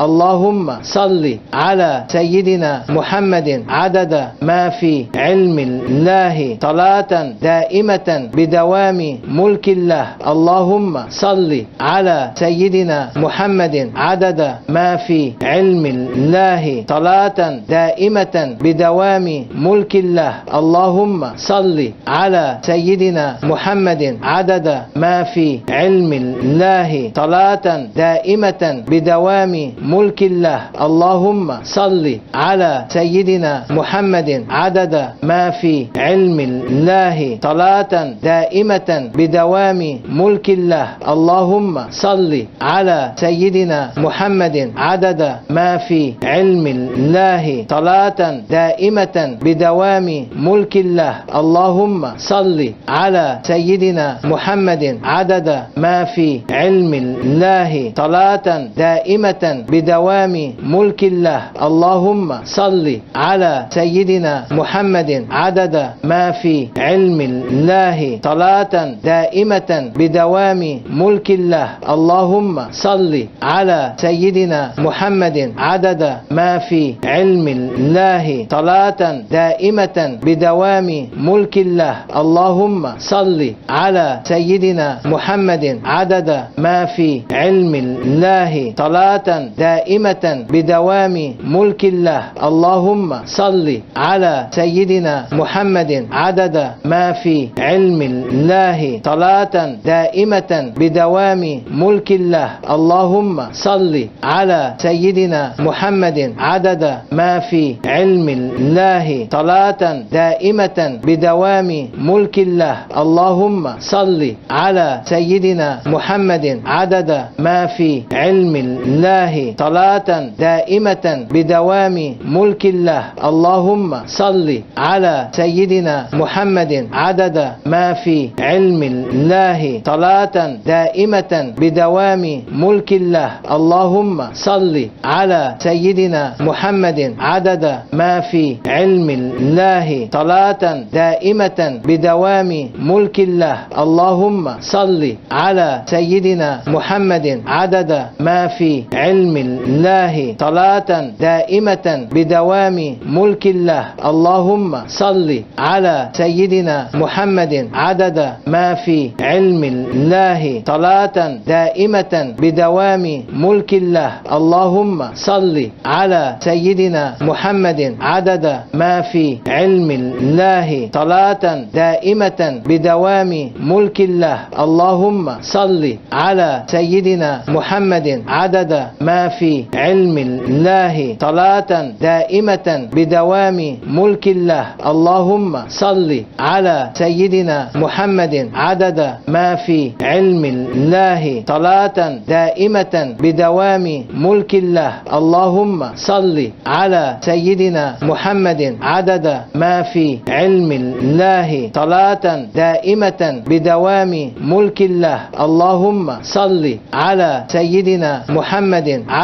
اللهم صل على سيدنا محمد عدد ما في علم الله صلاة دائمة بدوام ملك الله. اللهم صل على سيدنا محمد عدد ما في علم الله صلاة دائمة بدوام ملك الله. اللهم صل على سيدنا محمد عدد ما في علم الله صلاة دائمة بدوام ملك الله. اللهم صل على سيدنا محمد عدد ما في علم الله صلاة دائمة بدوام ملك الله. اللهم صل على سيدنا محمد عدد ما في علم الله صلاة دائمة بدوام ملك الله. اللهم صل على سيدنا محمد عدد ما في علم الله صلاة دائمة بدوام ملك الله. اللهم صل على سيدنا محمد عدد ما في علم الله صلاة دائمة بدوام ملك الله. اللهم صل على سيدنا محمد عدد ما في علم الله صلاة دائمة بدوام ملك الله. اللهم صل على سيدنا محمد عدد ما في علم الله صلاة دائمة بدوام ملك الله. اللهم صل على سيدنا محمد عدد ما في علم الله. صلاة دائمة بدوام ملك الله. اللهم صل على سيدنا محمد عدد ما في علم الله. صلاة دائمة بدوام ملك الله. اللهم صل على سيدنا محمد عدد ما في علم الله. صلاة دائمة بدوام ملك الله. اللهم صل على سيدنا محمد عدد ما في علم الله. صلاة دائمة بدوام ملك الله. اللهم صل على سيدنا محمد عدد ما في علم الله. صلاة دائمة بدوام ملك الله. اللهم صل على سيدنا محمد عدد ما في علم الله صلاة دائمة بدوام ملك الله. اللهم صل على سيدنا محمد. عدد ما في علم الله. صلاة دائمة بدوام ملك الله. اللهم صل على سيدنا محمد. عدد ما في علم الله. صلاة دائمة بدوام ملك الله. اللهم صل على سيدنا محمد. عدد ما في علم الله صلاة دائمة بدوام ملك الله. اللهم صل على سيدنا محمد. عدد ما في علم الله صلاة دائمة بدوام ملك الله. اللهم صل على سيدنا محمد. عدد ما في علم الله صلاة دائمة بدوام ملك الله. اللهم صل على سيدنا محمد. عدد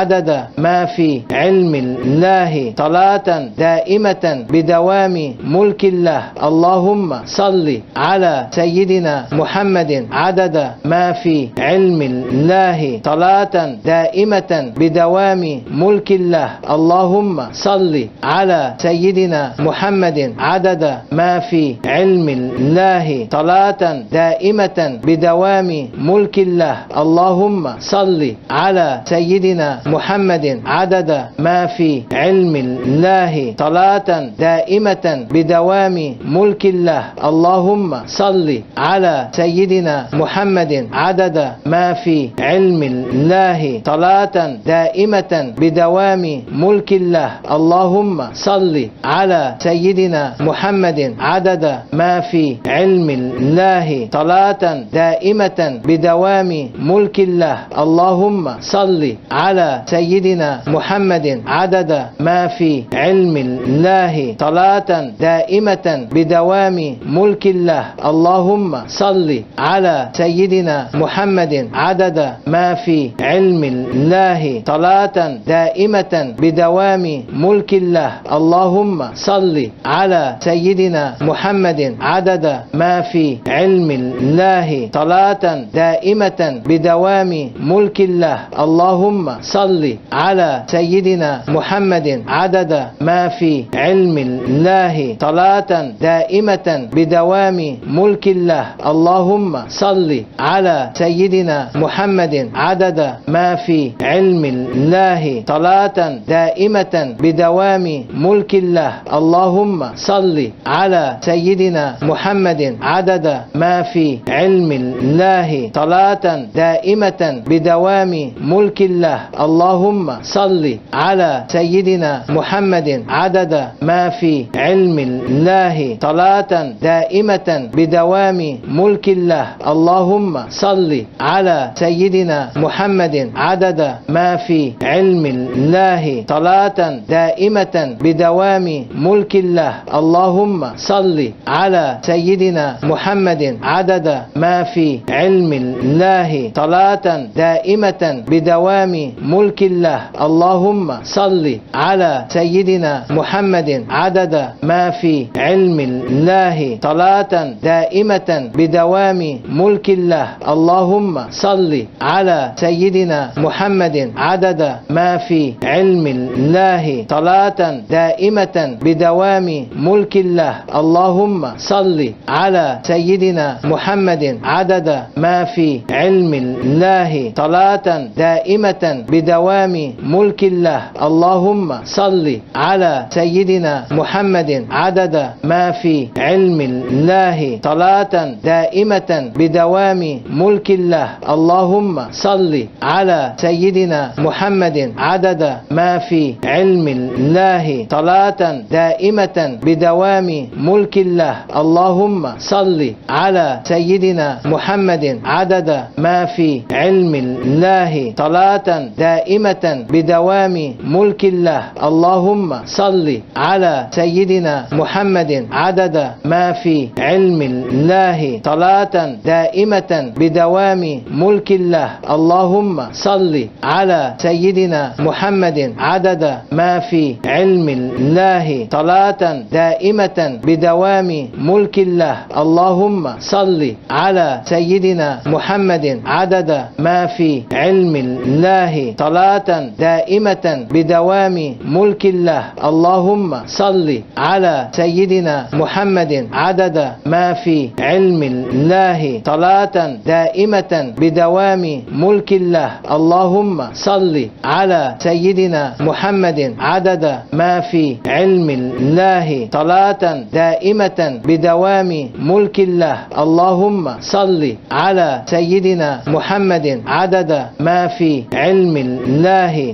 ما في علم الله صلاة دائمة بدوام ملك الله. اللهم صل على سيدنا محمد. عدد ما في علم الله صلاة دائمة بدوام ملك الله. اللهم صل على سيدنا محمد. عدد ما في علم الله صلاة دائمة بدوام ملك الله. اللهم صل على سيدنا محمد عدد ما في علم الله صلاة دائمة بدوام ملك الله. اللهم صل على سيدنا محمد عدد ما في علم الله صلاة دائمة بدوام ملك الله. اللهم صل على سيدنا محمد عدد ما في علم الله صلاة دائمة بدوام ملك الله. اللهم صل على سيدنا محمد عدد ما في علم الله صلاة دائمة بدوام ملك الله. اللهم صل على سيدنا محمد عدد ما في علم الله صلاة دائمة بدوام ملك الله. اللهم صل على سيدنا محمد عدد ما في علم الله صلاة دائمة بدوام ملك الله. اللهم صل صل على سيدنا محمد عدد ما في علم الله صلاة دائمة بدوام ملك الله. اللهم صل على سيدنا محمد عدد ما في علم الله صلاة دائمة بدوام ملك الله. اللهم صل على سيدنا محمد عدد ما في علم الله صلاة دائمة بدوام ملك الله. اللهم صل على سيدنا محمد عدد ما في علم الله صلاة دائمة بدوام ملك الله. اللهم صل على سيدنا محمد عدد ما في علم الله صلاة دائمة بدوام ملك الله. اللهم صل على سيدنا محمد عدد ما في علم الله صلاة دائمة بدوام ملك الله. اللهم صل على سيدنا محمد عدد ما في علم الله صلاة دائمة بدوام ملك الله. اللهم صل على سيدنا محمد عدد ما في علم الله صلاة دائمة بدوام ملك الله. اللهم صل على سيدنا محمد عدد ما في علم الله صلاة دائمة بدوام ملك الله. اللهم صل على سيدنا محمد. عدد ما في علم الله. صلاة دائمة بدوام ملك الله. اللهم صل على سيدنا محمد. عدد ما في علم الله. صلاة دائمة بدوام ملك الله. اللهم صل على سيدنا محمد. عدد ما في علم الله. صلاة دائمة بدوام ملك الله. اللهم صل على سيدنا محمد. عدد ما في علم الله. صلاة دائمة بدوام ملك الله. اللهم صل على سيدنا محمد. عدد ما في علم الله. صلاة دائمة بدوام ملك الله. اللهم صل على سيدنا محمد. عدد ما في علم الله. صلاة دائمة بدوام ملك الله. اللهم صل على سيدنا محمد عدد ما في علم الله. صلاة دائمة بدوام ملك الله. اللهم صل على سيدنا محمد عدد ما في علم الله. صلاة دائمة بدوام ملك الله. اللهم صل على سيدنا محمد عدد ما في علم الله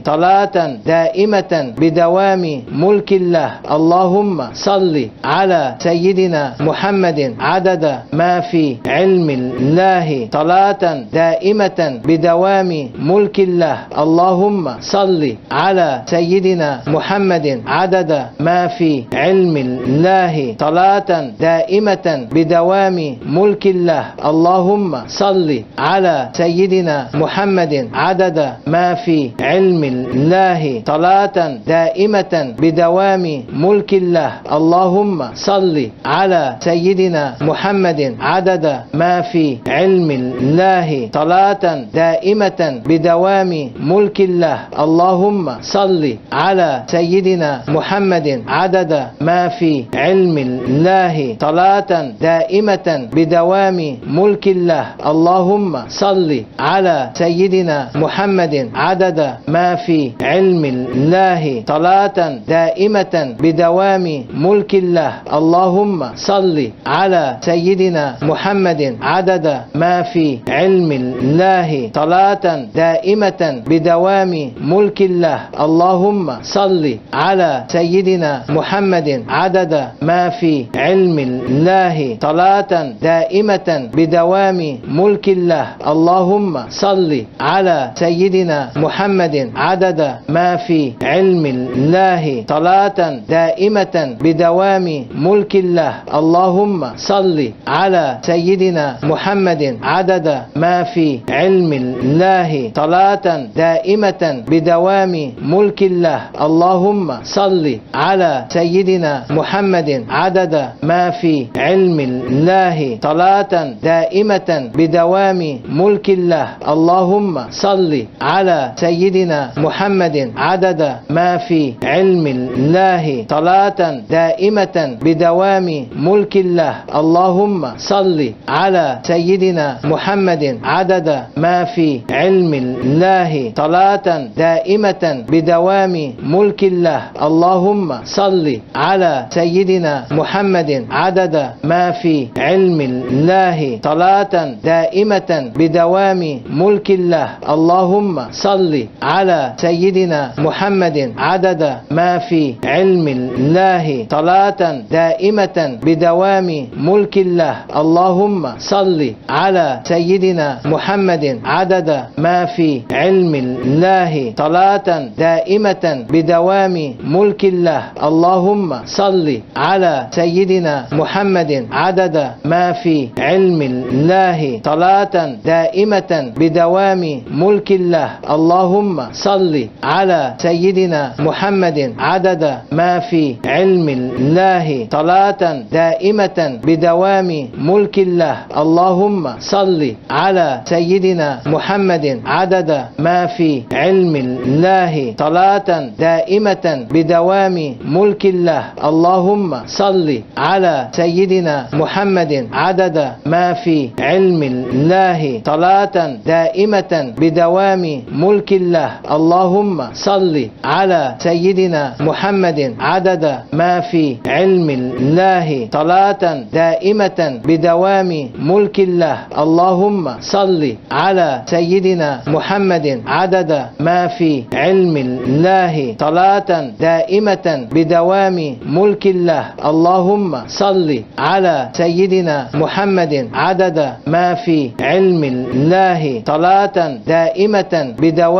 صلاة دائمة بدوام ملك الله. اللهم صل على سيدنا محمد عدد ما في علم الله صلاة دائمة بدوام ملك الله. اللهم صل على سيدنا محمد عدد ما في علم الله صلاة دائمة بدوام ملك الله. اللهم صل على سيدنا محمد عدد ما في علم الله صلاة دائمة بدوام ملك الله. اللهم صل على سيدنا محمد عدد ما في علم الله صلاة دائمة بدوام ملك الله. اللهم صل على سيدنا محمد عدد ما في علم الله صلاة دائمة بدوام ملك الله. اللهم صل على سيدنا محمد عدد ما في علم الله صلاة دائمة بدوام ملك الله. اللهم صل على سيدنا محمد. عدد ما في علم الله صلاة دائمة بدوام ملك الله. اللهم صل على سيدنا محمد. عدد ما في علم الله صلاة دائمة بدوام ملك الله. اللهم صل على سيدنا محمد عدد ما في علم الله صلاة دائمة بدوام ملك الله. اللهم صل على سيدنا محمد عدد ما في علم الله صلاة دائمة بدوام ملك الله. اللهم صل على سيدنا محمد عدد ما في علم الله صلاة دائمة بدوام ملك الله. اللهم صل على سيدنا محمد عدد ما في علم الله صلاة دائمة بدوام ملك الله. اللهم صل على سيدنا محمد عدد ما في علم الله صلاة دائمة بدوام ملك الله. اللهم صل على سيدنا محمد عدد ما في علم الله صلاة دائمة بدوام ملك الله. اللهم صل على سيدنا محمد عدد ما في علم الله صلاة دائمة بدوام ملك الله. اللهم صل على سيدنا محمد عدد ما في علم الله صلاة دائمة بدوام ملك الله. اللهم صل على سيدنا محمد عدد ما في علم الله صلاة دائمة بدوام ملك الله. اللهم صل على سيدنا محمد عدد ما في علم الله صلاة دائمة بدوام ملك الله. اللهم صل على سيدنا محمد عدد ما في علم الله صلاة دائمة بدوام ملك الله. اللهم صل على سيدنا محمد عدد ما في علم الله صلاة دائمة بدوام ملك الله. اللهم صل على سيدنا محمد عدد ما في علم الله صلاة دائمة بدوام ملك الله. اللهم صل على سيدنا محمد عدد ما في علم الله صلاة دائمة بدوام ملك الله. اللهم صل على سيدنا محمد عدد ما في علم الله صلاة دائمة بدوام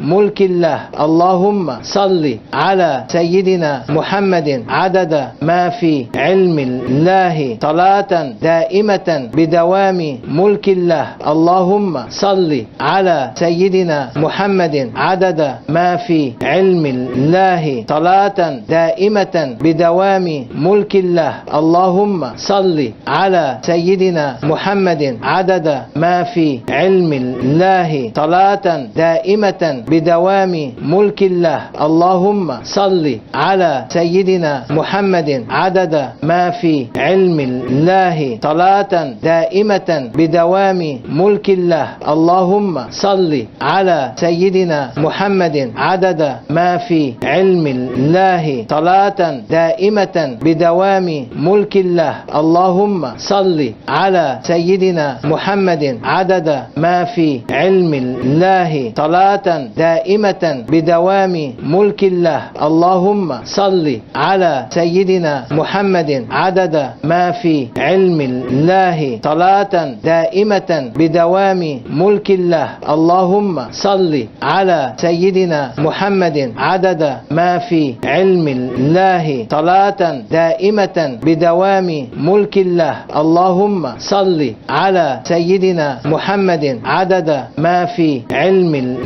ملك الله. اللهم صل على سيدنا محمد عدد ما في علم الله صلاة دائمة بدوام ملك الله. اللهم صل على سيدنا محمد عدد ما في علم الله صلاة دائمة بدوام ملك الله. اللهم صل على سيدنا محمد عدد ما في علم الله صلاة دائمة بدوام ملك الله. اللهم صل على سيدنا محمد عدد ما في علم الله. صلاة دائمة بدوام ملك الله. اللهم صل على سيدنا محمد عدد ما في علم الله. صلاة دائمة بدوام ملك الله. اللهم صل على سيدنا محمد عدد ما في علم الله. صلاة دائمة بدوام ملك الله. اللهم صل على سيدنا محمد عدد ما في علم الله. صلاة دائمة بدوام ملك الله. اللهم صل على سيدنا محمد عدد ما في علم الله. صلاة دائمة بدوام ملك الله. اللهم صل على سيدنا محمد عدد ما في علم الله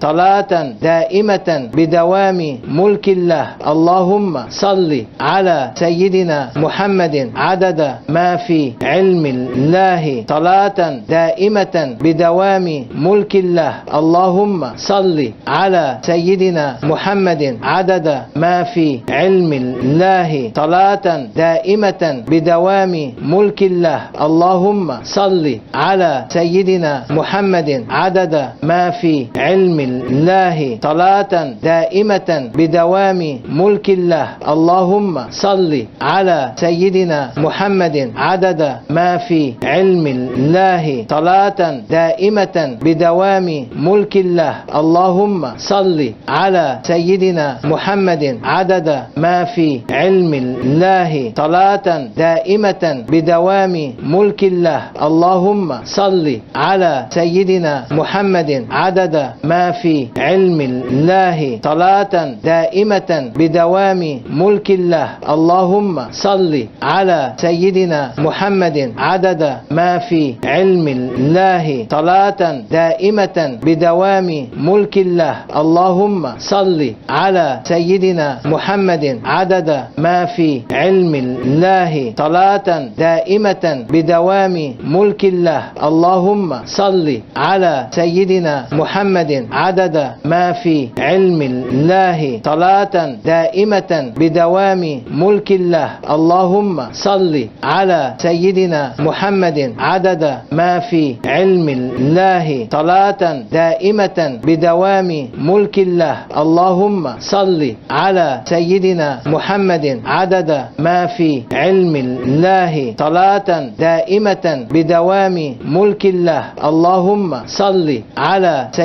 صلاة دائمة بدوام ملك الله. اللهم صل على سيدنا محمد عدد ما في علم الله. صلاة دائمة بدوام ملك الله. اللهم صل على سيدنا محمد عدد ما في علم الله. صلاة دائمة بدوام ملك الله. اللهم صل على سيدنا محمد عدد ما في علم الله صلاة دائمة بدوام ملك الله. اللهم صل على سيدنا محمد عدد ما في علم الله صلاة دائمة بدوام ملك الله. اللهم صل على سيدنا محمد عدد ما في علم الله صلاة دائمة بدوام ملك الله. اللهم صل على سيدنا محمد عدد ما في علم الله صلاة دائمة بدوام ملك الله. اللهم صل على سيدنا محمد. عدد ما في علم الله صلاة دائمة بدوام ملك الله. اللهم صل على سيدنا محمد. عدد ما في علم الله صلاة دائمة بدوام ملك الله. اللهم صل على سيدنا محمد. محمد عدد ما في علم الله صلاة دائمة بدوام ملك الله. اللهم صل على سيدنا محمد عدد ما في علم الله صلاة دائمة بدوام ملك الله. اللهم صل على سيدنا محمد عدد ما في علم الله صلاة دائمة بدوام ملك الله. اللهم صل على سيدنا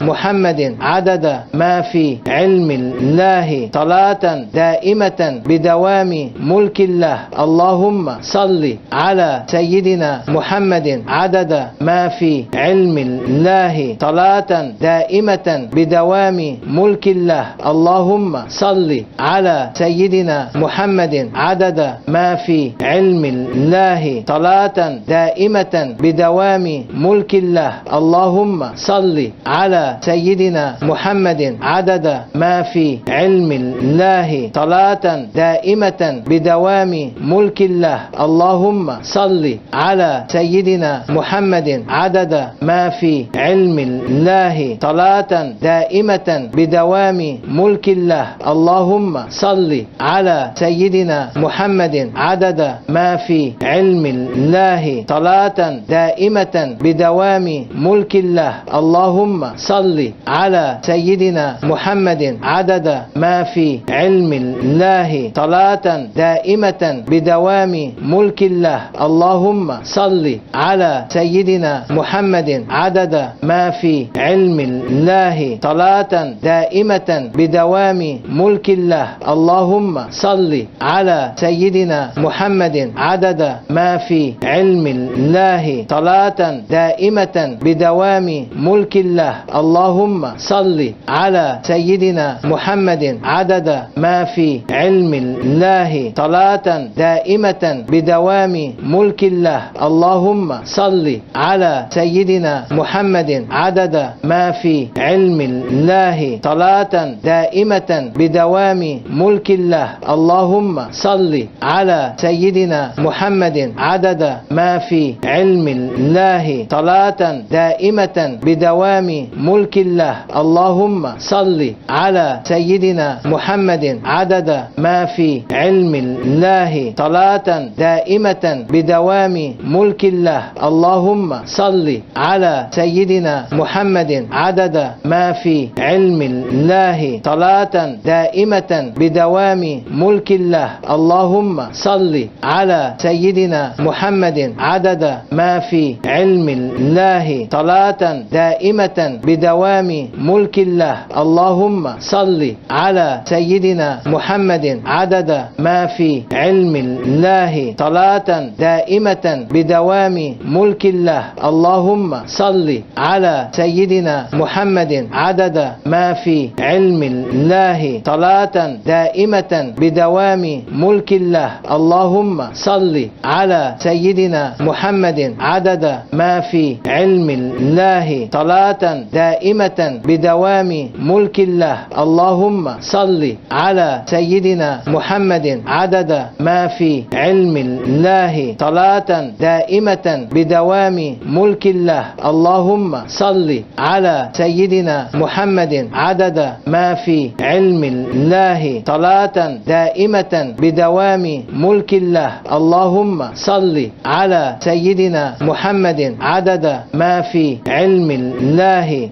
محمد عدد ما في علم الله صلاة دائمة بدوام ملك الله. اللهم صل على سيدنا محمد عدد ما في علم الله صلاة دائمة بدوام ملك الله. اللهم صل على سيدنا محمد عدد ما في علم الله صلاة دائمة بدوام ملك الله. اللهم صل على سيدنا محمد عدد ما في علم الله صلاة دائمة بدوام ملك الله. اللهم صل على سيدنا محمد عدد ما في علم الله صلاة دائمة بدوام ملك الله. اللهم صل على سيدنا محمد عدد ما في علم الله صلاة دائمة بدوام ملك الله. اللهم صل على سيدنا محمد عدد ما في علم الله صلاة دائمة بدوام ملك الله. اللهم صل على سيدنا محمد عدد ما في علم الله صلاة دائمة بدوام ملك الله. اللهم صل على سيدنا محمد عدد ما في علم الله صلاة دائمة بدوام ملك الله. اللهم صل على سيدنا محمد عدد ما في علم الله صلاة دائمة بدوام ملك الله. اللهم صل على سيدنا محمد عدد ما في علم الله صلاة دائمة بدوام ملك الله. اللهم صل على سيدنا محمد عدد ما في علم الله صلاة دائمة بدوام ملك الله. اللهم صل على سيدنا محمد عدد ما في علم الله صلاة دائمة بدوام ملك الله. اللهم صل على سيدنا محمد عدد ما في علم الله صلاة دائمة بدوام ملك الله. اللهم صل على سيدنا محمد عدد ما في علم الله صلاة دائمة بدوام ملك الله. اللهم صل على سيدنا محمد. عدد ما في علم الله. صلاة دائمة بدوام ملك الله. اللهم صل على سيدنا محمد. عدد ما في علم الله. صلاة دائمة بدوام ملك الله. اللهم صل على سيدنا محمد. عدد ما في علم الله. صلاة دائمة بدوام ملك الله. اللهم صل على سيدنا محمد. عدد ما في علم الله. صلاة دائمة بدوام ملك الله. اللهم صل على سيدنا محمد. عدد ما في علم الله. صلاة دائمة بدوام ملك الله. اللهم صل على سيدنا محمد. عدد ما في علم الله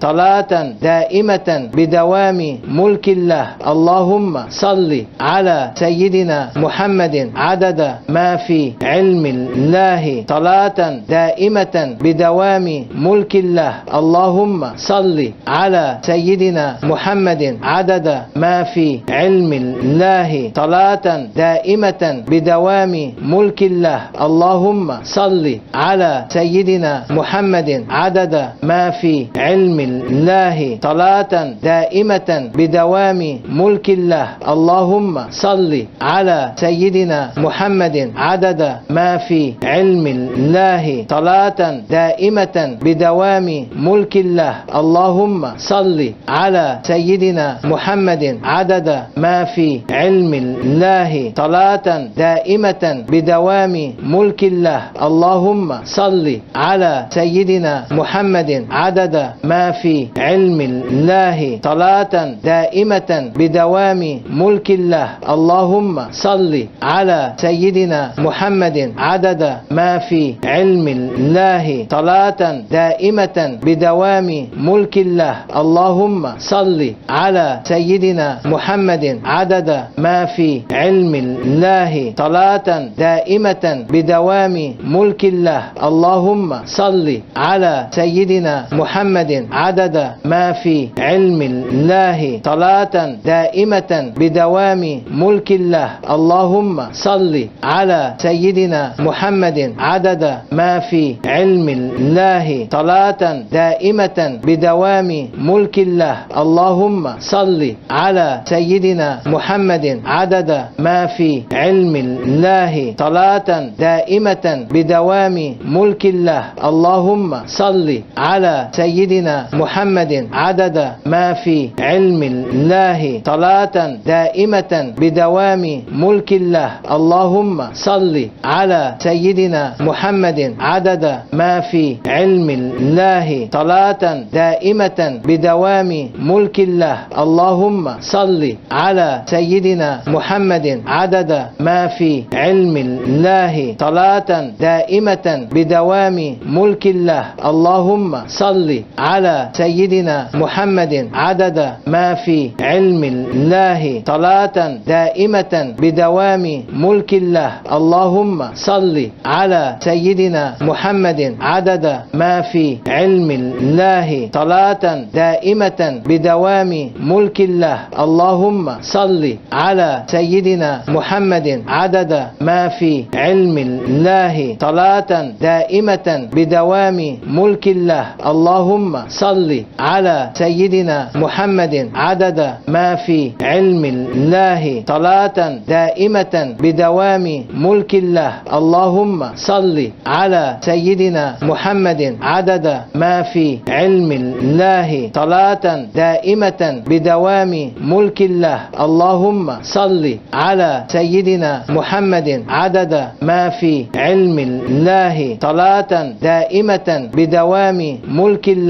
صلاة دائمة بدوام ملك الله. اللهم صل على سيدنا محمد عدد ما في علم الله صلاة دائمة بدوام ملك الله. اللهم صل على سيدنا محمد عدد ما في علم الله صلاة دائمة بدوام ملك الله. اللهم صل على سيدنا محمد عدد ما في علم الله صلاة دائمة بدوام ملك الله. اللهم صل على سيدنا محمد عدد ما في علم الله صلاة دائمة بدوام ملك الله. اللهم صل على سيدنا محمد عدد ما في علم الله صلاة دائمة بدوام ملك الله. اللهم صل على سيدنا محمد عدد ما في علم الله صلاة دائمة بدوام ملك الله. اللهم صل على سيدنا محمد عدد ما في علم الله صلاة دائمة بدوام ملك الله. اللهم صل على سيدنا محمد عدد ما في علم الله صلاة دائمة بدوام ملك الله. اللهم صل على سيدنا محمد عدد ما في علم الله صلاة دائمة بدوام ملك الله. اللهم صل على سيدنا محمد عدد ما في علم الله صلاة دائمة بدوام ملك الله. اللهم صل على سيدنا محمد عدد ما في علم الله صلاة دائمة بدوام ملك الله. اللهم صل على سيدنا محمد عدد ما في علم الله صلاة دائمة بدوام ملك الله. اللهم صل على سيدنا محمد عدد ما في علم الله صلاة دائمة بدوام ملك الله. اللهم صل على سيدنا محمد عدد ما في علم الله صلاة دائمة بدوام ملك الله. اللهم صل على سيدنا محمد عدد ما في علم الله صلاة دائمة بدوام ملك الله. اللهم صل على سيدنا محمد عدد ما في علم الله صلاة دائمة بدوام ملك الله. اللهم صل على سيدنا محمد عدد ما في علم الله صلاة دائمة بدوام ملك الله. اللهم صل على سيدنا محمد عدد ما في علم الله صلاة دائمة بدوام ملك الله. اللهم صل على سيدنا محمد عدد ما في علم الله صلاة دائمة بدوام ملك الله. اللهم صل على سيدنا محمد عدد ما في علم الله صلاة دائمة بدوام ملك الله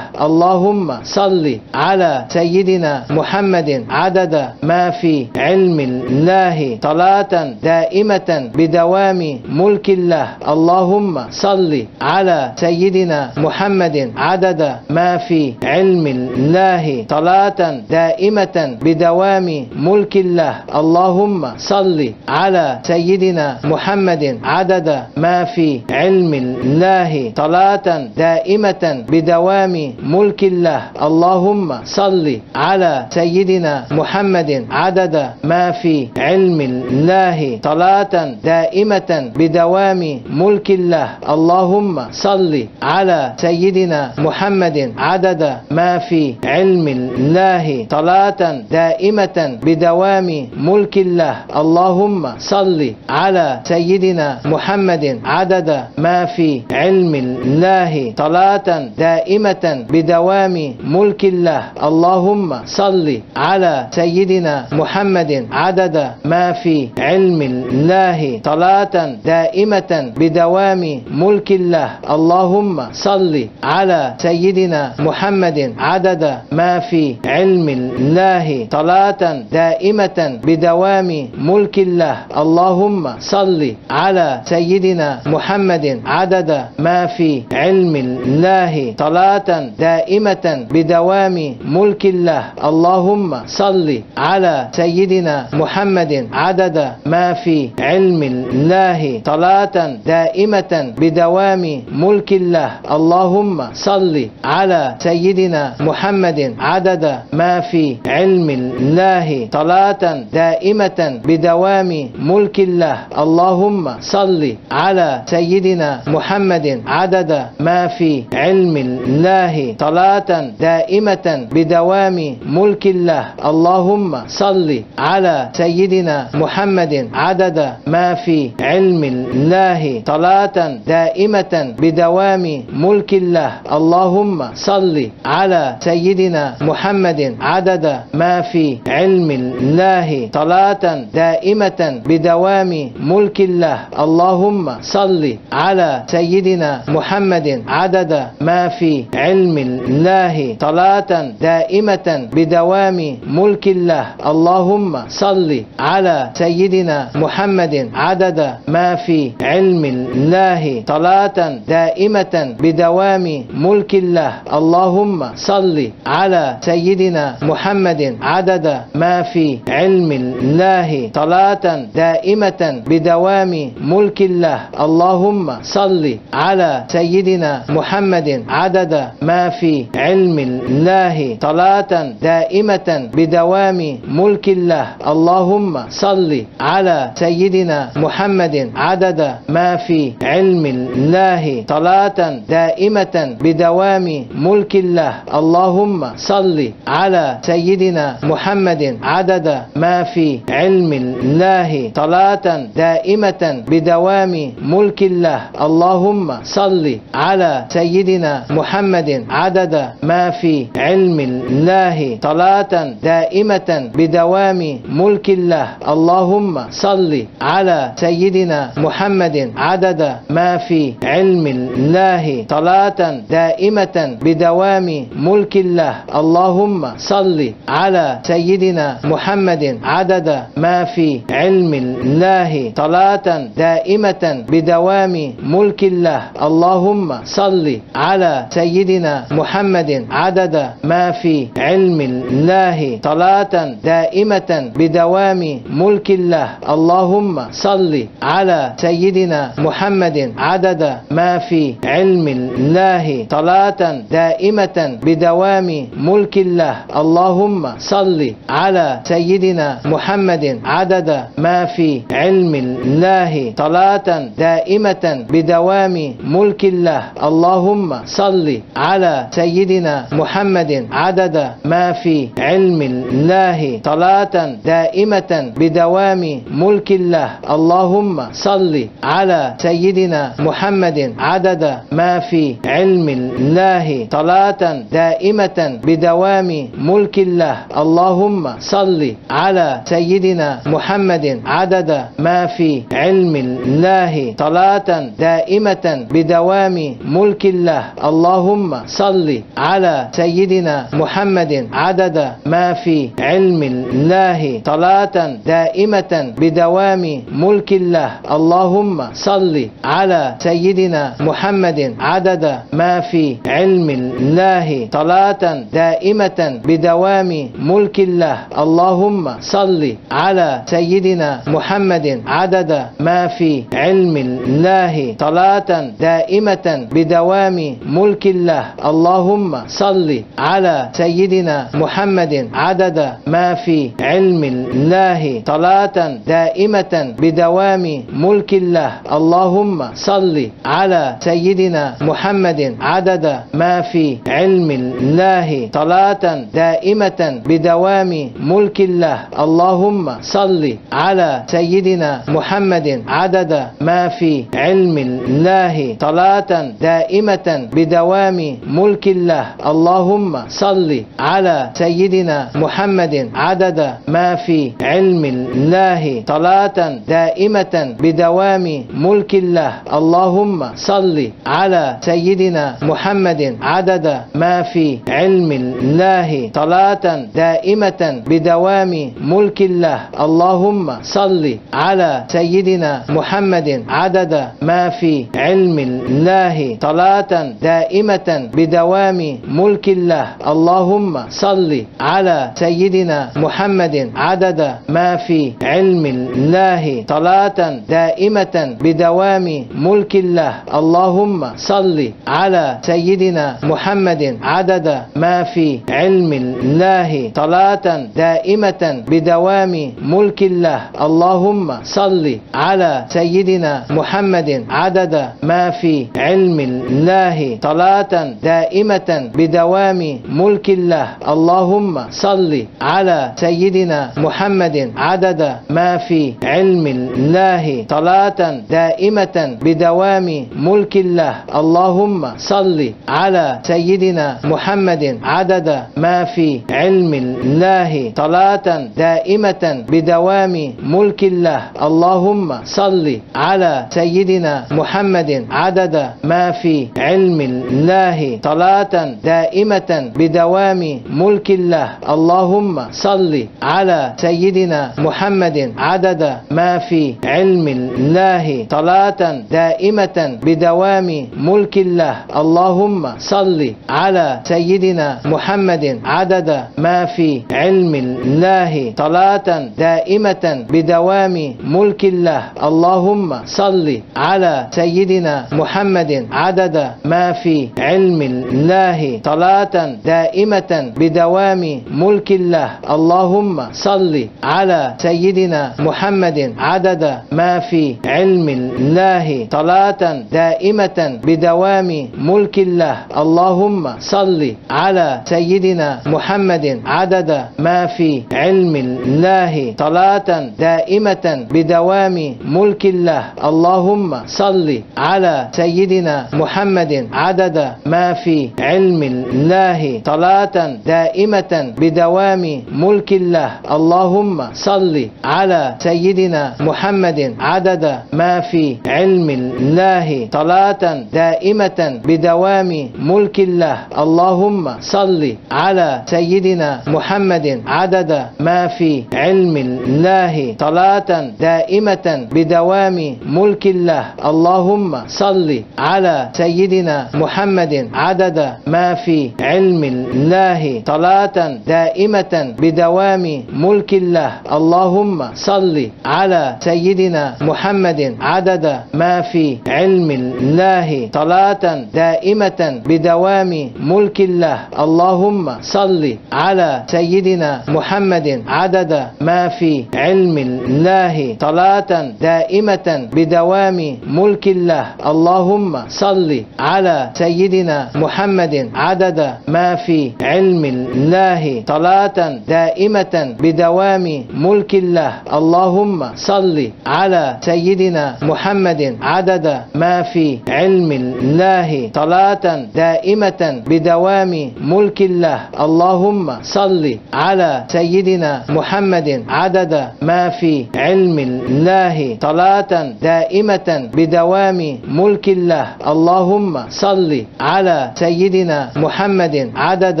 اللهم صل على سيدنا محمد عدد ما في علم الله صلاة دائمة بدوام ملك الله. اللهم صل على سيدنا محمد عدد ما في علم الله صلاة دائمة بدوام ملك الله. اللهم صل على سيدنا محمد عدد ما في علم الله صلاة دائمة بدوام ملك الله. اللهم صل على سيدنا محمد عدد ما في علم الله صلاة دائمة بدوام ملك الله. اللهم صل على سيدنا محمد عدد ما في علم الله صلاة دائمة بدوام ملك الله. اللهم صل على سيدنا محمد عدد ما في علم الله صلاة دائمة بدوام ملك الله. اللهم صل على سيدنا محمد عدد ما في علم الله صلاة دائمة بدوام ملك الله. اللهم صل على سيدنا محمد عدد ما في علم الله صلاة دائمة بدوام ملك الله. اللهم صل على سيدنا محمد عدد ما في علم الله صلاة دائمة بدوام ملك الله. اللهم صل على سيدنا محمد. عدد ما في علم الله. صلاة دائمة بدوام ملك الله. اللهم صل على سيدنا محمد. عدد ما في علم الله. صلاة دائمة بدوام ملك الله. اللهم صل على سيدنا محمد. عدد ما في علم الله. صلاة دائمة بدوام ملك الله. اللهم صل على سيدنا محمد عدد ما في علم الله. صلاة دائمة بدوام ملك الله. اللهم صل على سيدنا محمد عدد ما في علم الله. صلاة دائمة بدوام ملك الله. اللهم صل على سيدنا محمد عدد ما في علم الله صلاة دائمة بدوام ملك الله. اللهم صل على سيدنا محمد عدد ما في علم الله صلاة دائمة بدوام ملك الله. اللهم صل على سيدنا محمد عدد ما في علم الله صلاة دائمة بدوام ملك الله. اللهم صل على سيدنا محمد عدد ما في علم الله صلاة دائمة بدوام ملك الله. اللهم صل على سيدنا محمد. عدد ما في علم الله صلاة دائمة بدوام ملك الله. اللهم صل على سيدنا محمد. عدد ما في علم الله صلاة دائمة بدوام ملك الله. اللهم صل على سيدنا محمد. عدد ما في علم الله صلاة دائمة بدوام ملك الله. اللهم صل على سيدنا محمد عدد ما في علم الله صلاة دائمة بدوام ملك الله. اللهم صل على سيدنا محمد عدد ما في علم الله صلاة دائمة بدوام ملك الله. اللهم صل على سيدنا محمد عدد ما في علم الله صلاة دائمة بدوام ملك الله. اللهم صل على سيدنا محمد عدد ما في علم الله صلاة دائمة بدوام ملك الله. اللهم صل على سيدنا محمد عدد ما في علم الله صلاة دائمة بدوام ملك الله. اللهم صل على سيدنا محمد عدد ما في علم الله صلاة دائمة بدوام ملك الله. اللهم صل على سيدنا محمد عدد ما في علم الله صلاة دائمة بدوام ملك الله. اللهم صل على سيدنا محمد عدد ما في علم الله صلاة دائمة بدوام ملك الله. اللهم صل على سيدنا محمد عدد ما في علم الله صلاة دائمة بدوام ملك الله. اللهم صل على سيدنا محمد عدد ما في علم الله صلاة دائمة بدوام ملك الله. اللهم صل على سيدنا محمد عدد ما في علم الله صلاة دائمة بدوام ملك الله. اللهم صل على سيدنا محمد عدد ما في علم الله صلاة دائمة بدوام ملك الله اللهم صل على سيدنا محمد عدد ما في علم الله صلاة دائمة بدوام ملك الله اللهم صل على سيدنا محمد عدد ما في علم الله صلاة دائمة بدوام ملك الله. اللهم صل على سيدنا محمد عدد ما في علم الله صلاة دائمة بدوام ملك الله. اللهم صل على سيدنا محمد عدد ما في علم الله صلاة دائمة بدوام ملك الله. اللهم صل على سيدنا محمد عدد ما في علم الله صلاة دائمة بدوام ملك الله. اللهم صل على سيدنا محمد عدد ما في علم الله صلاة دائمة بدوام ملك الله. اللهم صل على سيدنا محمد عدد ما في علم الله صلاة دائمة بدوام ملك الله. اللهم صل على سيدنا محمد عدد ما في علم الله صلاة دائمة بدوام ملك الله. اللهم صل على سيدنا محمد. عدد ما في علم الله. صلاة دائمة بدوام ملك الله. اللهم صل على سيدنا محمد. عدد ما في علم الله. صلاة دائمة بدوام ملك الله. اللهم صل على سيدنا محمد. عدد ما في علم الله. الله صلاة دائمة بدوام ملك الله. اللهم صل على سيدنا محمد. عدد ما في علم الله. صلاة دائمة بدوام ملك الله. اللهم صل على سيدنا محمد. عدد ما في علم الله. صلاة دائمة بدوام ملك الله. اللهم صل على سيدنا محمد. عدد ما في علم الله صلاة دائمة بدوام ملك الله. اللهم صل على سيدنا محمد. عدد ما في علم الله صلاة دائمة بدوام ملك الله. اللهم صل على سيدنا محمد. عدد ما في علم الله صلاة دائمة بدوام ملك الله. اللهم صل على سيدنا محمد. عدد ما في علم الله صلاة دائمة بدوام ملك الله. اللهم صل على سيدنا محمد. عدد ما في علم الله صلاة دائمة بدوام ملك الله. اللهم صل على سيدنا محمد. عدد ما في علم الله صلاة دائمة بدوام ملك الله. اللهم صل على سيدنا محمد. عدد ما في علم الله صلاة دائمة بدوام ملك الله. اللهم صل على سيدنا محمد. عدد ما في علم الله صلاة دائمة بدوام ملك الله. اللهم صل على سيدنا محمد. عدد ما في علم الله صلاة دائمة بدوام ملك الله. اللهم صل على سيدنا محمد عدد ما في علم الله صلاة دائمة بدوام ملك الله. اللهم صل على سيدنا محمد عدد ما في علم الله صلاة دائمة بدوام ملك الله. اللهم صل على سيدنا محمد عدد ما في علم الله صلاة دائمة بدوام ملك الله. اللهم صل على سيدنا محمد عدد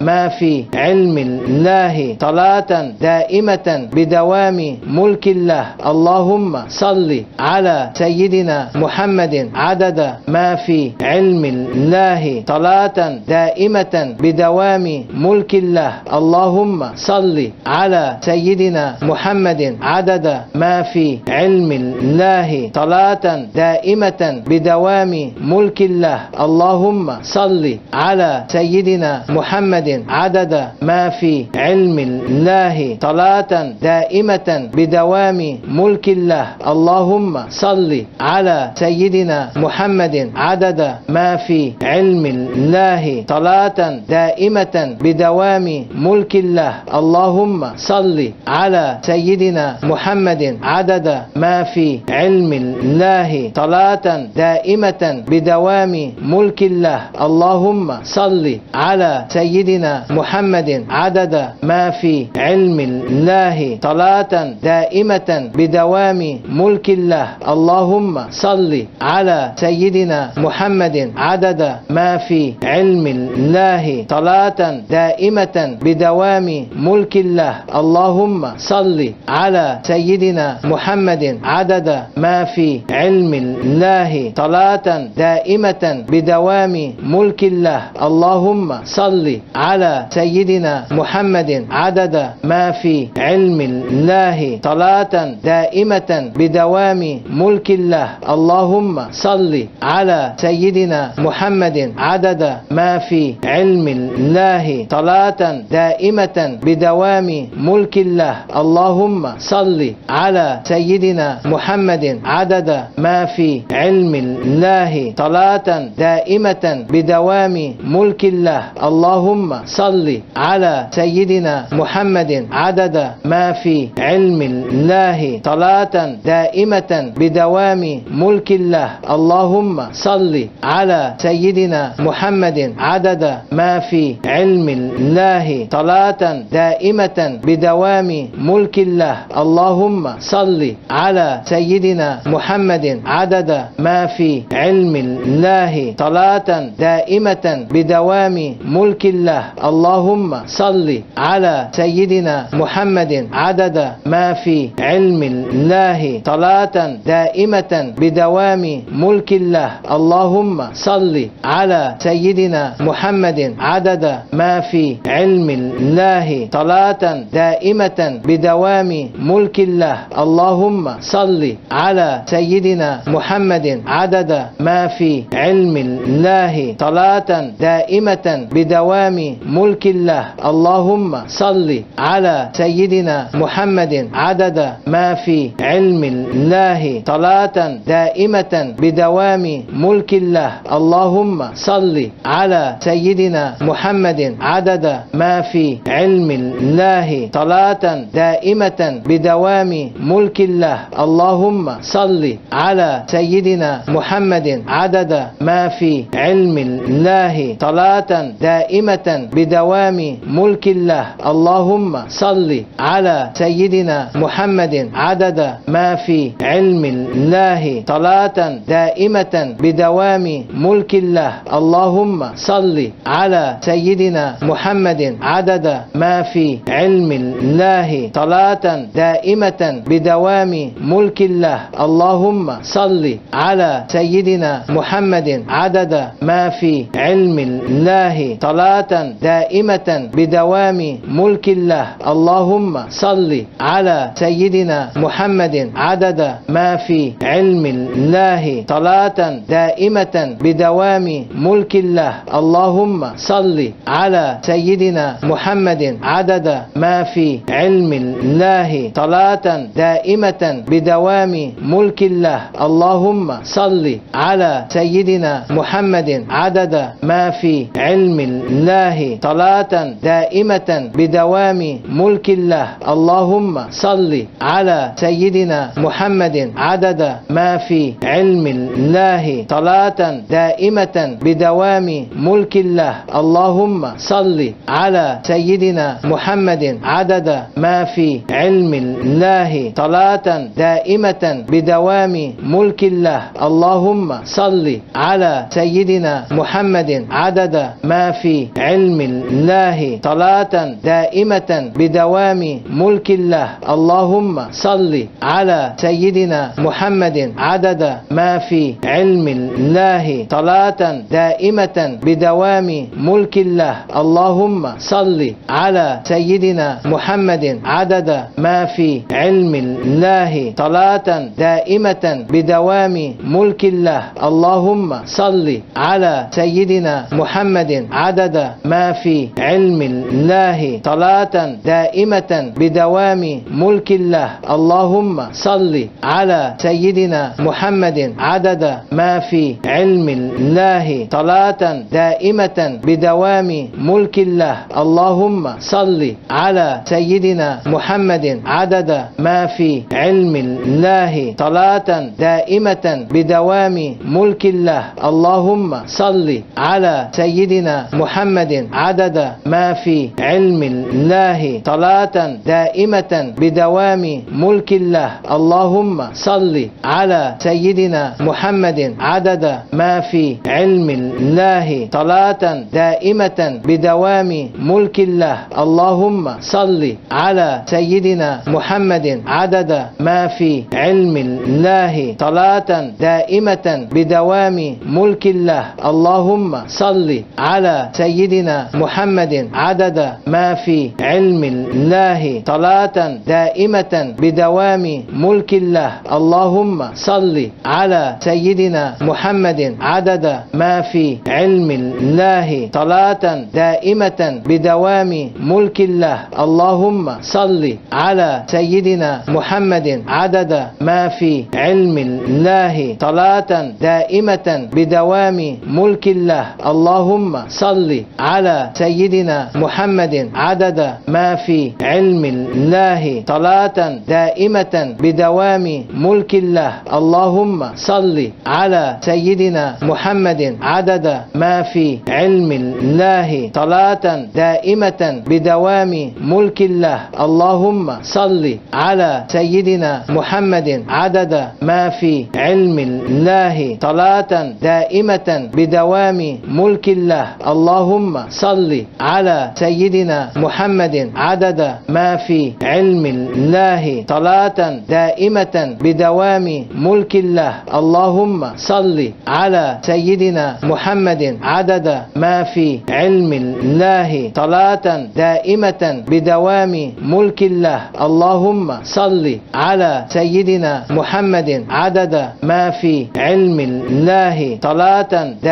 ما في علم الله صلاة دائمة بدوام ملك الله. اللهم صل على سيدنا محمد عدد ما في علم الله صلاة دائمة بدوام ملك الله. اللهم صل على سيدنا محمد عدد ما في علم الله صلاة دائمة بدوام ملك الله. اللهم صل على سيدنا محمد عدد ما في علم الله صلاة دائمة بدوام ملك الله. اللهم صل على سيدنا محمد عدد ما في علم الله صلاة دائمة بدوام ملك الله. اللهم صل على سيدنا محمد عدد ما في علم الله صلاة دائمة بدوام ملك الله. اللهم صل على سيدنا محمد عدد ما في علم الله صلاة دائمة بدوام ملك الله. اللهم صل على سيدنا محمد عدد ما في علم الله صلاة دائمة بدوام ملك الله. اللهم صل على سيدنا محمد عدد ما في علم الله صلاة دائمة بدوام ملك الله. اللهم صل على سيدنا محمد عدد ما في علم الله صلاة دائمة بدوام ملك الله. اللهم صل على سيدنا محمد عدد ما في علم الله صلاة دائمة بدوام ملك الله. اللهم صل على سيدنا محمد عدد ما في علم الله صلاة دائمة بدوام ملك الله. اللهم صل على سيدنا محمد. عدد ما في علم الله. صلاة دائمة بدوام ملك الله. اللهم صل على سيدنا محمد. عدد ما في علم الله. صلاة دائمة بدوام ملك الله. اللهم صل على سيدنا محمد. عدد ما في علم الله. صلاة دائمة بدوام ملك الله. اللهم صل على سيدنا محمد عدد ما في علم الله. صلاة دائمة بدوام ملك الله. اللهم صل على سيدنا محمد عدد ما في علم الله. صلاة دائمة بدوام ملك الله. اللهم صل على سيدنا محمد عدد ما في علم الله. صلاة دائمة بدوام ملك الله. اللهم صل على سيدنا محمد عدد ما في علم الله. صلاة دائمة بدوام ملك الله. اللهم صل على سيدنا محمد عدد ما في علم الله. صلاة دائمة بدوام ملك الله. اللهم صل على سيدنا محمد عدد ما في علم الله صلاة دائمة بدوام ملك الله. اللهم صل على سيدنا محمد عدد ما في علم الله صلاة دائمة بدوام ملك الله. اللهم صل على سيدنا محمد عدد ما في علم الله صلاة دائمة بدوام ملك الله. اللهم صل على سيدنا محمد عدد ما في علم الله صلاة دائمة بدوام ملك الله. اللهم صل على سيدنا محمد عدد ما في علم الله صلاة دائمة بدوام ملك الله. اللهم صل على سيدنا محمد عدد ما في علم الله صلاة دائمة بدوام ملك الله. اللهم صل على سيدنا محمد عدد ما في علم الله صلاة دائمة بدوام ملك الله. اللهم صل على سيدنا محمد. عدد ما في علم الله صلاة دائمة بدوام ملك الله. اللهم صل على سيدنا محمد. عدد ما في علم الله صلاة دائمة بدوام ملك الله. اللهم صل على سيدنا محمد عدد ما في علم الله صلاة دائمة بدوام ملك الله. اللهم صل على سيدنا محمد عدد ما في علم الله صلاة دائمة بدوام ملك الله. اللهم صل على سيدنا محمد عدد ما في علم الله صلاة دائمة بدوام ملك الله. اللهم صل على سيدنا محمد عدد ما في علم الله صلاة دائمة بدوام ملك الله. اللهم صل على سيدنا محمد عدد ما في علم الله صلاة دائمة بدوام ملك الله. اللهم صل على سيدنا محمد عدد ما في علم الله صلاة دائمة بدوام ملك الله. اللهم صل على سيدنا محمد عدد ما في علم الله صلاة دائمة بدوام ملك الله. اللهم صل على سيدنا محمد عدد ما في علم الله صلاة دائمة بدوام ملك الله. اللهم صل على سيدنا محمد عدد ما في علم الله صلاة دائمة بدوام ملك الله. اللهم صل على سيدنا محمد عدد ما في علم الله صلاة دائمة بدوام ملك الله. اللهم صل على سيدنا محمد عدد ما في علم الله صلاة دائمة بدوام ملك الله. اللهم صل على سيدنا محمد عدد ما في علم الله صلاة دائمة بدوام ملك الله. اللهم صل على سيدنا محمد عدد ما في علم الله صلاة دائمة بدوام ملك الله. اللهم صل على سيدنا محمد عدد ما في علم الله صلاة دائمة بدوام ملك الله. اللهم صل على سيدنا محمد عدد ما في علم الله صلاة دائمة بدوام ملك الله. اللهم صل على سيدنا محمد عدد ما في علم الله صلاة دائمة بدوام ملك الله. اللهم صل على سيدنا محمد عدد ما في علم الله صلاة دائمة بدوام ملك الله. اللهم صل على سيدنا محمد عدد ما في علم الله صلاة دائمة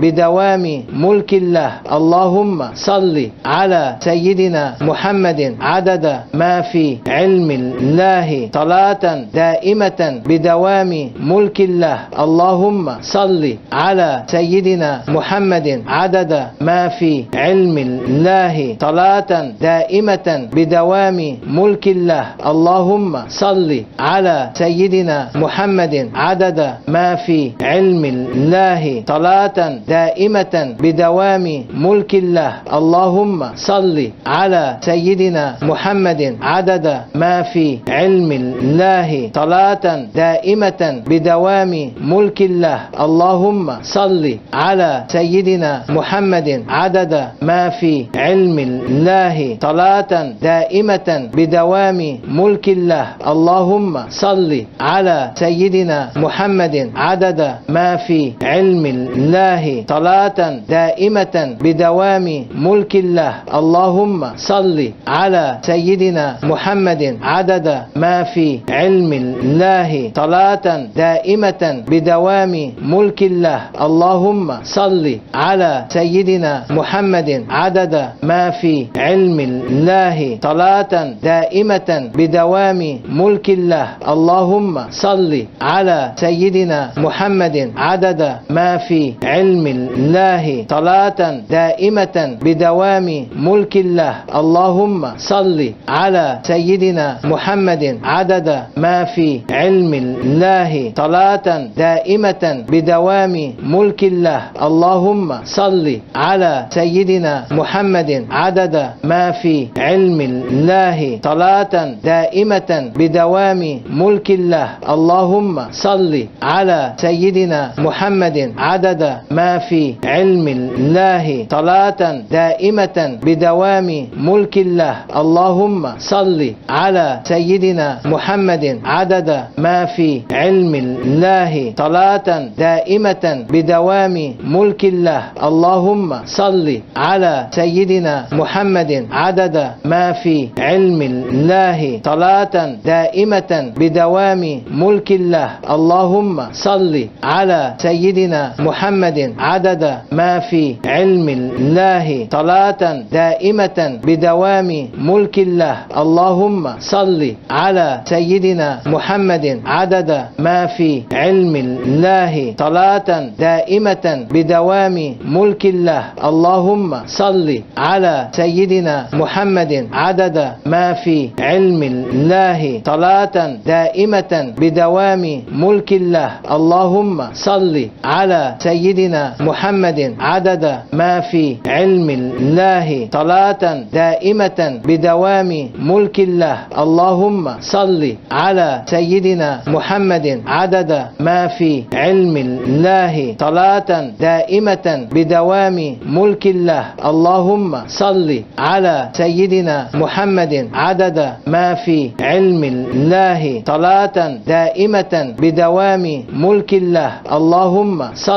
بدوام ملك الله. اللهم صل على سيدنا محمد عدد ما في علم الله. صلاة دائمة بدوام ملك الله. اللهم صل على سيدنا محمد عدد ما في علم الله. صلاة دائمة بدوام ملك الله. اللهم صل على سيدنا محمد عدد ما في علم الله. صلاة دائمة بدوام ملك الله. اللهم صل على سيدنا محمد عدد ما في علم الله. صلاة دائمة بدوام ملك الله. اللهم صل على سيدنا محمد عدد ما في علم الله. صلاة دائمة بدوام ملك الله. اللهم صل على سيدنا محمد عدد ما في علم الله صلاة دائمة بدوام ملك الله. اللهم صل على سيدنا محمد عدد ما في علم الله صلاة دائمة بدوام ملك الله. اللهم صل على سيدنا محمد عدد ما في علم الله صلاة دائمة بدوام ملك الله. اللهم صل على سيدنا محمد عدد ما في علم الله صلاة دائمة بدوام ملك الله. اللهم صل على سيدنا محمد عدد ما في علم الله صلاة دائمة بدوام ملك الله. اللهم صل على سيدنا محمد عدد ما في علم الله صلاة دائمة بدوام ملك الله. اللهم صل على سيدنا محمد عدد ما في علم الله صلاة دائمة بدوام ملك الله. اللهم صل على سيدنا محمد. عدد ما في علم الله صلاة دائمة بدوام ملك الله. اللهم صل على سيدنا محمد. عدد ما في علم الله صلاة دائمة بدوام ملك الله. اللهم صل على سيدنا محمد عدد ما في علم الله صلاة دائمة بدوام ملك الله. اللهم صل على سيدنا محمد عدد ما في علم الله صلاة دائمة بدوام ملك الله. اللهم صل على سيدنا محمد عدد ما في علم الله صلاة دائمة بدوام ملك الله. اللهم صل على سيدنا محمد عدد ما في علم الله صلاة دائمة بدوام ملك الله. اللهم صل على سيدنا محمد عدد ما في علم الله صلاة دائمة بدوام ملك الله. اللهم صل على سيدنا محمد عدد ما في علم الله صلاة دائمة بدوام ملك الله. اللهم صل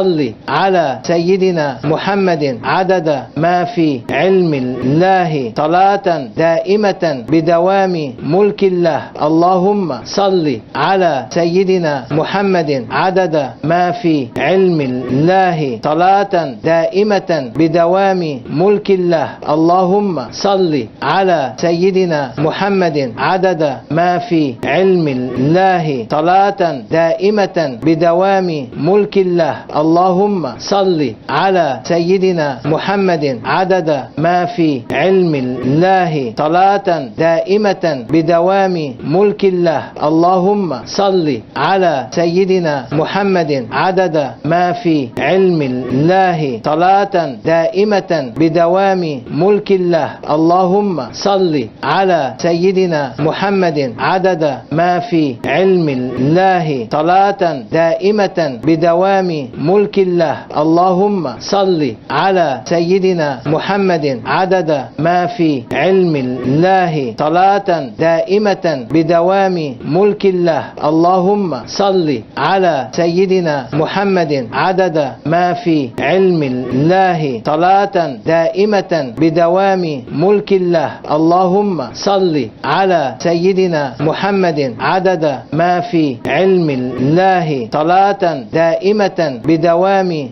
على سيدنا محمد عدد ما في علم الله صلاة دائمة بدوام ملك الله. اللهم صل على سيدنا محمد عدد ما في علم الله صلاة دائمة بدوام ملك الله. اللهم صل على سيدنا محمد عدد ما في علم الله صلاة دائمة بدوام ملك الله. اللهم صل على سيدنا محمد عدد ما في علم الله صلاة دائمة بدوام ملك الله. اللهم صل على سيدنا محمد عدد ما في علم الله صلاة دائمة بدوام ملك الله. اللهم صل على سيدنا محمد عدد ما في علم الله صلاة دائمة بدوام ملك ملك الله. اللهم صل على سيدنا محمد عدد ما في علم الله صلاة دائمة بدوام ملك الله. اللهم صل على سيدنا محمد عدد ما في علم الله صلاة دائمة بدوام ملك الله. اللهم صل على سيدنا محمد عدد ما في علم الله صلاة دائمة بدوام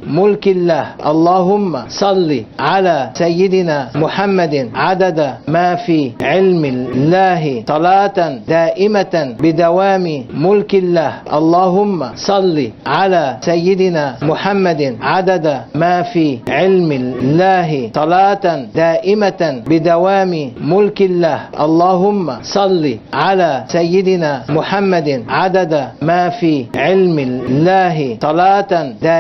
ملك الله. اللهم صل على سيدنا محمد. عدد ما في علم الله. صلاة دائمة بدوام ملك الله. اللهم صل على سيدنا محمد. عدد ما في علم الله. صلاة دائمة بدوام ملك الله. اللهم صل على سيدنا محمد. عدد ما في علم الله. صلاة دائمة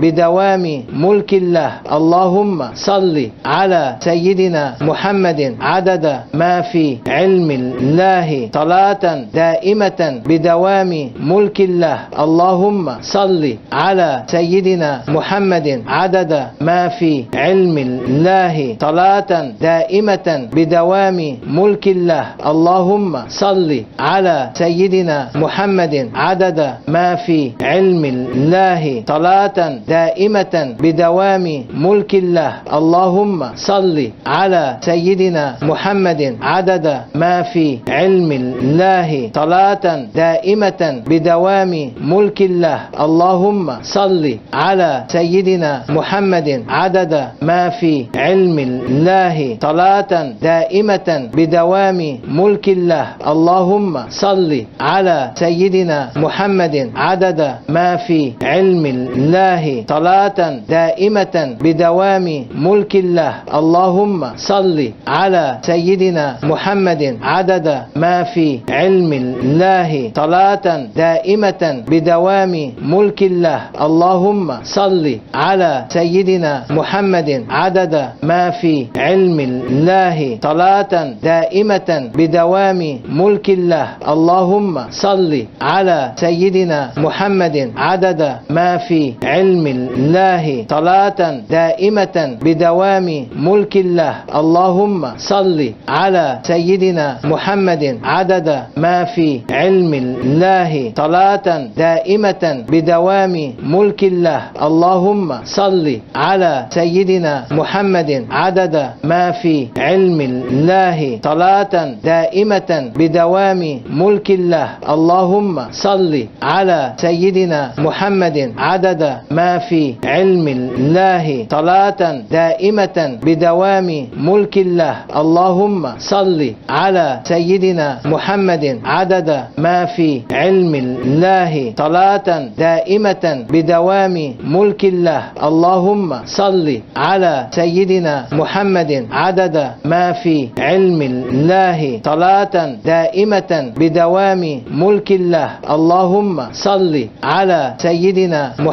بدوام ملك الله. اللهم صل على سيدنا محمد. عدد ما في علم الله. صلاة دائمة بدوام ملك الله. اللهم صل على سيدنا محمد. عدد ما في علم الله. صلاة دائمة بدوام ملك الله. اللهم صل على سيدنا محمد. عدد ما في علم الله. صلاة دائمة بدوام ملك الله. اللهم صل على سيدنا محمد. عدد ما في علم الله. صلاة دائمة بدوام ملك الله. اللهم صل على سيدنا محمد. عدد ما في علم الله. صلاة دائمة بدوام ملك الله. اللهم صل على سيدنا محمد. عدد ما في علم الله صلاة دائمة بدوام ملك الله. اللهم صل على سيدنا محمد عدد ما في علم الله صلاة دائمة بدوام ملك الله. اللهم صل على سيدنا محمد عدد ما في علم الله صلاة دائمة بدوام ملك الله. اللهم صل على سيدنا محمد عدد ما في علم الله صلاة دائمة بدوام ملك الله. اللهم صل على سيدنا محمد عدد ما في علم الله صلاة دائمة بدوام ملك الله. اللهم صل على سيدنا محمد عدد ما في علم الله صلاة دائمة بدوام ملك الله. اللهم صل على سيدنا محمد عدد ما في علم الله صلاة دائمة بدوام ملك الله. اللهم صل على سيدنا محمد. عدد ما في علم الله صلاة دائمة بدوام ملك الله. اللهم صل على سيدنا محمد. عدد ما في علم الله صلاة دائمة بدوام ملك الله. اللهم صل على سيدنا محمد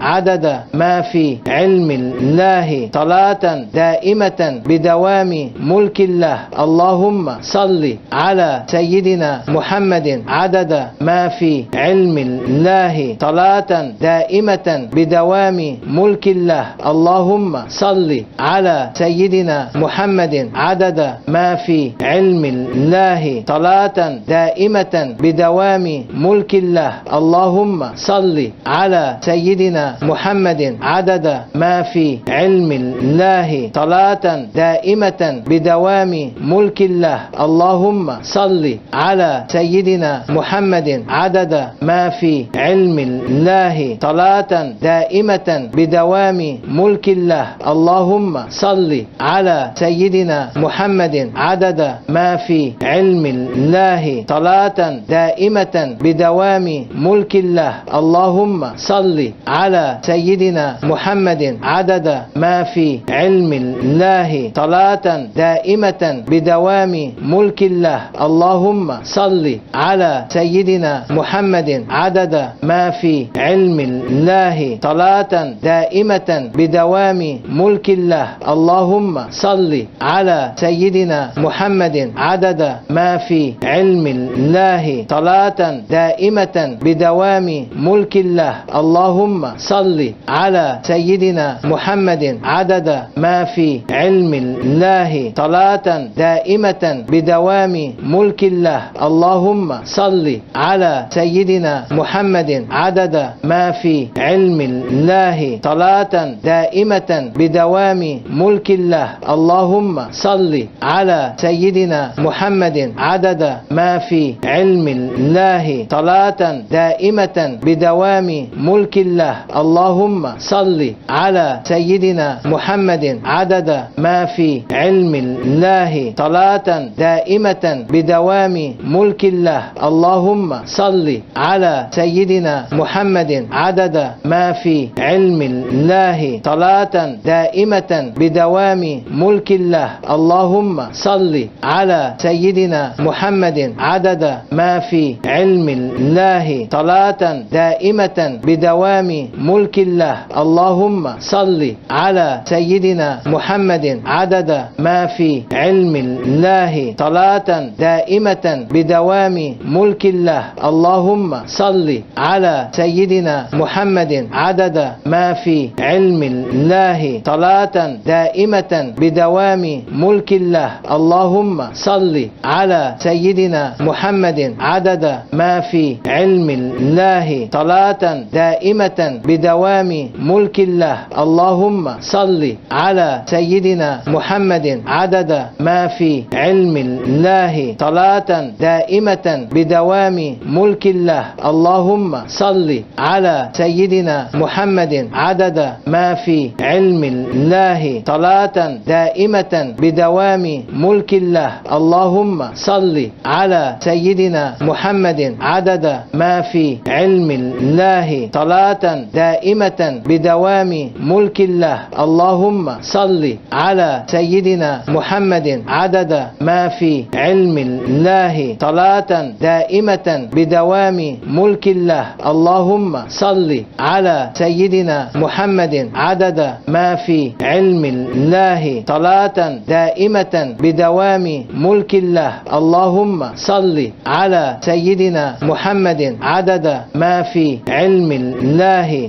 عدد ما في علم الله صلاة دائمة بدوام ملك الله. اللهم صل على سيدنا محمد عدد ما في علم الله صلاة دائمة بدوام ملك الله. اللهم صل على سيدنا محمد عدد ما في علم الله صلاة دائمة بدوام ملك الله. اللهم صل على سيدنا محمد عدد ما في علم الله صلاة دائمة بدوام ملك الله. اللهم صل على سيدنا محمد عدد ما في علم الله صلاة دائمة بدوام ملك الله. اللهم صل على سيدنا محمد عدد ما في علم الله صلاة دائمة بدوام ملك الله. اللهم صل على سيدنا محمد عدد ما في علم الله صلاة دائمة بدوام ملك الله. اللهم صل على سيدنا محمد عدد ما في علم الله صلاة دائمة بدوام ملك الله. اللهم صل على سيدنا محمد عدد ما في علم الله صلاة دائمة بدوام ملك الله. اللهم صل على سيدنا محمد عدد ما في علم الله صلاة دائمة بدوام ملك الله. اللهم صل على سيدنا محمد عدد ما في علم الله صلاة دائمة بدوام ملك الله. اللهم صل على سيدنا محمد عدد ما في علم الله صلاة دائمة بدوام ملك الله. اللهم صل على سيدنا محمد عدد ما في علم الله صلاة دائمة بدوام ملك الله. اللهم صل على سيدنا محمد عدد ما في علم الله صلاة دائمة بدوام ملك الله. اللهم صل على سيدنا محمد عدد ما في علم الله صلاة دائمة بدوام ملك الله. اللهم صل على سيدنا محمد عدد ما في علم الله صلاة دائمة بدوام ملك الله. اللهم صل على سيدنا محمد عدد ما في علم الله صلاة دائمة بدوام ملك الله. اللهم صل على سيدنا محمد عدد ما في علم الله صلاة دائمة بدوام ملك الله. اللهم صل على سيدنا محمد عدد ما في علم الله. صلاة دائمة بدوام ملك الله. اللهم صل على سيدنا محمد عدد ما في علم الله. صلاة دائمة بدوام ملك الله. اللهم صل على سيدنا محمد عدد ما في علم الله. صلاة دائمة بدوام ملك الله. اللهم صل على سيدنا محمد عدد ما في علم الله. صلاة دائمة بدوام ملك الله. اللهم صل على سيدنا محمد عدد ما في علم الله. صلاة دائمة بدوام ملك الله. اللهم صل على سيدنا محمد عدد ما في علم الله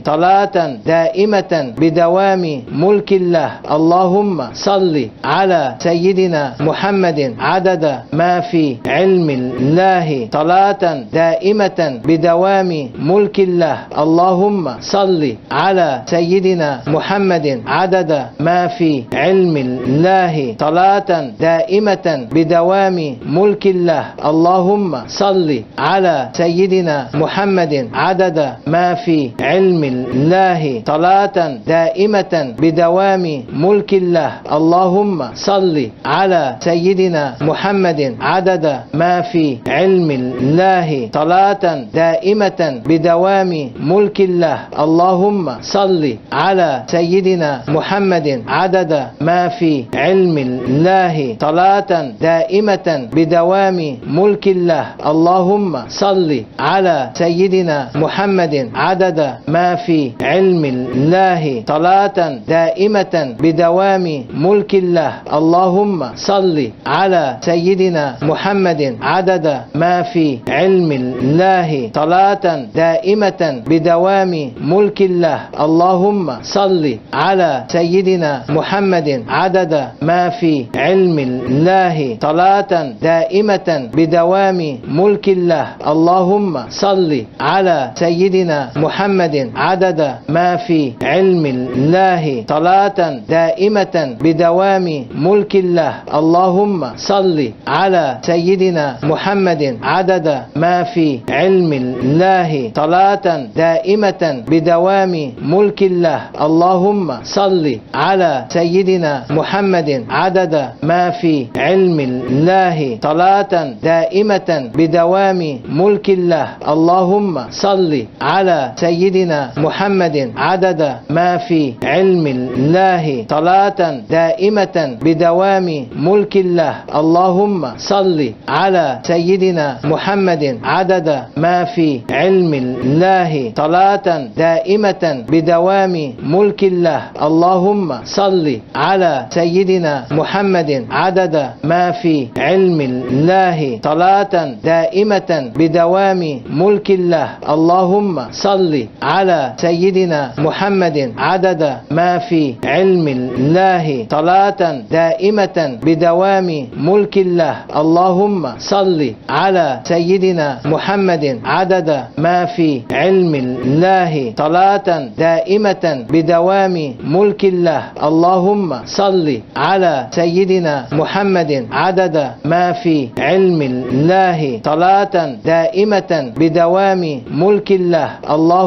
صلاة دائمة بدوام ملك الله. اللهم صل على سيدنا محمد عدد ما في علم الله. صلاة دائمة بدوام ملك الله. اللهم صل على سيدنا محمد عدد ما في علم الله. صلاة دائمة بدوام ملك الله. اللهم صل على سيدنا محمد عدد ما في علم الله صلاة دائمة بدوام ملك الله. اللهم صل على سيدنا محمد. عدد ما في علم الله صلاة دائمة بدوام ملك الله. اللهم صل على سيدنا محمد. عدد ما في علم الله صلاة دائمة بدوام ملك الله. اللهم صل على سيدنا محمد. عدد ما في علم الله صلاة دائمة بدوام ملك الله. اللهم صل على سيدنا محمد عدد ما في علم الله صلاة دائمة بدوام ملك الله. اللهم صل على سيدنا محمد عدد ما في علم الله صلاة دائمة بدوام ملك الله. اللهم صل على سيدنا محمد عدد ما في علم الله صلاة دائمة بدوام ملك الله. اللهم صل على سيدنا محمد عدد ما في علم الله صلاة دائمة بدوام ملك الله. اللهم صل على سيدنا محمد عدد ما في علم الله صلاة دائمة بدوام ملك الله. اللهم صل على سيدنا محمد عدد ما في علم الله صلاة دائمة بدوام ملك الله. اللهم صل على سيدنا محمد عدد ما في علم الله صلاة دائمة بدوام ملك الله. اللهم صل على سيدنا محمد عدد ما في علم الله صلاة دائمة بدوام ملك الله. اللهم صل صل على سيدنا محمد عدد ما في علم الله صلاة دائمة بدوام ملك الله. اللهم صل على سيدنا محمد عدد ما في علم الله صلاة دائمة بدوام ملك الله. اللهم صل على سيدنا محمد عدد ما في علم الله صلاة دائمة بدوام ملك الله. اللهم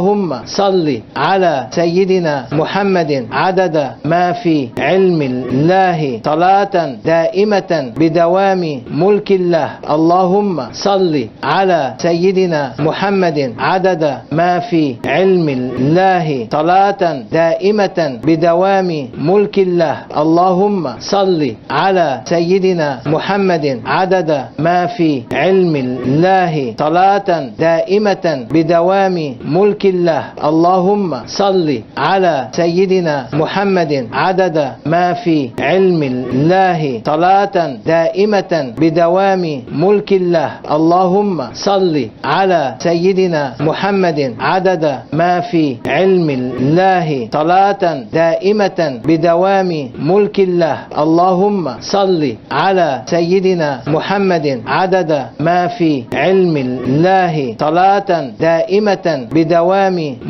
صل على سيدنا محمد عدد ما في علم الله صلاة دائمة بدوام ملك الله. اللهم صل على سيدنا محمد عدد ما في علم الله صلاة دائمة بدوام ملك الله. اللهم صل على سيدنا محمد عدد ما في علم الله صلاة دائمة بدوام ملك الله. اللهم صل على سيدنا محمد عدد ما في علم الله صلاة دائمة بدوام ملك الله. اللهم صل على سيدنا محمد عدد ما في علم الله صلاة دائمة بدوام ملك الله. اللهم صل على سيدنا محمد عدد ما في علم الله صلاة دائمة بدوام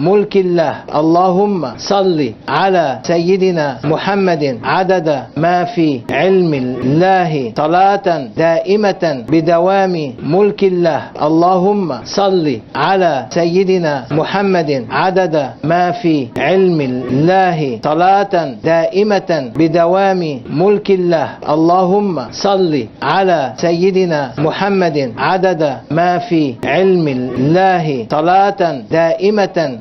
ملك الله. اللهم صل على سيدنا محمد عدد ما في علم الله صلاة دائمة بدوام ملك الله. اللهم صل على سيدنا محمد عدد ما في علم الله صلاة دائمة بدوام ملك الله. اللهم صل على سيدنا محمد عدد ما في علم الله صلاة دائمة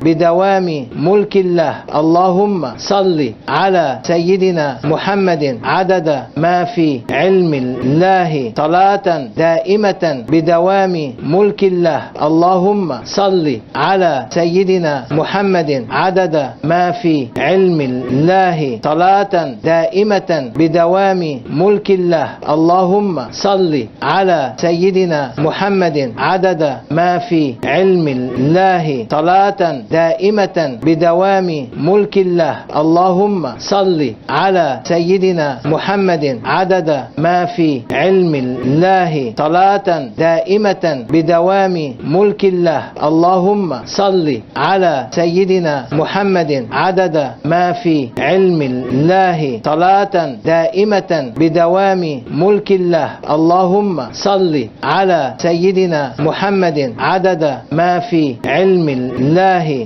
بدوام ملك الله. اللهم صل على سيدنا محمد عدد ما في علم الله. صلاة دائمة بدوام ملك الله. اللهم صل على سيدنا محمد عدد ما في علم الله. صلاة دائمة بدوام ملك الله. اللهم صل على سيدنا محمد عدد ما في علم الله. صلاة دائمة بدوام ملك الله. اللهم صل على سيدنا محمد. عدد ما في علم الله. صلاة دائمة بدوام ملك الله. اللهم صل على سيدنا محمد. عدد ما في علم الله. صلاة دائمة بدوام ملك الله. اللهم صل على سيدنا محمد. عدد ما في علم الله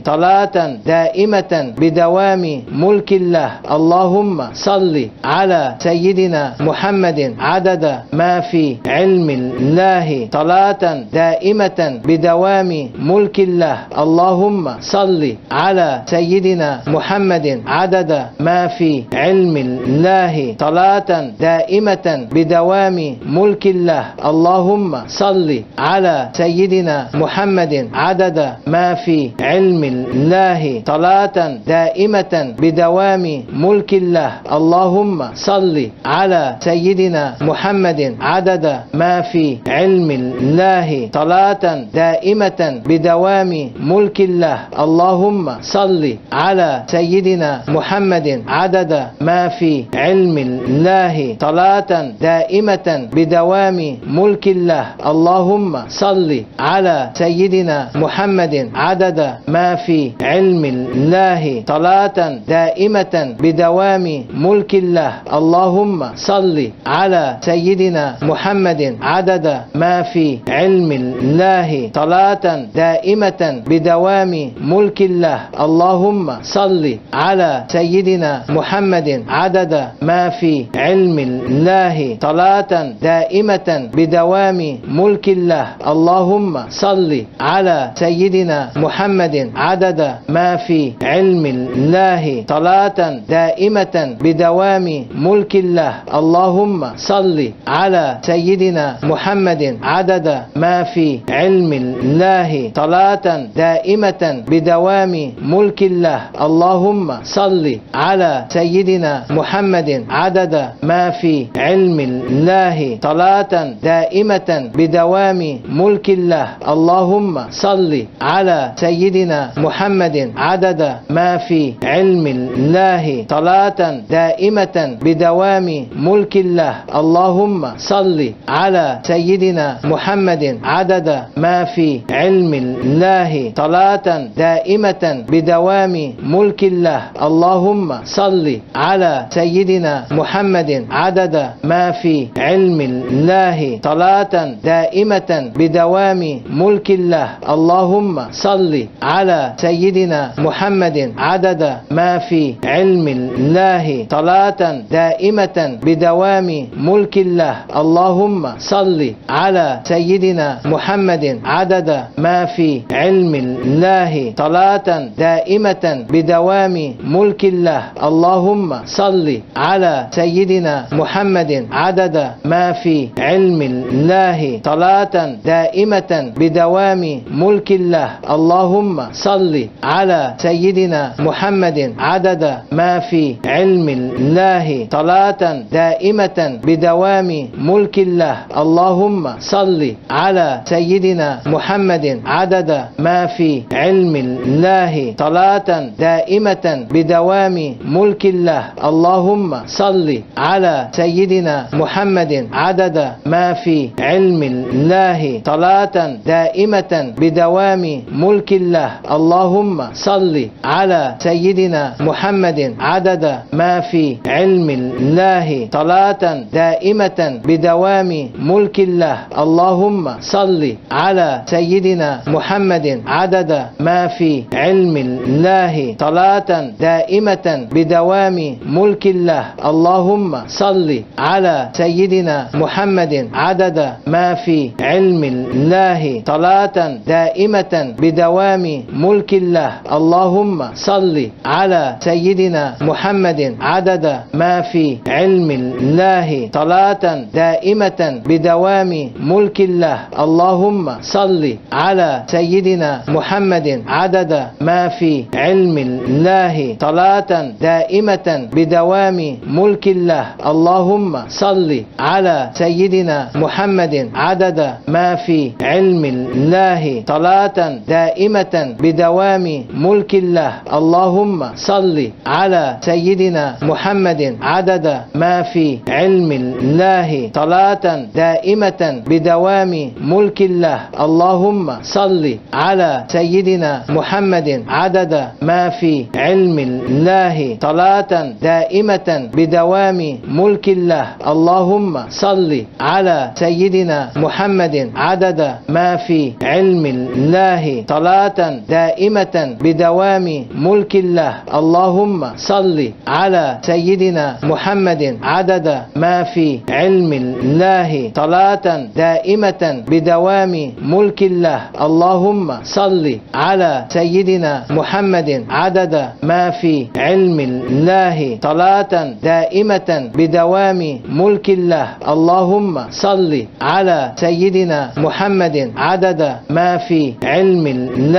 صلاة دائمة بدوام ملك الله. اللهم صل على سيدنا محمد. عدد ما في علم الله. صلاة دائمة بدوام ملك الله. اللهم صل على سيدنا محمد. عدد ما في علم الله. صلاة دائمة بدوام ملك الله. اللهم صل على سيدنا محمد. عدد ما في علم الله صلاة دائمة بدوام ملك الله. اللهم صل على سيدنا محمد. عدد ما في علم الله صلاة دائمة بدوام ملك الله. اللهم صل على سيدنا محمد. عدد ما في علم الله صلاة دائمة بدوام ملك الله. اللهم صل على سيدنا محمد. عدد ما في علم الله صلاة دائمة بدوام ملك الله. اللهم صل على سيدنا محمد عدد ما في علم الله صلاة دائمة بدوام ملك الله. اللهم صل على سيدنا محمد عدد ما في علم الله صلاة دائمة بدوام ملك الله. اللهم صل على سيدنا محمد عدد ما في علم الله صلاة دائمة بدوام ملك الله. اللهم صل على سيدنا محمد عدد ما في علم الله صلاة دائمة بدوام ملك الله. اللهم صل على سيدنا محمد عدد ما في علم الله صلاة دائمة بدوام ملك الله. اللهم صل على سيدنا سيدنا محمد عدد ما في علم الله صلاة دائمة بدوام ملك الله. اللهم صل على سيدنا محمد عدد ما في علم الله صلاة دائمة بدوام ملك الله. اللهم صل على سيدنا محمد عدد ما في علم الله صلاة دائمة بدوام ملك الله. اللهم صل على سيدنا محمد عدد ما في علم الله صلاة دائمة بدوام ملك الله. اللهم صل على سيدنا محمد عدد ما في علم الله صلاة دائمة بدوام ملك الله. اللهم صل على سيدنا محمد عدد ما في علم الله صلاة دائمة بدوام ملك الله. اللهم صل على سيدنا محمد عدد ما في علم الله صلاة دائمة بدوام ملك الله. اللهم صل على سيدنا محمد عدد ما في علم الله صلاة دائمة بدوام ملك الله. اللهم صل على سيدنا محمد عدد ما في علم الله صلاة دائمة بدوام ملك الله اللهم صل على سيدنا محمد عدد ما في علم الله صلاة دائمة بدوام ملك الله. اللهم صل على سيدنا محمد عدد ما في علم الله صلاة دائمة بدوام ملك الله. اللهم صل على سيدنا محمد عدد ما في علم الله صلاة دائمة بدوام ملك الله. اللهم صل على سيدنا محمد عدد ما في علم الله صلاة دائمة بدوام ملك الله. اللهم صل على سيدنا محمد عدد ما في علم الله صلاة دائمة بدوام ملك الله. اللهم صل على سيدنا محمد عدد ما في علم الله صلاة دائمة بدوام ملك الله. اللهم صل على سيدنا محمد عدد ما في علم الله. صلاة دائمة بدوام ملك الله. اللهم صل على سيدنا محمد عدد ما في علم الله. صلاة دائمة بدوام ملك الله. اللهم صل على سيدنا محمد عدد ما في علم الله. صلاة دائمة بدوام ملك الله. اللهم صل على سيدنا محمد عدد ما في علم الله. صلاة دائمة بدوام ملك الله. اللهم صل على سيدنا محمد عدد ما في علم الله. صلاة دائمة بدوام ملك الله. اللهم صل على سيدنا محمد عدد ما في علم الله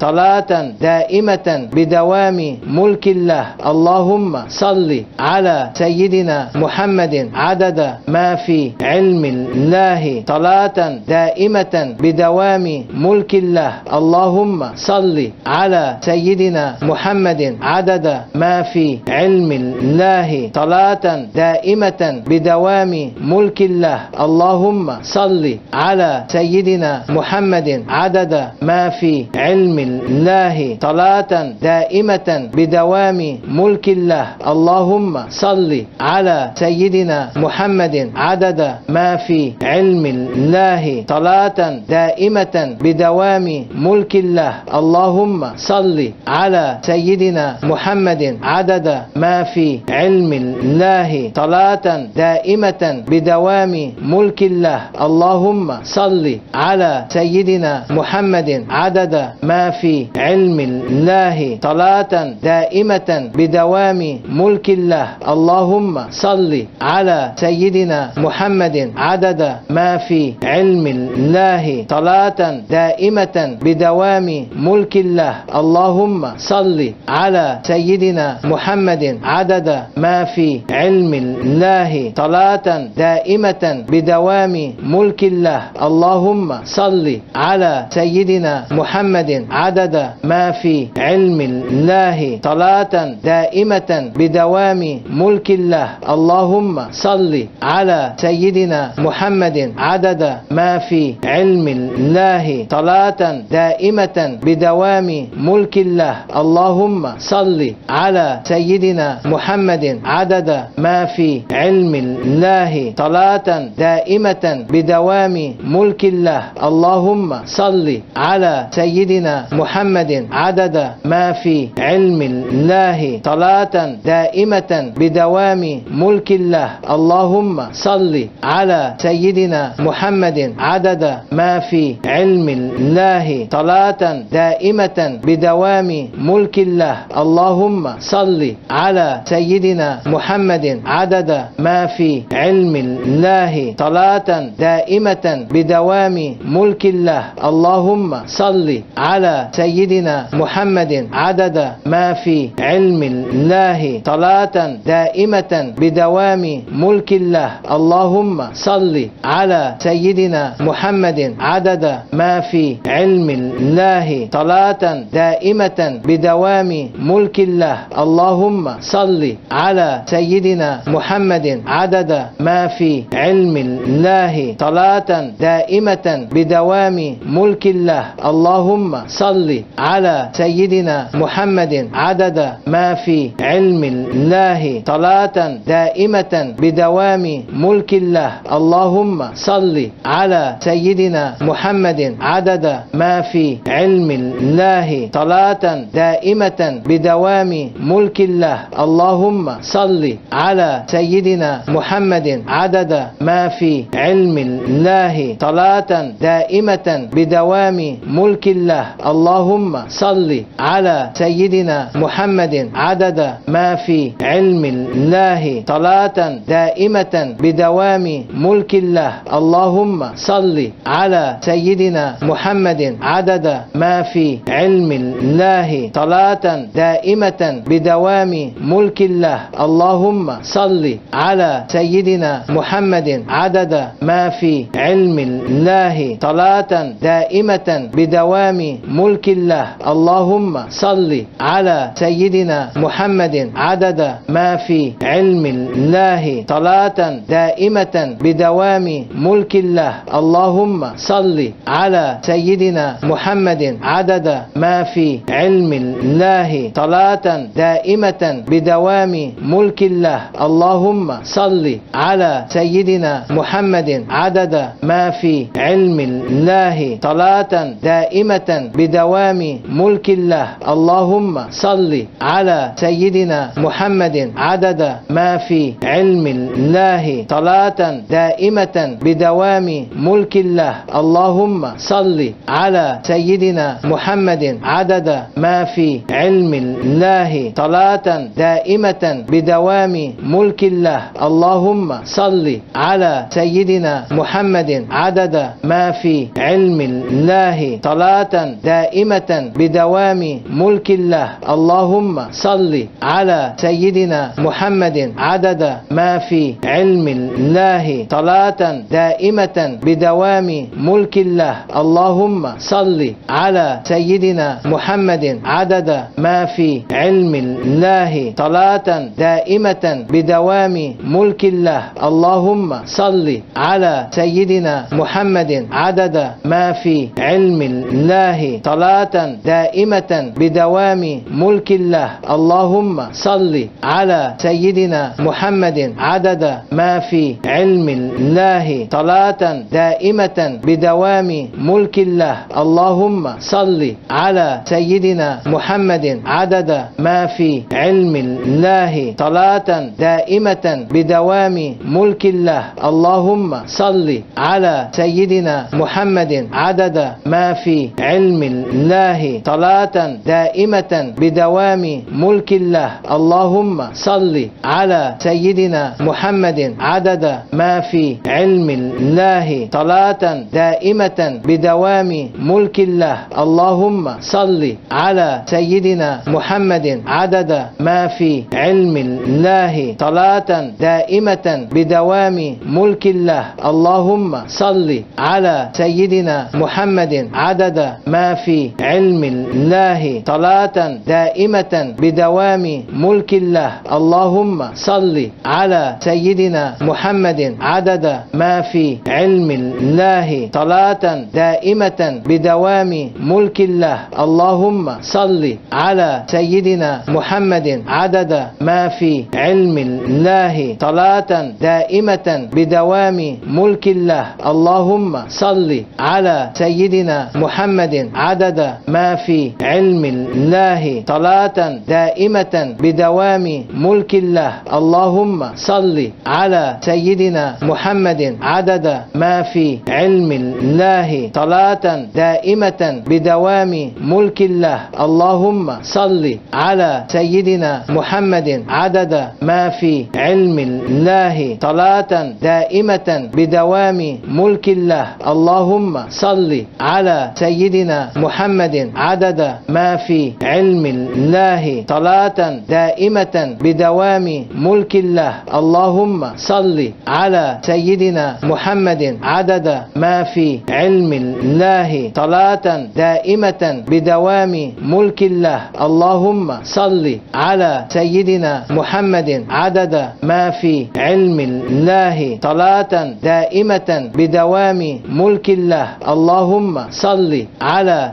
صلاة دائمة بدوام ملك الله. اللهم صل على سيدنا محمد عدد ما في علم الله. صلاة دائمة بدوام ملك الله. اللهم صل على سيدنا محمد عدد ما في علم الله. صلاة دائمة بدوام ملك الله. اللهم صل على سيدنا محمد عدد ما في علم الله صلاة دائمة بدوام ملك الله. اللهم صل على سيدنا محمد عدد ما في علم الله صلاة دائمة بدوام ملك الله. اللهم صل على سيدنا محمد عدد ما في علم الله صلاة دائمة بدوام ملك الله. اللهم صل على سيدنا محمد عدد ما في علم الله صلاة دائمة بدوام ملك الله. اللهم صل على سيدنا محمد عدد ما في علم الله صلاة دائمة بدوام ملك الله. اللهم صل على سيدنا محمد عدد ما في علم الله صلاة دائمة بدوام ملك الله. اللهم صل على سيدنا محمد محمد عدد ما في علم الله صلاة دائمة بدوام ملك الله. اللهم صل على سيدنا محمد عدد ما في علم الله صلاة دائمة بدوام ملك الله. اللهم صل على سيدنا محمد عدد ما في علم الله صلاة دائمة بدوام ملك الله. اللهم صل على سيدنا محمد عدد ما في علم الله صلاة دائمة بدوام ملك الله. اللهم صل على سيدنا محمد عدد ما في علم الله صلاة دائمة بدوام ملك الله. اللهم صل على سيدنا محمد عدد ما في علم الله صلاة دائمة بدوام ملك الله. اللهم صل على سيدنا محمد عدد ما في علم الله صلاة دائمة بدوام ملك الله. اللهم صل على سيدنا محمد عدد ما في علم الله صلاة دائمة بدوام ملك الله. اللهم صل على سيدنا محمد عدد ما في علم الله صلاة دائمة بدوام ملك الله. اللهم صل على سيدنا محمد عدد ما في علم الله صلاة دائمة بدوام ملك الله. اللهم صل على سيدنا محمد عدد ما في علم الله صلاة دائمة بدوام ملك الله. اللهم صل على سيدنا محمد عدد ما في علم الله صلاة دائمة بدوام ملك الله. اللهم صل على سيدنا محمد عدد ما في علم الله صلاة دائمة بدوام ملك الله. اللهم صل على سيدنا محمد عدد ما في علم الله صلاة دائمة بدوام ملك الله. اللهم صل على سيدنا محمد عدد ما في علم الله صلاة دائمة بدوام ملك الله. اللهم صل على سيدنا محمد عدد ما في علم الله صلاة دائمة بدوام ملك الله. اللهم صل على سيدنا محمد عدد ما في علم الله صلاة دائمة بدوام ملك الله. اللهم صل على سيدنا محمد عدد ما في علم الله صلاة دائمة بدوام ملك الله. اللهم صل على سيدنا محمد عدد ما في علم الله صلاة دائمة بدوام ملك الله. اللهم صل على سيدنا محمد عدد ما في علم الله صلاة دائمة بدوام ملك الله. اللهم صل على سيدنا محمد عدد ما في علم الله صلاة دائمة بدوام ملك الله. اللهم صل على سيدنا محمد عدد ما في علم الله. صلاة دائمة بدوام ملك الله. اللهم صل على سيدنا محمد عدد ما في علم الله. صلاة دائمة بدوام ملك الله. اللهم صل على سيدنا محمد عدد ما في علم الله. صلاة دائمة بدوام ملك الله. اللهم صل على سيدنا محمد عدد ما في علم الله. صلاة دائمة بدوام ملك الله. اللهم صل على سيدنا محمد عدد ما في علم الله. صلاة دائمة بدوام ملك الله. اللهم صل على سيدنا محمد عدد ما في علم الله صلاة دائمة بدوام ملك الله. اللهم صل على سيدنا محمد. عدد ما في علم الله صلاة دائمة بدوام ملك الله. اللهم صل على سيدنا محمد. عدد ما في علم الله صلاة دائمة بدوام ملك الله. اللهم صل على سيدنا محمد. عدد ما في علم الله صلاة دائمة بدوام ملك الله. اللهم صل على سيدنا محمد. عدد ما في علم الله صلاة دائمة بدوام ملك الله. اللهم صل على سيدنا محمد. عدد ما في علم الله صلاة دائمة بدوام ملك الله. اللهم صل على سيدنا محمد. عدد ما في علم الله صلاة دائمة بدوام ملك الله. اللهم صل على سيدنا محمد. عدد ما في علم الله صلاة دائمة بدوام ملك الله. اللهم صل على سيدنا محمد. عدد ما في علم الله صلاة دائمة بدوام ملك الله. اللهم صل على سيدنا محمد عدد ما في علم الله صلاة دائمة بدوام ملك الله. اللهم صل على سيدنا محمد عدد ما في علم الله صلاة دائمة بدوام ملك الله. اللهم صل على سيدنا محمد عدد ما في علم الله صلاة دائمة بدوام ملك الله. اللهم صل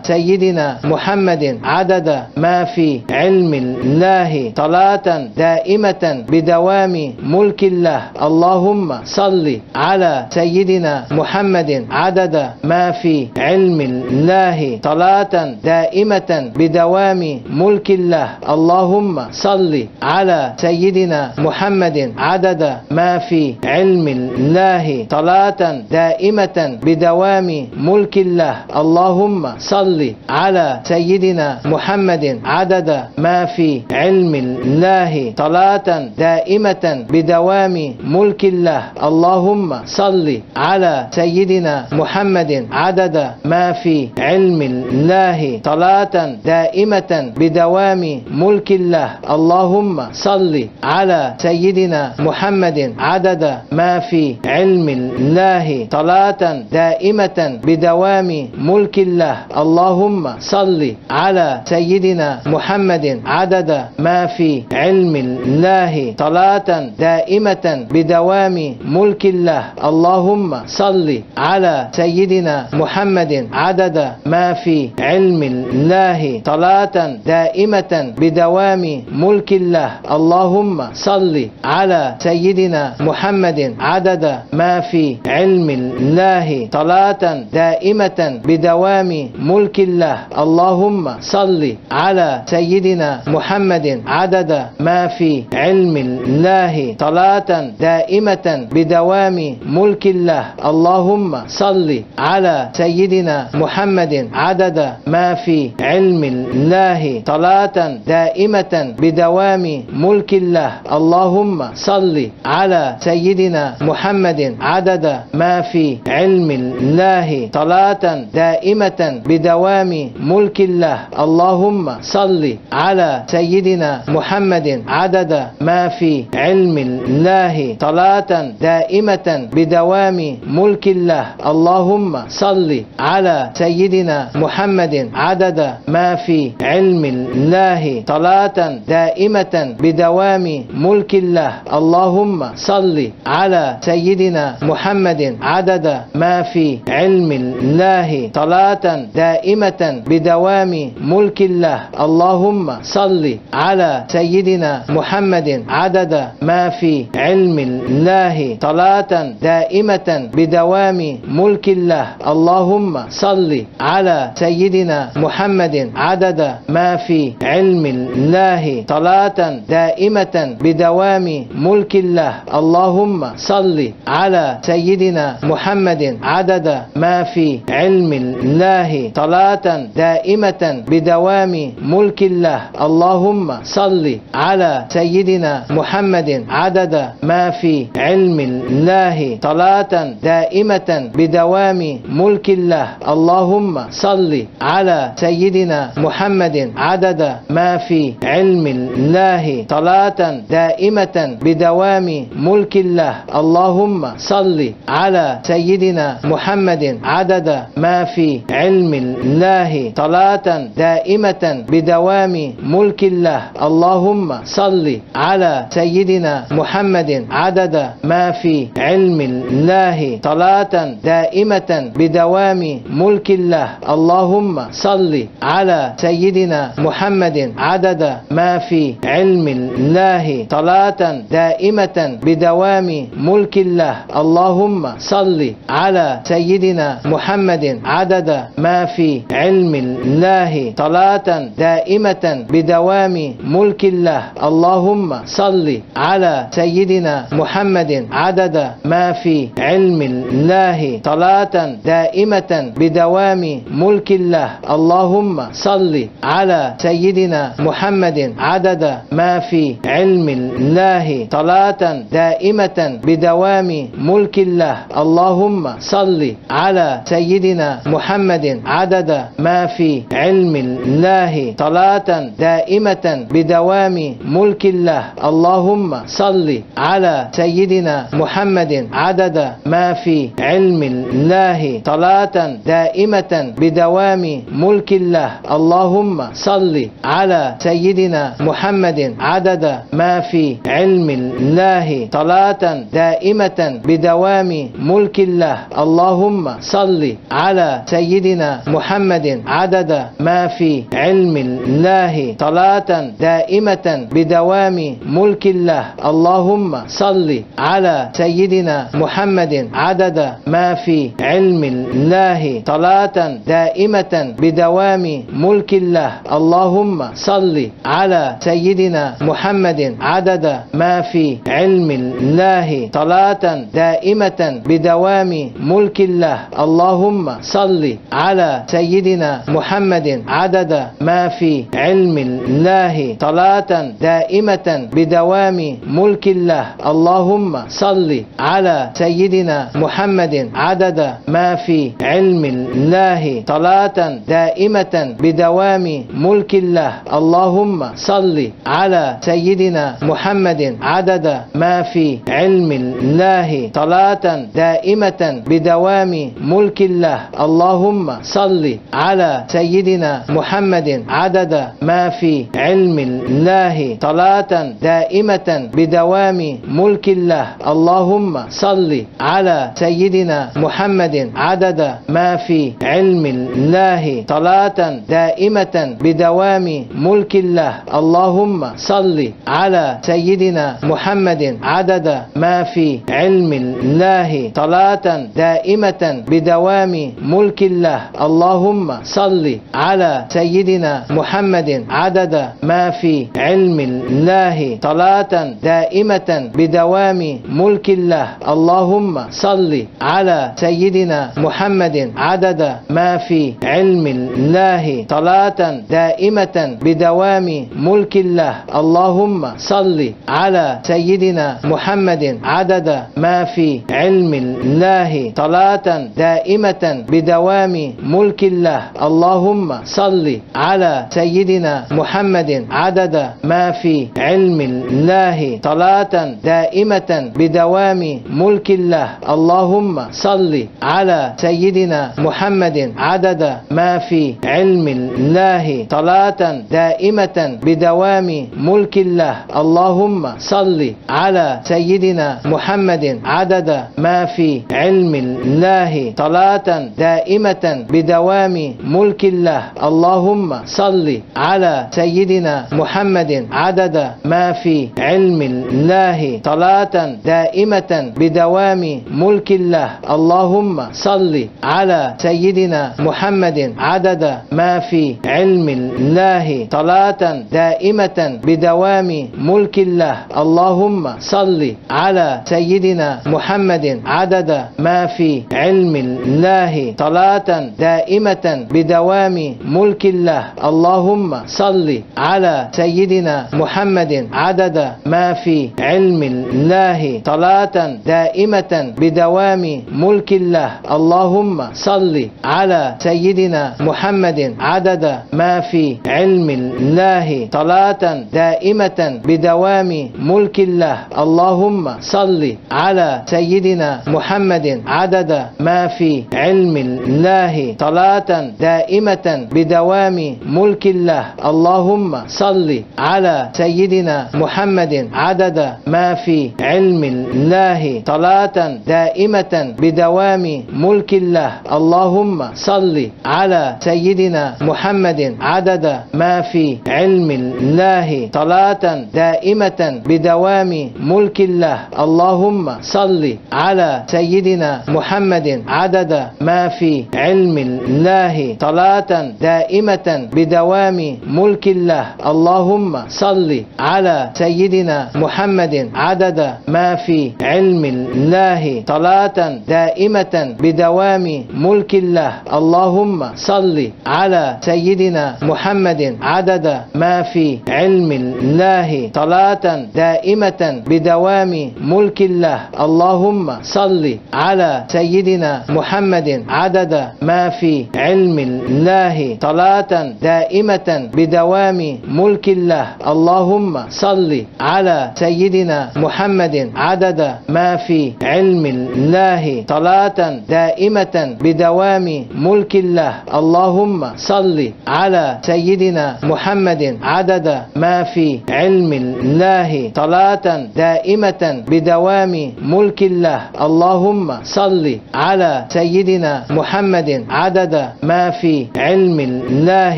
سيدنا محمد عدد ما في علم الله صلاة دائمة بدوام ملك الله. اللهم صل على سيدنا محمد عدد ما في علم الله صلاة دائمة بدوام ملك الله. اللهم صل على سيدنا محمد عدد ما في علم الله صلاة دائمة بدوام ملك الله. اللهم صل على سيدنا محمد عدد ما في علم الله صلاة دائمة بدوام ملك الله. اللهم صل على سيدنا محمد عدد ما في علم الله صلاة دائمة بدوام ملك الله. اللهم صل على سيدنا محمد عدد ما في علم الله صلاة دائمة بدوام ملك الله. اللهم صل على سيدنا محمد عدد ما في علم الله صلاة دائمة بدوام ملك الله. اللهم صل على سيدنا محمد عدد ما في علم الله صلاة دائمة بدوام ملك الله. اللهم صل على سيدنا محمد عدد ما في علم الله صلاة دائمة بدوام ملك الله. اللهم صل على سيدنا محمد عدد ما في علم الله صلاة دائمة بدوام ملك الله. اللهم صل على سيدنا محمد عدد ما في علم الله صلاة دائمة بدوام ملك الله. اللهم صل على سيدنا محمد عدد ما في علم الله صلاة دائمة بدوام ملك الله. اللهم صل على سيدنا محمد. عدد ما في علم الله. صلاة دائمة بدوام ملك الله. اللهم صل على سيدنا محمد. عدد ما في علم الله. صلاة دائمة بدوام ملك الله. اللهم صل على سيدنا محمد. عدد ما في علم الله. صلاة دائمة بدوام ملك الله. اللهم صل على سيدنا محمد. عدد ما في علم الله. صلاة دائمة بدوام ملك الله. اللهم صل على سيدنا محمد. عدد ما في علم الله. صلاة دائمة بدوام ملك الله. اللهم صل على سيدنا محمد. عدد ما في علم الله. صلاة دائمة بدوام ملك الله. اللهم صل على سيدنا محمد عدد ما في علم الله. صلاة دائمة بدوام ملك الله. اللهم صل على سيدنا محمد عدد ما في علم الله. صلاة دائمة بدوام ملك الله. اللهم صل على سيدنا محمد عدد ما في علم علم الله صلاة دائمة بدوام ملك الله. اللهم صل على سيدنا محمد عدد ما في علم الله صلاة دائمة بدوام ملك الله. اللهم صل على سيدنا محمد عدد ما في علم الله صلاة دائمة بدوام ملك الله. اللهم صل على سيدنا محمد عدد ما في علم الله صلاة دائمة بدوام ملك الله. اللهم صل على سيدنا محمد عدد ما في علم الله صلاة دائمة بدوام ملك الله. اللهم صل على سيدنا محمد عدد ما في علم الله صلاة دائمة بدوام ملك الله. اللهم صل على سيدنا محمد عدد ما في علم الله صلاة دائمة بدوام ملك الله. اللهم صل على سيدنا محمد. عدد ما في علم الله صلاة دائمة بدوام ملك الله. اللهم صل على سيدنا محمد. عدد ما في علم الله صلاة دائمة بدوام ملك الله. اللهم صل على سيدنا محمد عدد ما في علم الله صلاة دائمة بدوام ملك الله. اللهم صل على سيدنا محمد عدد ما في علم الله صلاة دائمة بدوام ملك الله. اللهم صل على سيدنا محمد عدد ما في علم الله صلاة دائمة بدوام ملك الله. اللهم صل على سيدنا محمد عدد ما في علم الله صلاة دائمة بدوام ملك الله. اللهم صل على سيدنا محمد عدد ما في علم الله صلاة دائمة بدوام ملك الله. اللهم صل على سيدنا محمد عدد ما في علم الله صلاة دائمة بدوام ملك الله. اللهم صل على سيدنا محمد عدد ما في علم الله صلاة دائمة بدوام ملك الله. اللهم صل على سيدنا محمد عدد ما في علم الله صلاة دائمة بدوام ملك الله. اللهم صل على سيدنا محمد عدد ما في علم الله صلاة دائمة بدوام ملك الله. اللهم صل على سيدنا محمد عدد ما في علم الله صلاة دائمة بدوام ملك الله. اللهم صل على سيدنا محمد عدد ما في علم الله صلاة دائمة بدوام ملك الله. اللهم صل على سيدنا محمد عدد ما في علم الله صلاة دائمة بدوام ملك الله. اللهم صل على سيدنا محمد عدد ما في علم الله صلاة دائمة بدوام ملك الله. اللهم صل على سيدنا محمد عدد ما في علم الله صلاة دائمة بدوام ملك الله. اللهم صل على سيدنا محمد عدد ما في علم الله صلاة دائمة بدوام ملك الله. اللهم صل على سيدنا محمد عدد ما في علم الله صلاة دائمة بدوام ملك الله. اللهم صل على سيدنا محمد عدد ما في علم الله صلاة دائمة بدوام ملك الله. اللهم صل على سيدنا محمد عدد ما في علم الله صلاة دائمة بدوام ملك الله. اللهم صل على سيدنا محمد عدد ما في علم الله. صلاة دائمة بدوام ملك الله. اللهم صل على سيدنا محمد عدد ما في علم الله. صلاة دائمة بدوام ملك الله. اللهم صل على سيدنا محمد عدد ما في علم الله. صلاة دائمة بدوام ملك الله. اللهم صل على سيدنا محمد عدد ما في علم الله. صلاة دائمة بدوام ملك الله. اللهم صل على سيدنا محمد عدد ما في علم الله. صلاة دائمة بدوام ملك الله. اللهم صل على سيدنا محمد عدد ما في علم الله صلاة دائمة بدوام ملك الله. اللهم صل على سيدنا محمد عدد ما في علم الله صلاة دائمة بدوام ملك الله. اللهم صل على سيدنا محمد عدد ما في علم الله صلاة دائمة بدوام ملك الله. اللهم صل على سيدنا محمد عدد ما في علم الله صلاة دائمة بدوام ملك الله. اللهم صل على سيدنا محمد عدد ما في علم الله صلاة دائمة بدوام ملك الله. اللهم صل على سيدنا محمد عدد ما في علم الله صلاة دائمة بدوام ملك الله. اللهم صل على سيدنا محمد عدد ما في علم الله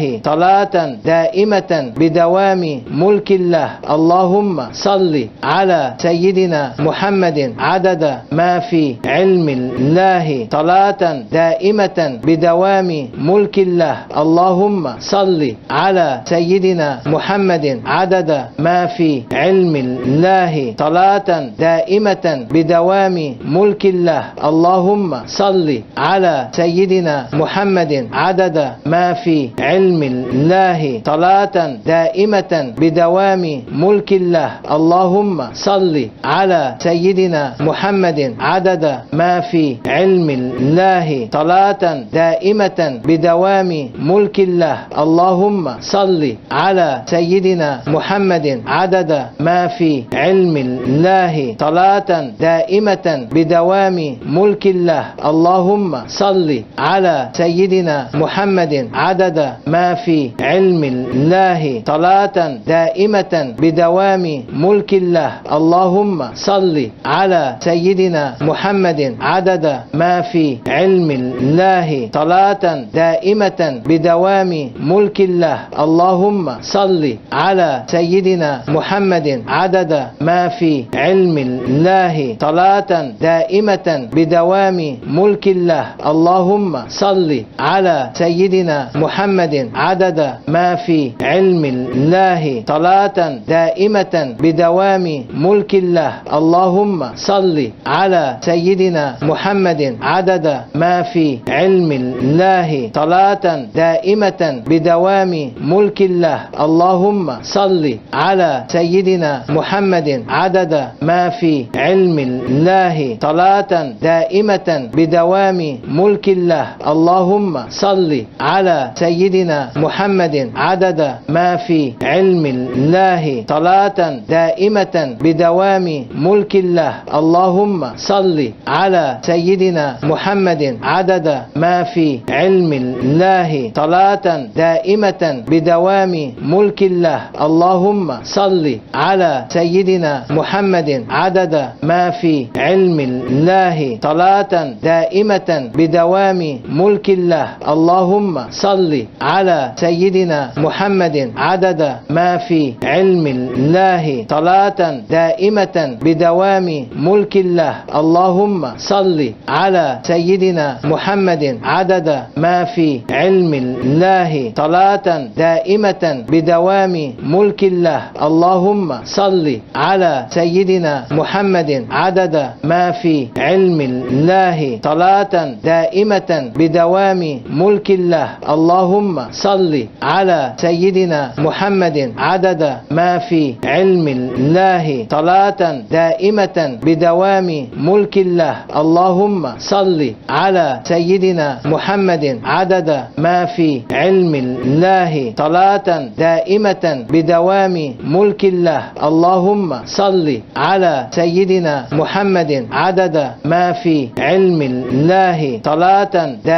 صلاة دائمة بدوام ملك الله. اللهم صل على سيدنا محمد. عدد ما في علم الله صلاة دائمة بدوام ملك الله. اللهم صل على سيدنا محمد. عدد ما في علم الله صلاة دائمة بدوام ملك الله. اللهم صل على سيدنا محمد عدد ما في علم الله صلاة دائمة بدوام ملك الله. اللهم صل على سيدنا محمد عدد ما في علم الله صلاة دائمة بدوام ملك الله. اللهم صل على سيدنا محمد عدد ما في علم الله صلاة دائمة بدوام ملك الله. اللهم صل على سيدنا محمد عدد ما في علم الله صلاة دائمة بدوام ملك الله. اللهم صل على سيدنا محمد عدد ما في علم الله صلاة دائمة بدوام ملك الله. اللهم صل على سيدنا محمد عدد ما في علم الله صلاة دائمة بدوام ملك الله. اللهم صل على سيدنا محمد عدد ما في علم الله صلاة دائمة بدوام ملك الله. اللهم صل على سيدنا محمد عدد ما في علم الله صلاة دائمة بدوام ملك الله. اللهم صل على سيدنا محمد عدد ما في علم الله صلاة دائمة بدوام ملك الله. اللهم صل على سيدنا محمد عدد ما في علم الله صلاة دائمة بدوام ملك الله. اللهم صل على سيدنا محمد عدد ما في علم الله صلاة دائمة بدوام ملك الله. اللهم صل على سيدنا محمد عدد ما في علم الله صلاة دائمة بدوام ملك الله. اللهم صل على سيدنا محمد عدد ما في علم الله صلاة دائمة بدوام ملك الله. اللهم صل على سيدنا محمد عدد ما في علم الله صلاة دائمة بدوام ملك الله. اللهم صل على سيدنا محمد عدد ما في علم الله صلاة دائمة بدوام ملك الله. اللهم صل على سيدنا محمد عدد ما في علم الله صلاة دائمة بدوام ملك الله. اللهم صل على سيدنا محمد عدد ما في علم الله صلاة دائمة بدوام ملك الله. اللهم صل على سيدنا محمد عدد ما في علم الله صلاة دائمة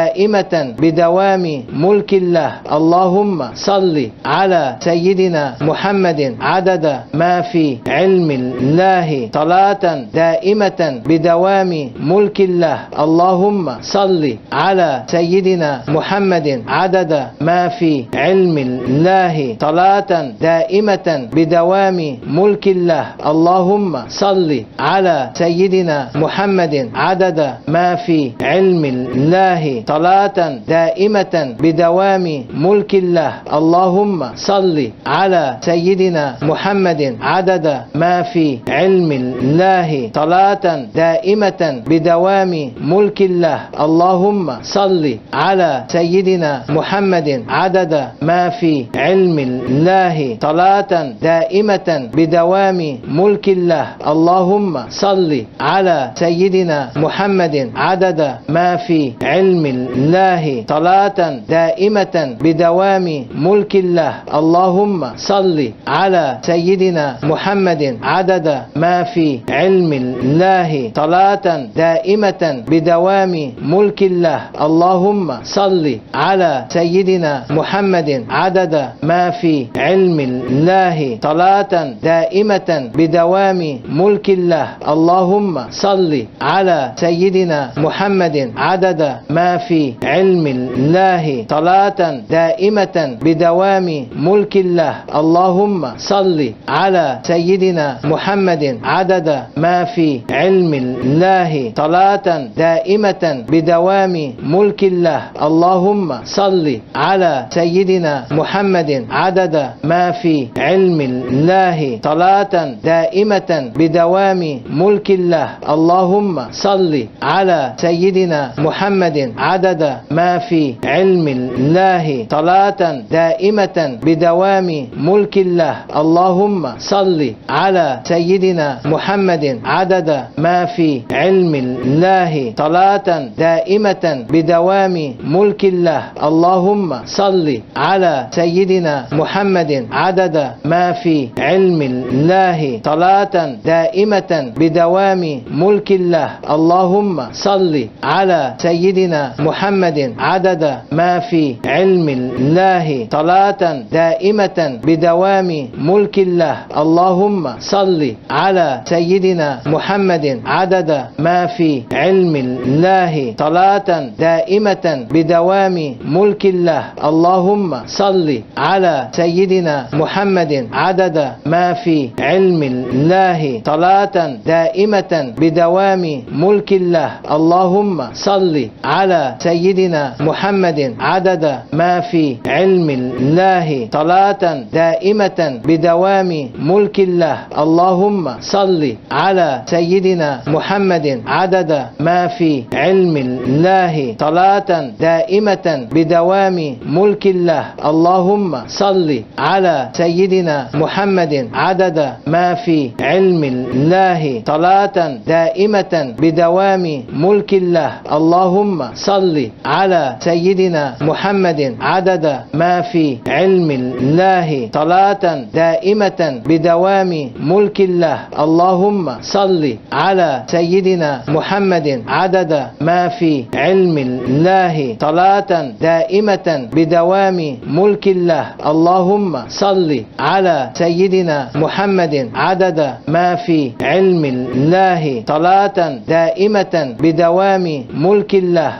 بدوام ملك الله. اللهم صل على سيدنا محمد. عدد ما في علم الله. صلاة دائمة بدوام ملك الله. اللهم صل على سيدنا محمد. عدد ما في علم الله. صلاة دائمة بدوام ملك الله. اللهم صل على سيدنا محمد. عدد ما في علم الله. صلاة دائمة بدوام ملك الله. اللهم صل على سيدنا محمد. عدد ما في علم الله. صلاة دائمة بدوام ملك الله. اللهم صل على سيدنا محمد. عدد ما في علم الله. صلاة دائمة بدوام ملك الله. اللهم صل على سيدنا محمد. عدد ما في علم الله صلاة دائمة بدوام ملك الله. اللهم صل على سيدنا محمد عدد ما في علم الله صلاة دائمة بدوام ملك الله. اللهم صل على سيدنا محمد عدد ما في علم الله صلاة دائمة بدوام ملك الله. اللهم صل على سيدنا محمد عدد ما في علم الله صلاة دائمة بدوام ملك الله. اللهم صل على سيدنا محمد عدد ما في علم الله صلاة دائمة بدوام ملك الله. اللهم صل على سيدنا محمد عدد ما في علم الله صلاة دائمة بدوام ملك الله. اللهم صل على سيدنا محمد عدد ما في علم الله صلاة دائمة بدوام ملك الله. اللهم صل على سيدنا محمد. عدد ما في علم الله صلاة دائمة بدوام ملك الله. اللهم صل على سيدنا محمد. عدد ما في علم الله صلاة دائمة بدوام ملك الله. اللهم صل على سيدنا محمد عدد ما في علم الله صلاة دائمة بدوام ملك الله. اللهم صل على سيدنا محمد عدد ما في علم الله صلاة دائمة بدوام ملك الله. اللهم صل على سيدنا محمد عدد ما في علم الله صلاة دائمة بدوام ملك الله. اللهم صل على سيدنا محمد عدد ما في علم الله صلاة دائمة بدوام ملك الله. اللهم صل على سيدنا محمد عدد ما في علم الله صلاة دائمة بدوام ملك الله. اللهم صل على سيدنا محمد عدد ما في علم الله صلاة دائمة بدوام ملك الله. اللهم صل على سيدنا محمد عدد ما في علم الله صلاة دائمة بدوام ملك الله. اللهم صل على سيدنا محمد عدد ما في علم الله صلاة دائمة بدوام ملك الله. اللهم صل على سيدنا محمد عدد ما في علم الله صلاة دائمة بدوام ملك الله.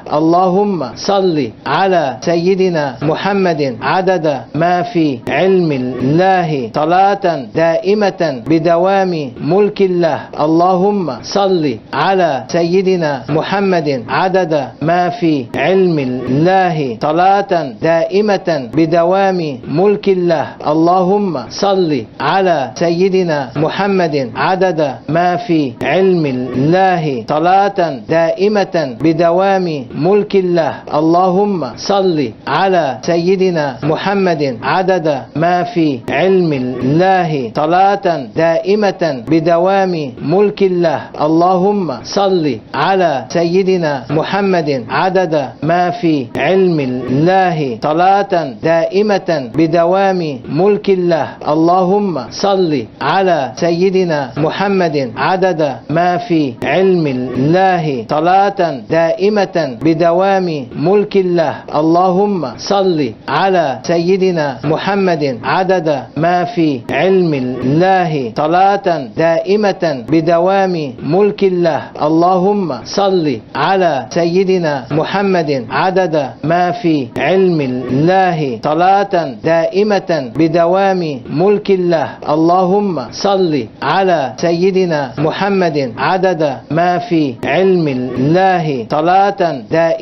صل على سيدنا محمد عدد ما في علم الله صلاة دائمة بدوام ملك الله. اللهم صل على سيدنا محمد عدد ما في علم الله صلاة دائمة بدوام ملك الله. اللهم صل على سيدنا محمد عدد ما في علم الله صلاة دائمة بدوام ملك الله. اللهم صل على سيدنا محمد عدد ما في علم الله صلاة دائمة بدوام ملك الله. اللهم صل على سيدنا محمد عدد ما في علم الله صلاة دائمة بدوام ملك الله. اللهم صل على سيدنا محمد عدد ما في علم الله صلاة دائمة بدوام بدوام ملك الله. اللهم صل على سيدنا محمد عدد ما في علم الله صلاة دائمة بدوام ملك الله. اللهم صل على سيدنا محمد عدد ما في علم الله صلاة دائمة بدوام ملك الله. اللهم صل على سيدنا محمد عدد ما في علم الله صلاة دائمة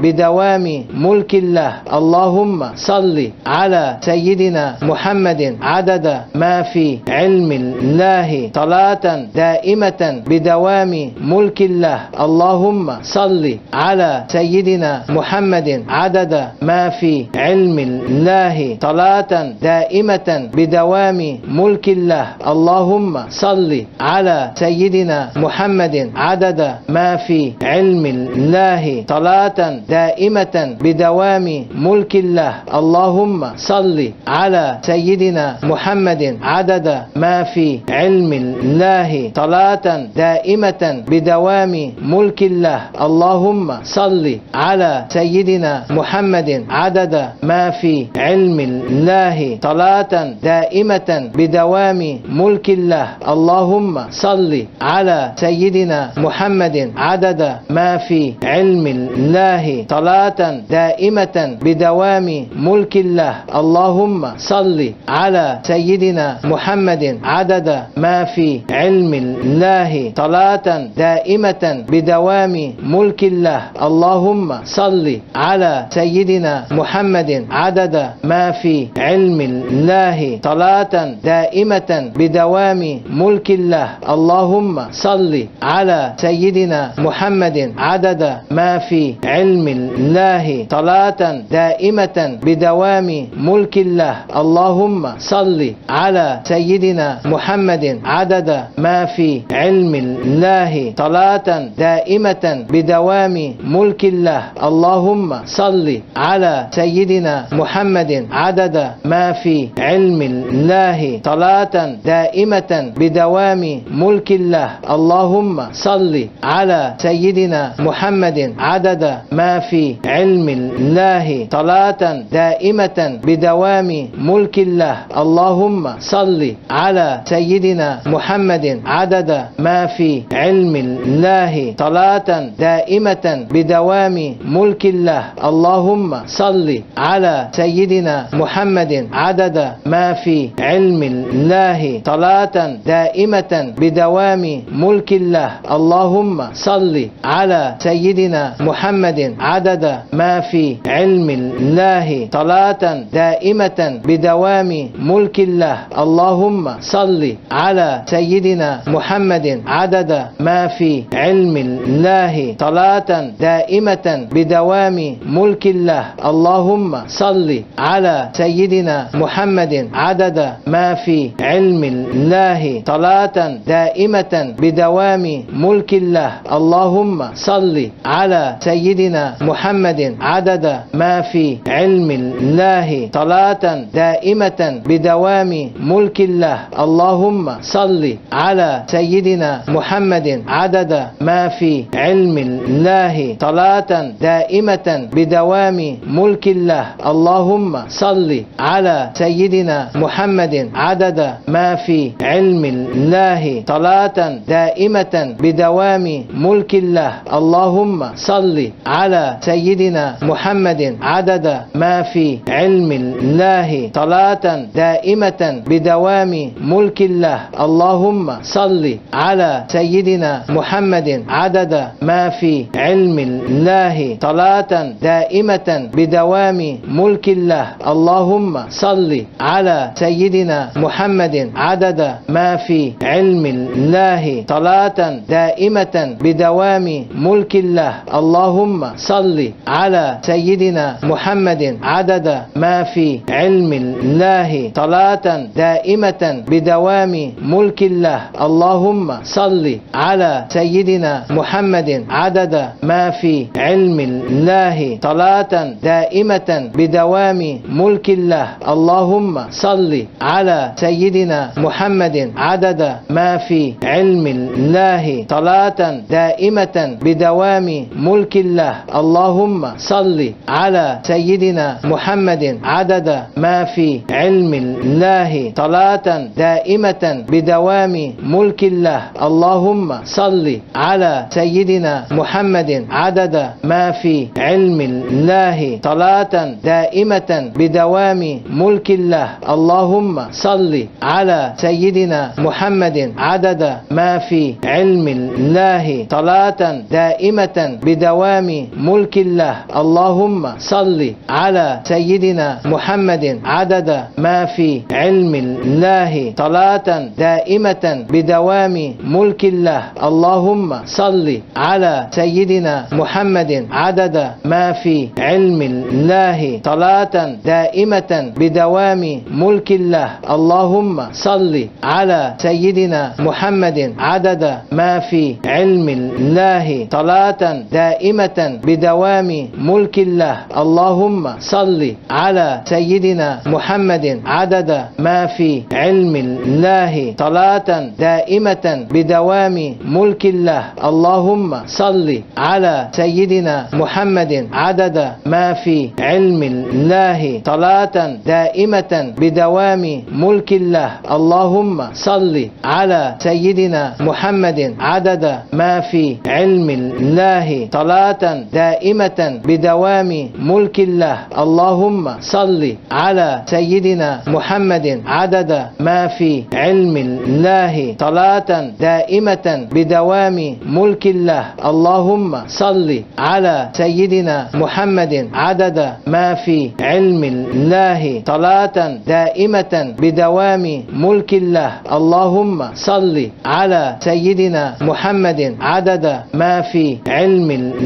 بدوام ملك الله. اللهم صل على سيدنا محمد عدد ما في علم الله. صلاة دائمة بدوام ملك الله. اللهم صل على سيدنا محمد عدد ما في علم الله. صلاة دائمة بدوام ملك الله. اللهم صل على سيدنا محمد عدد ما في علم الله. صلاة دائمة بدوام ملك الله. اللهم صل على سيدنا محمد عدد ما في علم الله. صلاة دائمة بدوام ملك الله. اللهم صل على سيدنا محمد عدد ما في علم الله. صلاة دائمة بدوام ملك الله. اللهم صل على سيدنا محمد عدد ما في علم الله صلاة دائمة بدوام ملك الله. اللهم صل على سيدنا محمد عدد ما في علم الله. صلاة دائمة بدوام ملك الله. اللهم صل على سيدنا محمد عدد ما في علم الله. صلاة دائمة بدوام ملك الله. اللهم صل على سيدنا محمد عدد ما في علم الله صلاة دائمة بدوام ملك الله. اللهم صل على سيدنا محمد عدد ما في علم الله صلاة دائمة بدوام ملك الله. اللهم صل على سيدنا محمد عدد ما في علم الله صلاة دائمة بدوام ملك الله. اللهم صل على سيدنا محمد عدد ما في علم الله صلاة دائمة بدوام ملك الله. اللهم صل على سيدنا محمد. عدد ما في علم الله صلاة دائمة بدوام ملك الله. اللهم صل على سيدنا محمد. عدد ما في علم الله صلاة دائمة بدوام ملك الله. اللهم صل على سيدنا محمد عدد ما في علم الله صلاة دائمة بدوام ملك الله. اللهم صل على سيدنا محمد عدد ما في علم الله صلاة دائمة بدوام ملك الله. اللهم صل على سيدنا محمد عدد ما في علم الله صلاة دائمة بدوام ملك الله. اللهم صل على سيدنا محمد عدد ما في علم الله صلاة دائمة بدوام ملك الله. اللهم صل على سيدنا محمد عدد ما في علم الله صلاة دائمة بدوام ملك الله. اللهم صل على سيدنا محمد عدد ما في علم الله صلاة دائمة بدوام ملك الله. اللهم صل على سيدنا محمد عدد ما في علم الله صلاة دائمة بدوام ملك الله. اللهم صل على سيدنا محمد عدد ما في علم الله صلاة دائمة بدوام ملك الله. اللهم صل على سيدنا محمد عدد ما في علم الله صلاة دائمة بدوام ملك الله. اللهم صل على سيدنا محمد عدد ما في علم الله صلاة دائمة بدوام ملك الله. اللهم صل على سيدنا محمد عدد ما في علم الله صلاة دائمة بدوام ملك الله. اللهم صل على سيدنا محمد عدد ما في علم الله صلاة دائمة بدوام ملك الله. اللهم صل على سيدنا محمد عدد ما في علم الله صلاة دائمة بدوام ملك الله. اللهم صل على سيدنا محمد عدد ما في علم الله صلاة دائمة بدوام ملك الله. اللهم صل على سيدنا محمد عدد ما في علم الله صلاة دائمة بدوام ملك الله. اللهم صل على سيدنا محمد عدد ما في علم الله صلاة دائمة بدوام ملك الله. اللهم صل على سيدنا محمد عدد ما في علم الله صلاة دائمة بدوام ملك الله. اللهم صل على سيدنا محمد عدد ما في علم الله صلاة دائمة بدوام ملك الله. اللهم صل على سيدنا محمد عدد ما في علم الله. صلاة دائمة بدوام ملك الله. اللهم صل على سيدنا محمد عدد ما في علم الله. صلاة دائمة بدوام ملك الله. اللهم صل على سيدنا محمد عدد ما في علم الله. صلاة دائمة بدوام ملك الله. اللهم صل على سيدنا محمد عدد ما في علم الله. صلاة دائمة بدوام ملك الله. اللهم صل على سيدنا محمد عدد ما في علم الله. صلاة دائمة بدوام ملك الله. اللهم صل على سيدنا محمد عدد ما في علم الله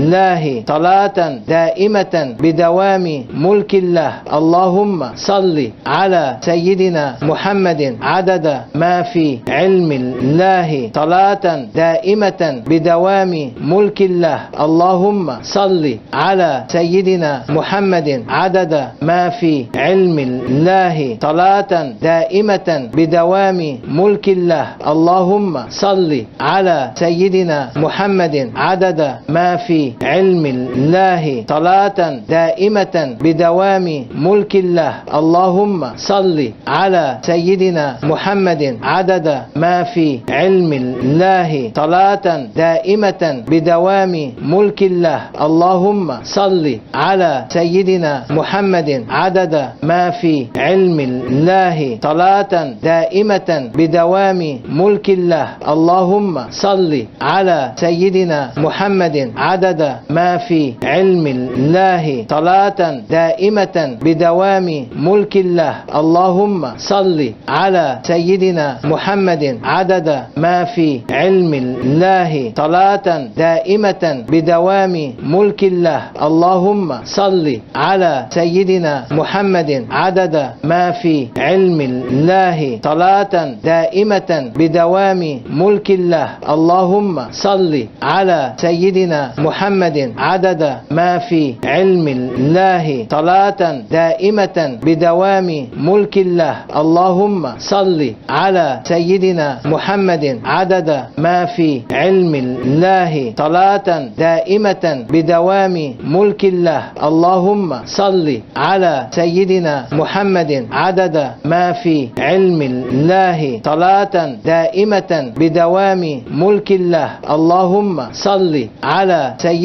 صلاة دائمة بدوام ملك الله. اللهم صل على سيدنا محمد عدد ما في علم الله. صلاة دائمة بدوام ملك الله. اللهم صل على سيدنا محمد عدد ما في علم الله. صلاة دائمة بدوام ملك الله. اللهم صل على سيدنا محمد عدد ما في علم الله صلاة دائمة بدوام ملك الله. اللهم صل على سيدنا محمد. عدد ما في علم الله صلاة دائمة بدوام ملك الله. اللهم صل على سيدنا محمد. عدد ما في علم الله صلاة دائمة بدوام ملك الله. اللهم صل على سيدنا محمد. عدد ما في علم الله صلاة دائمة بدوام ملك الله. اللهم صل على سيدنا محمد. عدد ما في علم الله صلاة دائمة بدوام ملك الله. اللهم صل على سيدنا محمد. عدد ما في علم الله صلاة دائمة بدوام ملك الله. اللهم صل على سيدنا محمد. عدد ما في علم الله صلاة دائمة بدوام ملك الله. اللهم صل على سيدنا محمد عدد ما في علم الله صلاة دائمة بدوام ملك الله. اللهم صل على سيدنا محمد عدد ما في علم الله صلاة دائمة بدوام ملك الله. اللهم صل على سيدنا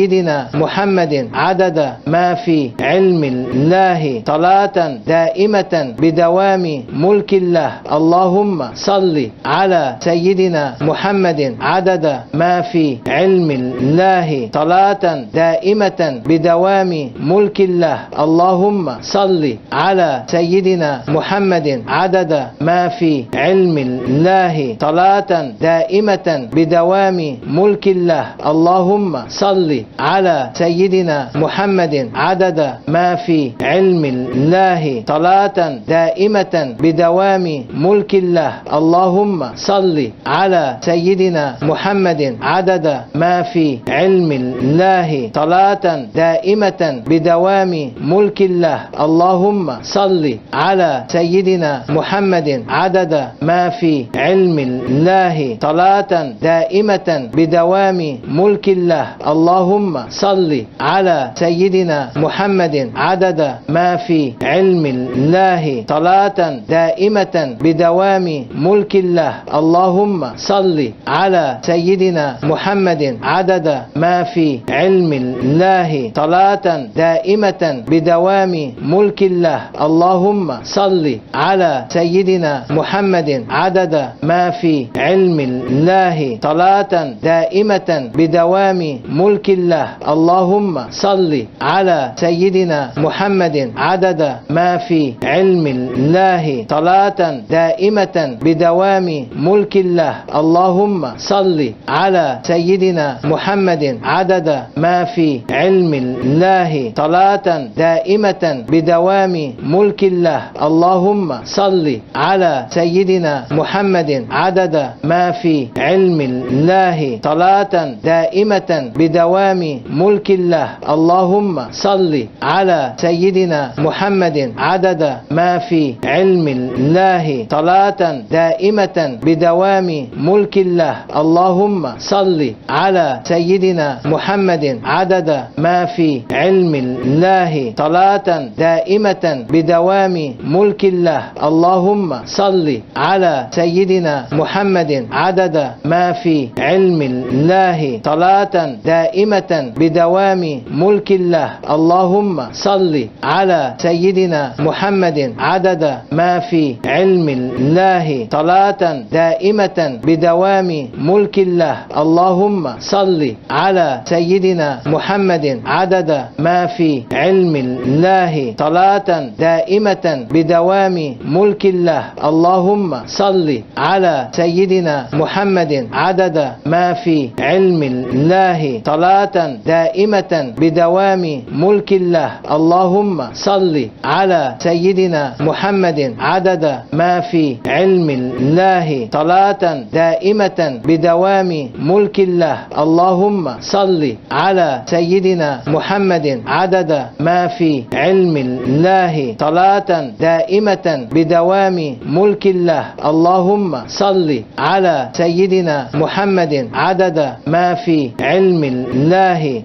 محمد عدد ما في علم الله صلاة دائمة بدوام ملك الله. اللهم صل على سيدنا محمد عدد ما في علم الله صلاة دائمة بدوام ملك الله. اللهم صل على سيدنا محمد عدد ما في علم الله صلاة دائمة بدوام ملك الله. اللهم صل على سيدنا محمد عدد ما في علم الله صلاة دائمة بدوام ملك الله. اللهم صل على سيدنا محمد عدد ما في علم الله صلاة دائمة بدوام ملك الله. اللهم صل على سيدنا محمد عدد ما في علم الله صلاة دائمة بدوام ملك الله. اللهم اللهم صل على سيدنا محمد عدد ما في علم الله صلاة دائمة بدوام ملك الله. اللهم صل على سيدنا محمد عدد ما في علم الله صلاة دائمة بدوام ملك الله. اللهم صل على سيدنا محمد عدد ما في علم الله صلاة دائمة بدوام ملك الله اللهم صل على سيدنا محمد عدد ما في علم الله صلاة دائمة بدوام ملك الله. اللهم صل على سيدنا محمد عدد ما في علم الله صلاة دائمة بدوام ملك الله. اللهم صل على سيدنا محمد عدد ما في علم الله صلاة دائمة بدوام ملك الله. اللهم صل على سيدنا محمد عدد ما في علم الله صلاة دائمة بدوام ملك الله. اللهم صل على سيدنا محمد عدد ما في علم الله صلاة دائمة بدوام ملك الله. اللهم صل على سيدنا محمد عدد ما في علم الله صلاة دائمة بدوام ملك الله. اللهم صل على سيدنا محمد. عدد ما في علم الله. صلاة دائمة بدوام ملك الله. اللهم صل على سيدنا محمد. عدد ما في علم الله. صلاة دائمة بدوام ملك الله. اللهم صل على سيدنا محمد. عدد ما في علم الله. صلاة دائمة بدوام ملك الله. اللهم صل على سيدنا محمد عدد ما في علم الله. صلاة دائمة بدوام ملك الله. اللهم صل على سيدنا محمد عدد ما في علم الله. صلاة دائمة بدوام ملك الله. اللهم صل على سيدنا محمد عدد ما في علم الله.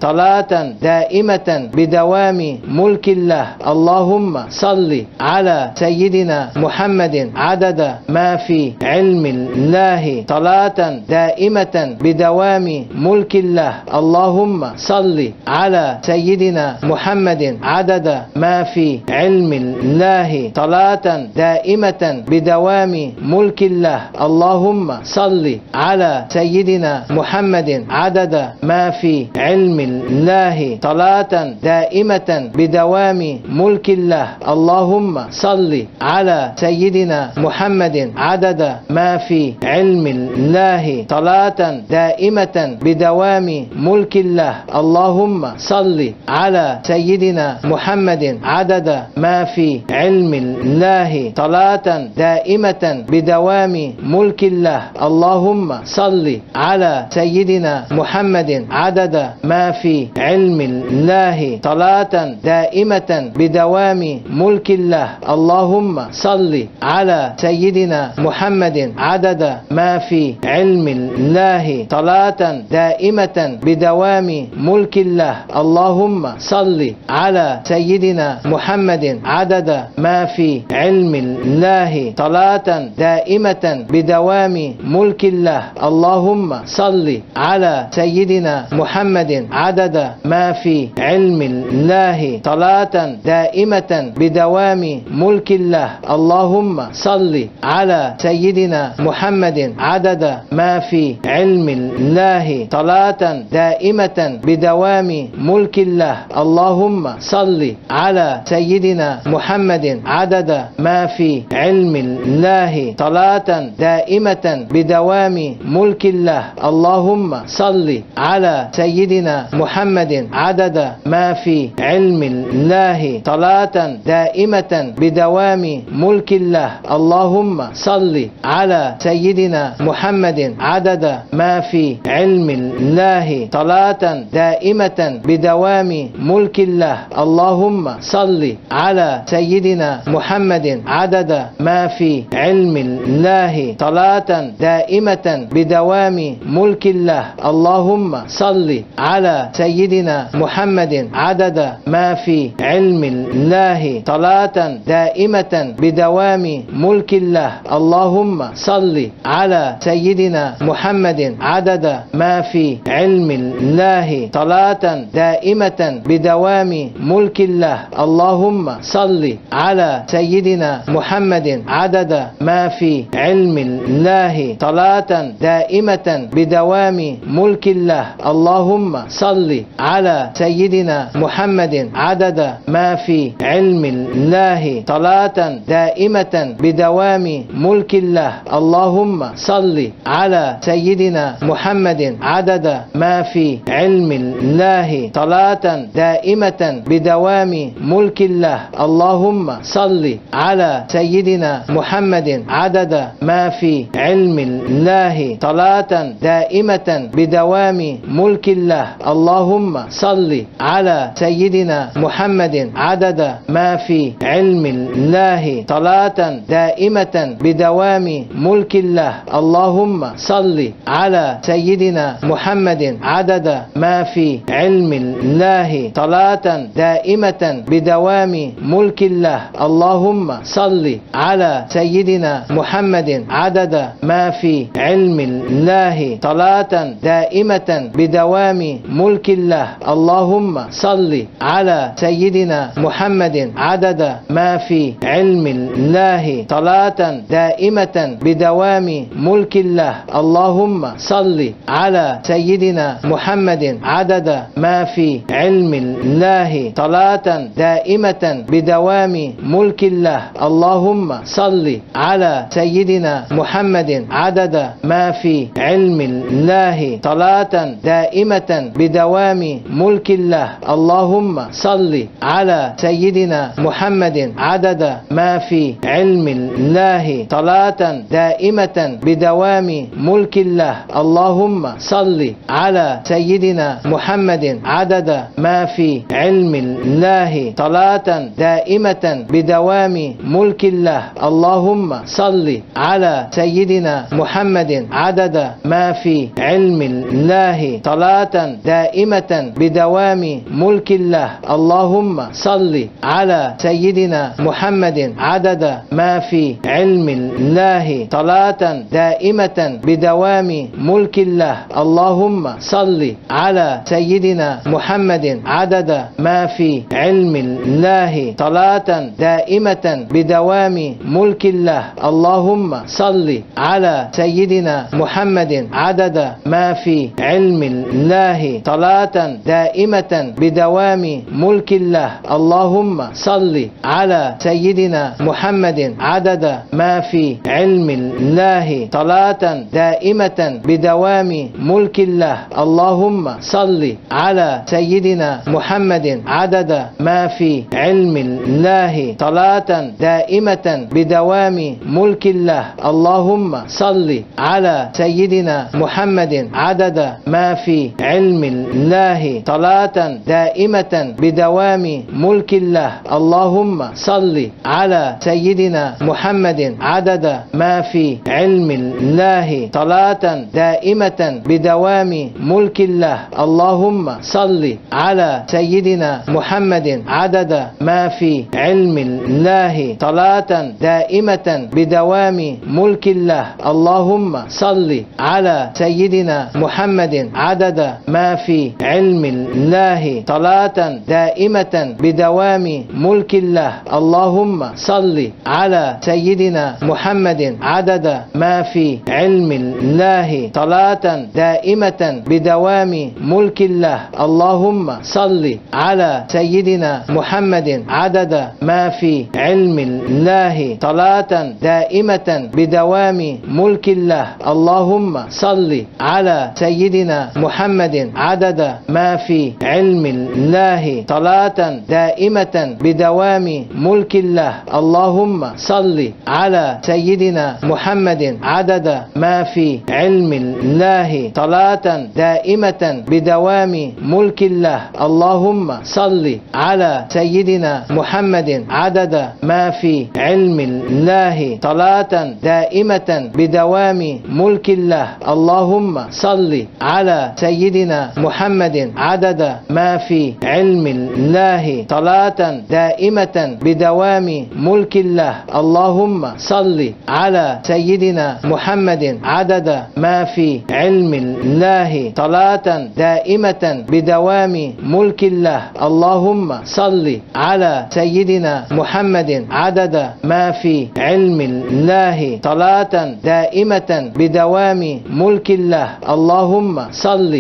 صلاة دائمة بدوام ملك الله. اللهم صل على سيدنا محمد عدد ما في علم الله. صلاة دائمة بدوام ملك الله. اللهم صل على سيدنا محمد عدد ما في علم الله. صلاة دائمة بدوام ملك الله. اللهم صل على سيدنا محمد عدد ما في علم الله صلاة دائمة بدوام ملك الله. اللهم صل على سيدنا محمد عدد ما في علم الله صلاة دائمة بدوام ملك الله. اللهم صل على سيدنا محمد عدد ما في علم الله صلاة دائمة بدوام ملك الله. اللهم صل على سيدنا محمد عدد ما في علم الله صلاة دائمة بدوام ملك الله. اللهم صل على سيدنا محمد عدد ما في علم الله صلاة دائمة بدوام ملك الله. اللهم صل على سيدنا محمد عدد ما في علم الله صلاة دائمة بدوام ملك الله. اللهم صل على سيدنا محمد عدد ما في علم الله صلاة دائمة بدوام ملك الله. اللهم صل على سيدنا محمد عدد ما في علم الله صلاة دائمة بدوام ملك الله. اللهم صل على سيدنا محمد عدد ما في علم الله صلاة دائمة بدوام ملك الله. اللهم صل على سيدنا محمد عدد ما في علم الله صلاة دائمة بدوام ملك الله. اللهم صل على سيدنا محمد عدد ما في علم الله صلاة دائمة بدوام ملك الله. اللهم صل على سيدنا محمد عدد ما في علم الله صلاة دائمة بدوام ملك الله. اللهم صل على سيدنا محمد عدد ما في علم الله صلاة دائمة بدوام ملك الله. اللهم صل على سيدنا محمد عدد ما في علم الله صلاة دائمة بدوام ملك الله. اللهم صل على سيدنا محمد عدد ما في علم الله صلاة دائمة بدوام ملك الله. اللهم صل على سيدنا محمد عدد ما في علم الله صلاة دائمة بدوام ملك الله. اللهم صل على سيدنا محمد عدد ما في علم الله صلاة دائمة بدوام ملك الله. اللهم صل على سيدنا محمد عدد ما في علم الله صلاة دائمة بدوام ملك الله. اللهم صل على سيدنا محمد عدد ما في علم الله صلاة دائمة بدوام ملك الله اللهم صل على سيدنا محمد عدد ما في علم الله صلاة دائمة بدوام ملك الله اللهم صل على سيدنا محمد عدد ما في علم الله صلاة دائمة بدوام ملك الله. اللهم صل على سيدنا محمد عدد ما في علم الله صلاة دائمة بدوام ملك الله. اللهم صل على سيدنا محمد عدد ما في علم الله صلاة دائمة بدوام ملك الله. اللهم صل على سيدنا محمد عدد ما في علم الله صلاة دائمة بدوام ملك الله. اللهم صل على سيدنا محمد. عدد ما في علم الله. صلاة دائمة بدوام ملك الله. اللهم صل على سيدنا محمد. عدد ما في علم الله. صلاة دائمة بدوام ملك الله. اللهم صل على سيدنا محمد. عدد ما في علم الله. صلاة دائمة بدوام ملك الله. اللهم صل على سيدنا محمد عدد ما في علم الله. صلاة دائمة بدوام ملك الله. اللهم صل على سيدنا محمد عدد ما في علم الله. صلاة دائمة بدوام ملك الله. اللهم صل على سيدنا محمد عدد ما في علم الله. صلاة دائمة بدوام ملك الله. اللهم صل على سيدنا محمد عدد ما في علم الله. صلاة دائمة بدوام ملك الله. اللهم صل على سيدنا محمد عدد ما في علم الله. صلاة دائمة بدوام ملك الله. اللهم صل على سيدنا محمد عدد ما في علم الله صلاة دائمة بدوام ملك الله. اللهم صل على سيدنا محمد عدد ما في علم الله صلاة دائمة بدوام ملك الله. اللهم صل على سيدنا محمد عدد ما في علم الله صلاة دائمة بدوام ملك الله. اللهم صل على سيدنا محمد عدد ما في علم الله صلاة دائمة بدوام ملك الله. اللهم صل على سيدنا محمد. عدد ما في علم الله صلاة دائمة بدوام ملك الله. اللهم صل على سيدنا محمد. عدد ما في علم الله صلاة دائمة بدوام ملك الله. اللهم صل على سيدنا محمد. عدد ما في علم الله صلاة دائمة بدوام ملك الله. اللهم صل على سيدنا محمد. عدد ما في علم الله صلاة دائمة بدوام ملك الله. اللهم صل على سيدنا محمد. عدد ما في علم الله صلاة دائمة بدوام ملك الله. اللهم صل على سيدنا سيدنا محمد عدد ما في علم الله صلاة دائمة بدوام ملك الله. اللهم صل على سيدنا محمد عدد ما في علم الله صلاة دائمة بدوام ملك الله. اللهم صل على سيدنا محمد عدد ما في علم الله صلاة دائمة بدوام ملك الله. اللهم صل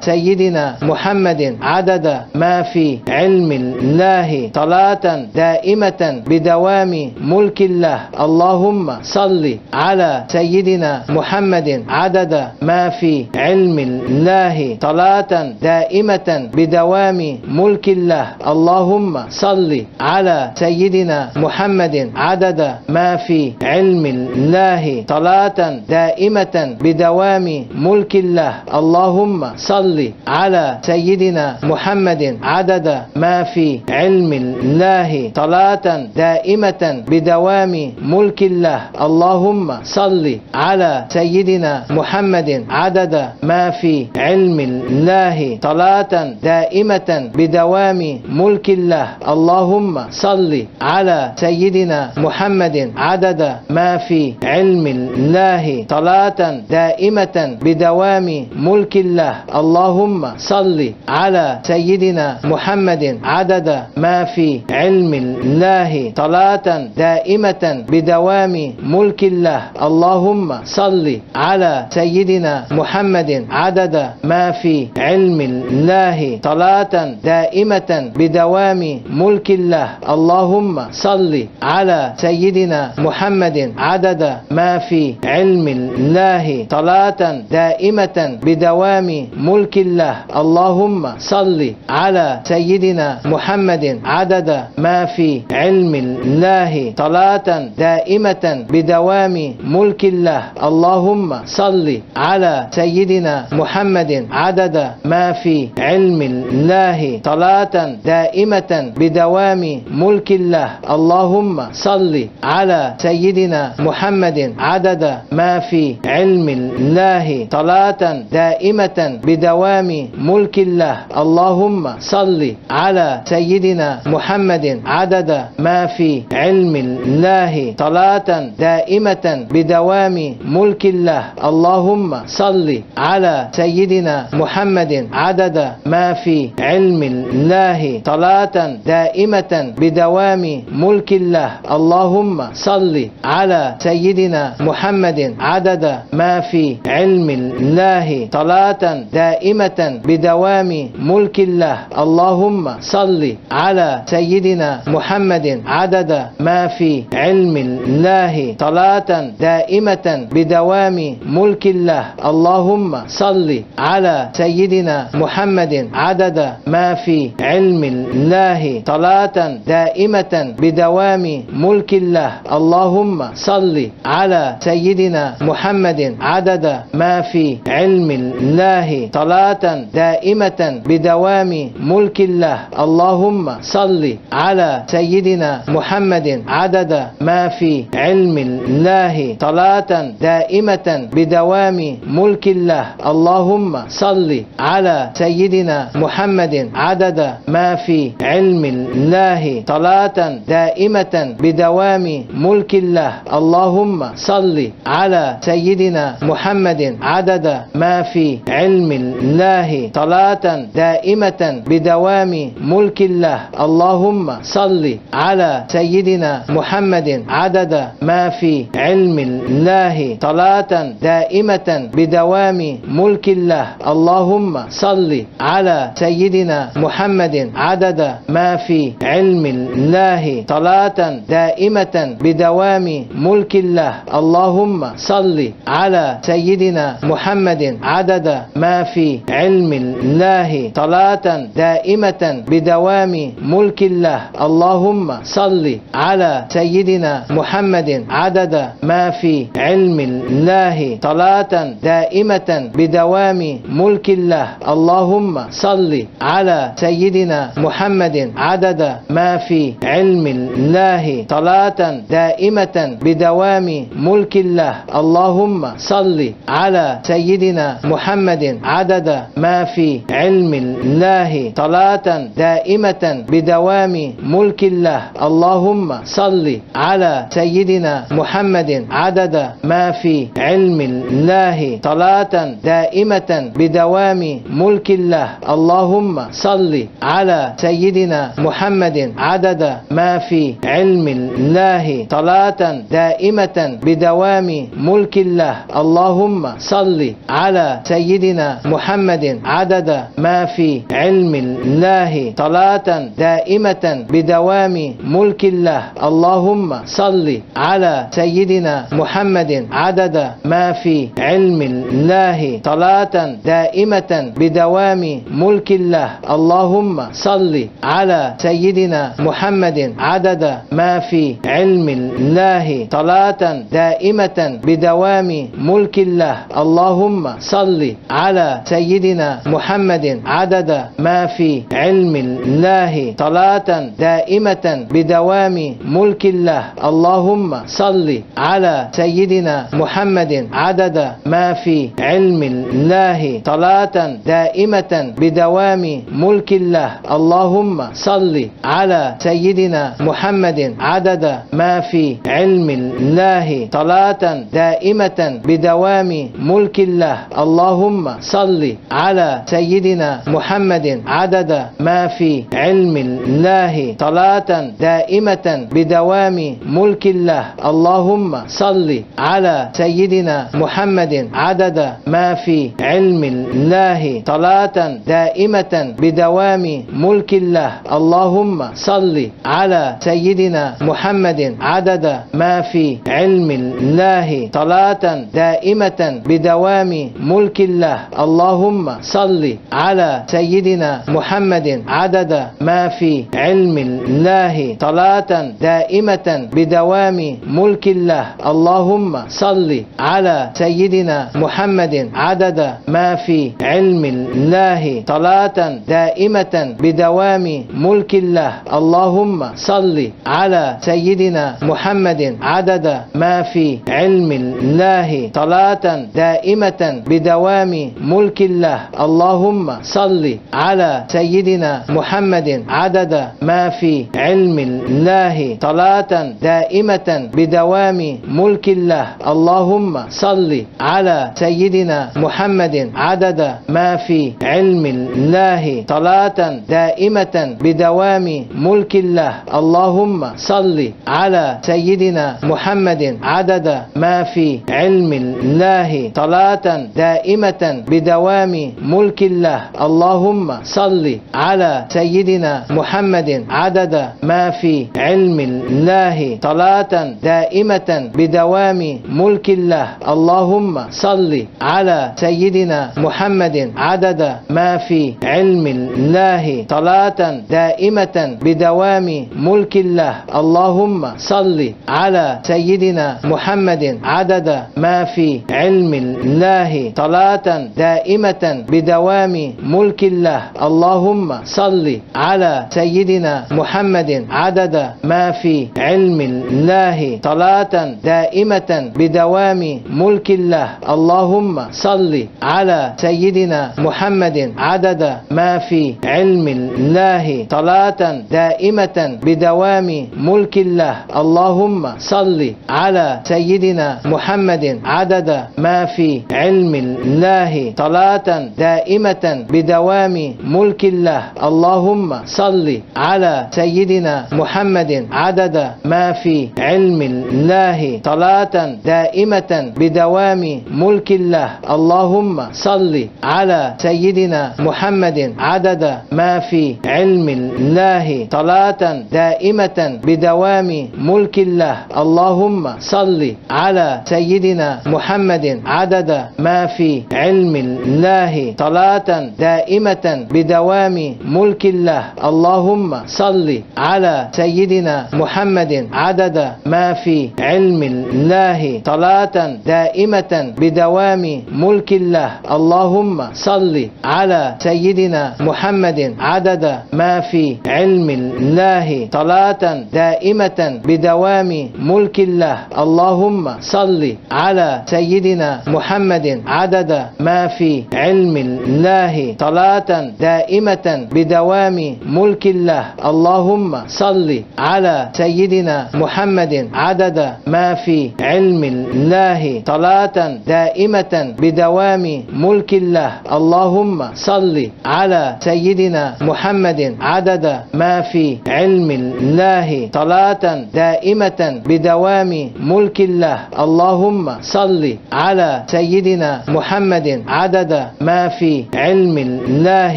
سيدنا محمد عدد ما في علم الله صلاة دائمة بدوام ملك الله. اللهم صل على سيدنا محمد عدد ما في علم الله صلاة دائمة بدوام ملك الله. اللهم صل على سيدنا محمد عدد ما في علم الله صلاة دائمة بدوام ملك الله. اللهم صل على سيدنا محمد عدد ما في علم الله صلاة دائمة بدوام ملك الله. اللهم صل على سيدنا محمد عدد ما في علم الله صلاة دائمة بدوام ملك الله. اللهم صل على سيدنا محمد عدد ما في علم الله صلاة دائمة بدوام ملك الله. اللهم صل على سيدنا محمد عدد ما في علم الله صلاة دائمة بدوام ملك الله. اللهم صل على سيدنا محمد عدد ما في علم الله صلاة دائمة بدوام ملك الله. اللهم صل على سيدنا محمد عدد ما في علم الله صلاة دائمة بدوام ملك الله. اللهم صل على سيدنا محمد عدد ما في علم الله صلاة دائمة بدوام ملك الله. اللهم صل على سيدنا محمد عدد ما في علم الله صلاة دائمة بدوام ملك الله. اللهم صل على سيدنا محمد عدد ما في علم الله صلاة دائمة بدوام ملك الله. اللهم صل على سيدنا محمد. عدد ما في علم الله. صلاة دائمة بدوام ملك الله. اللهم صل على سيدنا محمد. عدد ما في علم الله. صلاة دائمة بدوام ملك الله. اللهم صل على سيدنا محمد. عدد ما في علم الله. صلاة دائمة بدوام ملك الله. اللهم صل على سيدنا محمد. عدد ما في علم الله. صلاة دائمة بدوام ملك الله. اللهم صل على سيدنا محمد. عدد ما في علم الله. صلاة دائمة بدوام ملك الله. اللهم صل على سيدنا محمد. عدد ما في علم الله. صلاة دائمة بدوام ملك الله. اللهم صل على سيدنا محمد عدد ما في علم الله. صلاة دائمة بدوام ملك الله. اللهم صل على سيدنا محمد عدد ما في علم الله. صلاة دائمة بدوام ملك الله. اللهم صل على سيدنا محمد عدد ما في علم الله صلاة دائمة بدوام ملك الله. اللهم صل على سيدنا محمد عدد ما في علم الله صلاة دائمة بدوام ملك الله. اللهم صل على سيدنا محمد عدد ما في علم الله صلاة دائمة بدوام ملك الله. اللهم صل على سيدنا محمد عدد ما في علم الله صلاة دائمة بدوام ملك الله. اللهم صل على سيدنا محمد عدد ما في علم الله صلاة دائمة بدوام ملك الله. اللهم صل على سيدنا محمد عدد ما في علم الله صلاة دائمة بدوام ملك الله. اللهم صل على سيدنا محمد عدد ما في علم الله صلاة دائمة بدوام ملك الله. اللهم صل على سيدنا محمد. عدد ما في علم الله صلاة دائمة بدوام ملك الله. اللهم صل على سيدنا محمد. عدد ما في علم الله صلاة دائمة بدوام ملك الله. اللهم صل على سيدنا محمد عدد ما في علم الله صلاة دائمة بدوام ملك الله. اللهم صل على سيدنا محمد عدد ما في علم الله صلاة دائمة بدوام ملك الله. اللهم صل على سيدنا محمد عدد ما في علم الله صلاة دائمة بدوام ملك الله. اللهم صل على سيدنا محمد عدد ما في علم الله صلاة دائمة بدوام ملك الله. اللهم صل على سيدنا محمد عدد ما في علم الله صلاة دائمة بدوام ملك الله. اللهم صل على سيدنا محمد عدد ما في علم الله صلاة دائمة بدوام ملك الله. اللهم صل على سيدنا محمد عدد ما في علم الله صلاة دائمة بدوام ملك الله. اللهم صل على سيدنا محمد عدد ما في علم الله صلاة دائمة بدوام ملك الله. اللهم صل على سيدنا محمد عدد ما في علم الله صلاة دائمة بدوام ملك الله. اللهم صل على سيدنا محمد عدد ما في علم الله صلاة دائمة بدوام ملك الله. اللهم صل على سيدنا محمد عدد ما في علم الله صلاة دائمة بدوام ملك الله. اللهم صل على سيدنا محمد عدد ما في علم الله صلاة دائمة بدوام ملك الله. اللهم صل على سيدنا محمد عدد ما في علم الله صلاة دائمة بدوام ملك الله. اللهم صل على سيدنا محمد عدد ما في علم الله صلاة دائمة بدوام ملك الله. اللهم صل على سيدنا محمد عدد ما في علم الله صلاة دائمة بدوام ملك الله. اللهم صل على سيدنا محمد عدد ما في علم الله صلاة دائمة بدوام ملك الله. اللهم صل على سيدنا محمد عدد ما في علم الله صلاة دائمة بدوام ملك الله. اللهم صل على سيدنا محمد عدد ما في علم الله صلاة دائمة بدوام ملك الله. اللهم صل على سيدنا محمد عدد ما في علم الله. صلاة دائمة بدوام ملك الله. اللهم صل على سيدنا محمد عدد ما في علم الله. صلاة دائمة بدوام ملك الله. اللهم صل على سيدنا محمد عدد ما في علم الله. صلاة دائمة بدوام ملك الله. اللهم صل على سيدنا محمد عدد ما في علم الله. صلاة دائمة بدوام ملك الله. اللهم صل على سيدنا محمد عدد ما في علم الله. صلاة دائمة بدوام ملك الله. اللهم صل على سيدنا محمد عدد ما في علم الله صلاة دائمة بدوام ملك الله. اللهم صل على سيدنا محمد عدد ما في علم الله صلاة دائمة بدوام ملك الله. اللهم صل على سيدنا محمد عدد ما في علم الله صلاة دائمة بدوام ملك الله. اللهم صل على سيدنا محمد عدد ما في علم الله صلاة دائمة بدوام ملك الله. اللهم صل على سيدنا محمد عدد ما في علم الله صلاة دائمة بدوام ملك الله. اللهم صل على سيدنا محمد عدد ما في علم الله صلاة دائمة بدوام ملك الله. اللهم صل على سيدنا محمد عدد ما في علم الله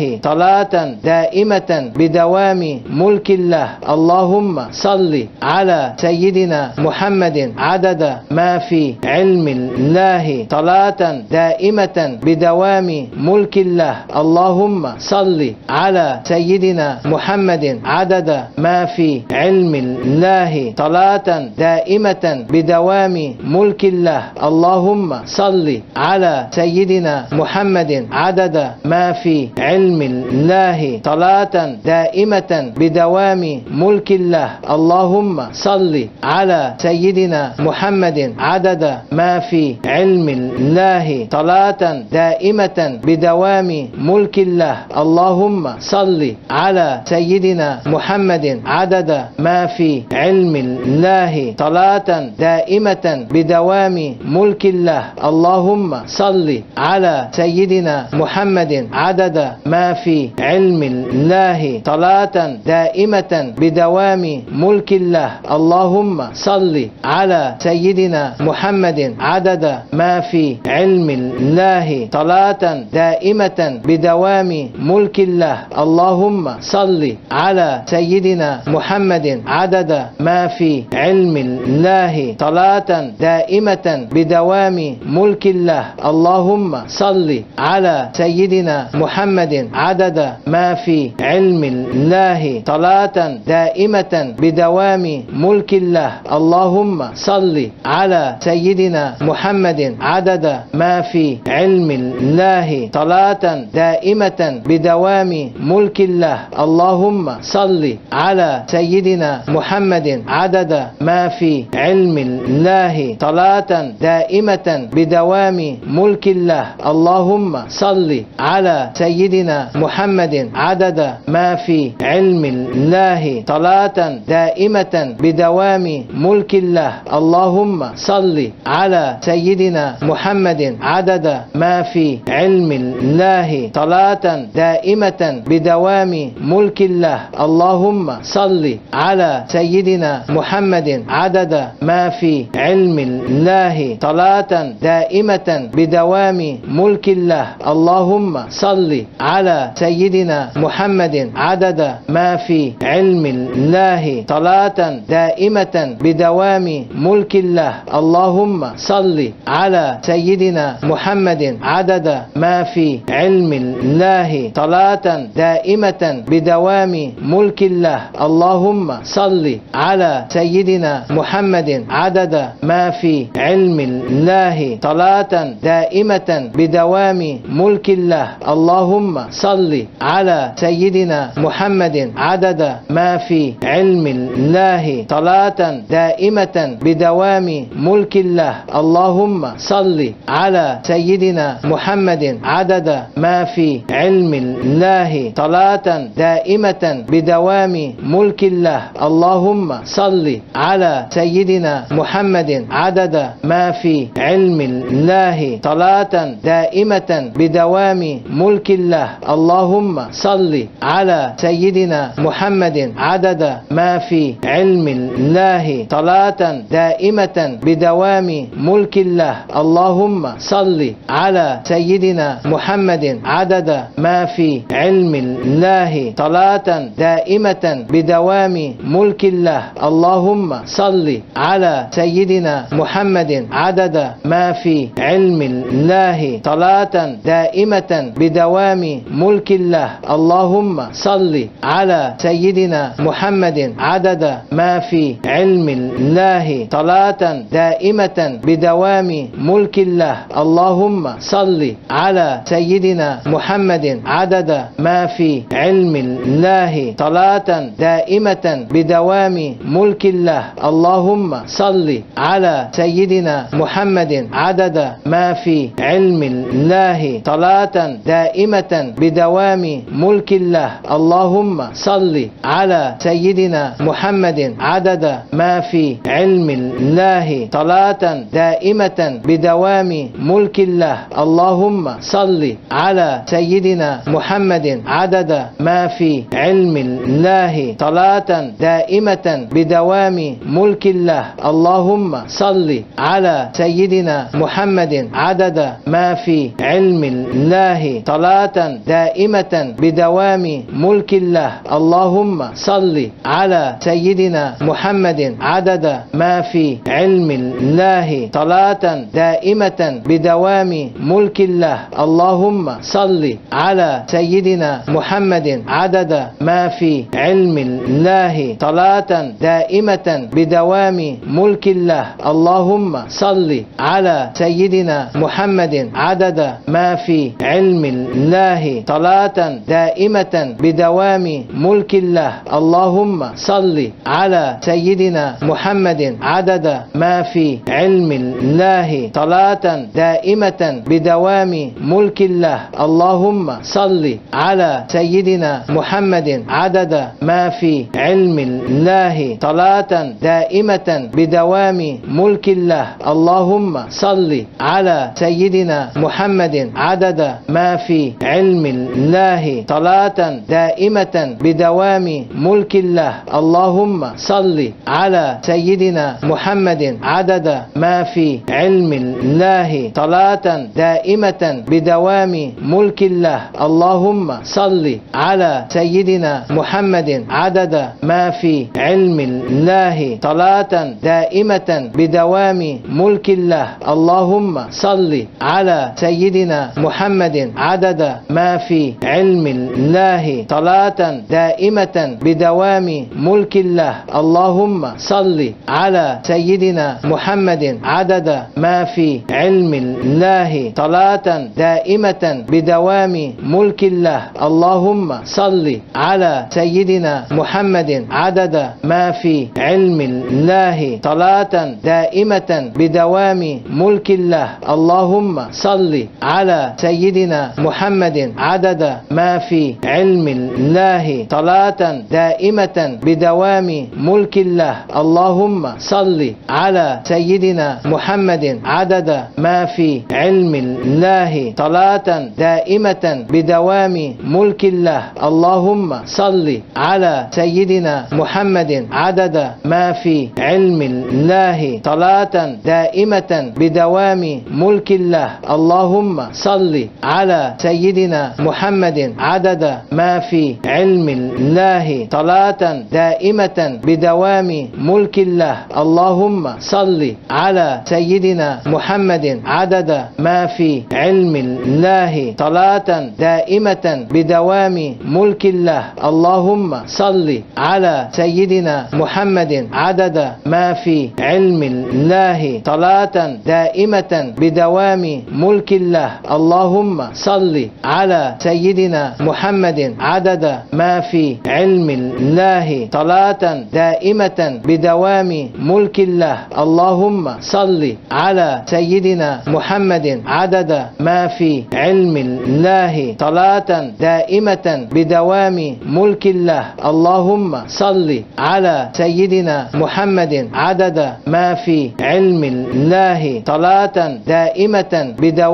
صلاة دائمة بدوام ملك الله. اللهم صل على سيدنا محمد. عدد ما في علم الله صلاة دائمة بدوام ملك الله. اللهم صل على سيدنا محمد. عدد ما في علم الله صلاة دائمة بدوام ملك الله. اللهم صل على سيدنا محمد عدد ما في علم الله صلاة دائمة بدوام ملك الله. اللهم صل على سيدنا محمد عدد ما في علم الله صلاة دائمة بدوام ملك الله. اللهم صل على سيدنا محمد عدد ما في علم الله صلاة دائمة بدوام ملك الله. اللهم صل على سيدنا محمد عدد ما في علم الله صلاة دائمة بدوام ملك الله. اللهم صل على سيدنا محمد عدد ما في علم الله صلاة دائمة بدوام ملك الله. اللهم صل على سيدنا محمد عدد ما في علم الله صلاة دائمة بدوام ملك الله. اللهم صل على سيدنا محمد عدد ما في علم الله صلاة دائمة بدوام ملك الله. اللهم صل على سيدنا محمد عدد ما في علم الله صلاة دائمة بدوام ملك الله. اللهم صل على سيدنا محمد عدد ما في علم الله صلاة دائمة بدوام ملك الله. اللهم صل على سيدنا محمد عدد ما في علم الله صلاة دائمة بدوام ملك الله. اللهم صل على سيدنا محمد عدد ما في علم الله صلاة دائمة بدوام ملك الله. اللهم صل على سيدنا محمد عدد ما في علم الله صلاة دائمة بدوام ملك الله. اللهم صل على سيدنا محمد عدد ما في علم الله صلاة دائمة بدوام ملك الله. اللهم صل على سيدنا محمد عدد ما في علم الله صلاة دائمة بدوام ملك الله. اللهم صل على سيدنا محمد عدد ما في علم الله صلاة دائمة بدوام ملك الله. اللهم صل على سيدنا محمد عدد ما في علم الله صلاة دائمة بدوام ملك الله. اللهم صل على سيدنا محمد عدد ما في علم الله صلاة دائمة بدوام ملك الله. اللهم صل على سيدنا محمد عدد ما في علم الله صلاة دائمة بدوام ملك الله. اللهم صل على سيدنا محمد عدد ما في علم الله. صلاة دائمة بدوام ملك الله. اللهم صل على سيدنا محمد عدد ما في علم الله. صلاة دائمة بدوام ملك الله. اللهم صل على سيدنا محمد عدد ما في علم الله. صلاة دائمة بدوام ملك الله. اللهم صل على سيدنا محمد. عدد ما في علم الله. صلاة دائمة بدوام ملك الله. اللهم صل على سيدنا محمد. عدد ما في علم الله. صلاة دائمة بدوام ملك الله. اللهم صل على سيدنا محمد. عدد ما في علم الله صلاة دائمة بدوام ملك الله. اللهم صل على سيدنا محمد. عدد ما في علم الله. صلاة دائمة بدوام ملك الله. اللهم صل على سيدنا محمد. عدد ما في علم الله. صلاة دائمة بدوام ملك الله. اللهم صل على سيدنا محمد. عدد ما في علم الله صلاة دائمة بدوام ملك الله. اللهم صل على سيدنا محمد عدد ما في علم الله صلاة دائمة بدوام ملك الله. اللهم صل على سيدنا محمد عدد ما في علم الله صلاة دائمة بدوام ملك الله. اللهم صل على سيدنا محمد عدد ما في علم الله صلاة دائمة بدوام ملك الله. اللهم صل على سيدنا محمد. عدد ما في علم الله صلاة دائمة بدوام ملك الله. اللهم صل على سيدنا محمد. عدد ما في علم الله صلاة دائمة بدوام ملك الله. اللهم صل على سيدنا محمد. عدد ما في علم الله صلاة دائمة بدوام ملك الله. اللهم صل على سيدنا محمد عدد ما في علم الله صلاة دائمة بدوام ملك الله. اللهم صل على سيدنا محمد عدد ما في علم الله صلاة دائمة بدوام ملك الله. اللهم صل على سيدنا محمد عدد ما في علم الله صلاة دائمة بدوام ملك الله. اللهم صل على سيدنا محمد عدد ما في علم الله صلاة دائمة بدوام ملك الله. اللهم صل على سيدنا محمد عدد ما في علم الله صلاة دائمة بدوام ملك الله. اللهم صل على سيدنا محمد عدد ما في علم الله صلاة دائمة بدوام ملك الله. اللهم صل على سيدنا محمد عدد ما في علم الله صلاة دائمة بدوام ملك الله. اللهم صل على سيدنا محمد عدد ما في علم الله صلاة دائمة بدوام ملك الله. صل على سيدنا محمد عدد ما في علم الله صلاة دائمة بدوام ملك الله. اللهم صل على سيدنا محمد عدد ما في علم الله صلاة دائمة بدوام ملك الله. اللهم صل على سيدنا محمد عدد ما في علم الله صلاة دائمة بدوام ملك الله. اللهم صل على سيدنا محمد عدد ما في علم الله صلاة دائمة بدوام ملك الله. اللهم صل على سيدنا محمد عدد ما في علم الله صلاة دائمة بدوام ملك الله. اللهم صل على سيدنا محمد عدد ما في علم الله صلاة دائمة بدوام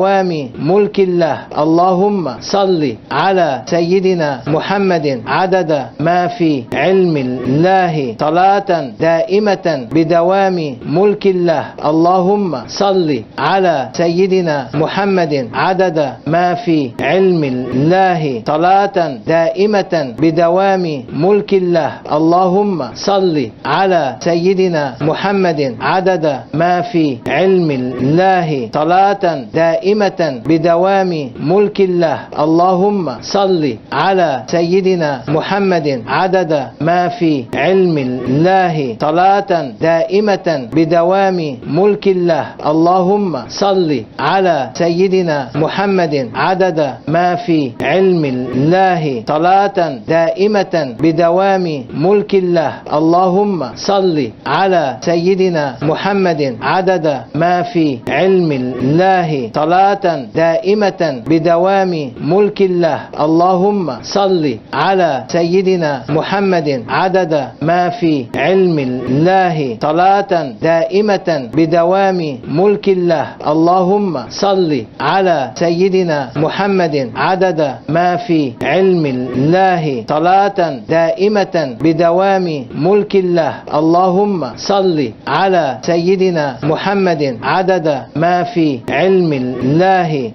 ملك الله. اللهم صل على سيدنا محمد. عدد ما في علم الله. صلاة دائمة بدوام ملك الله. اللهم صل على سيدنا محمد. عدد ما في علم الله. صلاة دائمة بدوام ملك الله. اللهم صل على سيدنا محمد. عدد ما في علم الله. صلاة دائمة بدوام ملك الله. اللهم صل على سيدنا محمد عدد ما في علم الله. صلاة دائمة بدوام ملك الله. اللهم صل على سيدنا محمد عدد ما في علم الله. صلاة دائمة بدوام ملك الله. اللهم صل على سيدنا محمد عدد ما في علم الله. صلاة صلاة دائمة بدوام ملك الله. اللهم صل على سيدنا محمد عدد ما في علم الله. صلاة دائمة بدوام ملك الله. اللهم صل على سيدنا محمد عدد ما في علم الله. صلاة دائمة بدوام ملك الله. اللهم صل على سيدنا محمد عدد ما في علم الله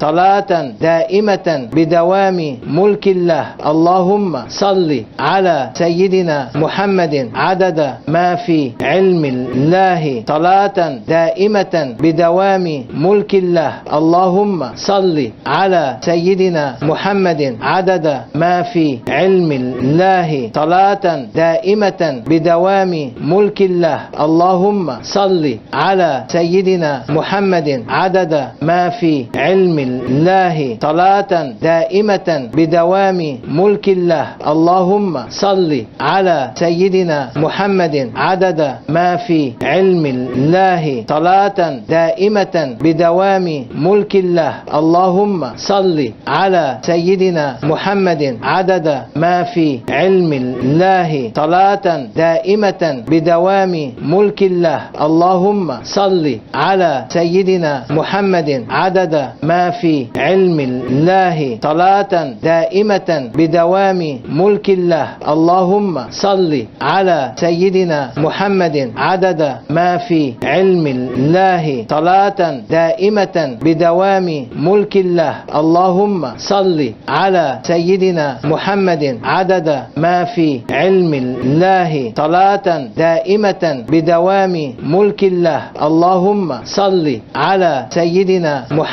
صلاة دائمة بدوام ملك الله. اللهم صل على سيدنا محمد عدد ما في علم الله صلاة دائمة بدوام ملك الله. اللهم صل على سيدنا محمد عدد ما في علم الله صلاة دائمة بدوام ملك الله. اللهم صل على سيدنا محمد عدد ما في علم الله صلاة دائمة بدوام ملك الله. اللهم صل على سيدنا محمد عدد ما في علم الله صلاة دائمة بدوام ملك الله. اللهم صل على سيدنا محمد عدد ما في علم الله صلاة دائمة بدوام ملك الله. اللهم صل على سيدنا محمد عدد ما في علم الله صلاة دائمة بدوام ملك الله. اللهم صل على سيدنا محمد. عدد ما في علم الله صلاة دائمة بدوام ملك الله. اللهم صل على سيدنا محمد. عدد ما في علم الله صلاة دائمة بدوام ملك الله. اللهم صل على سيدنا محمد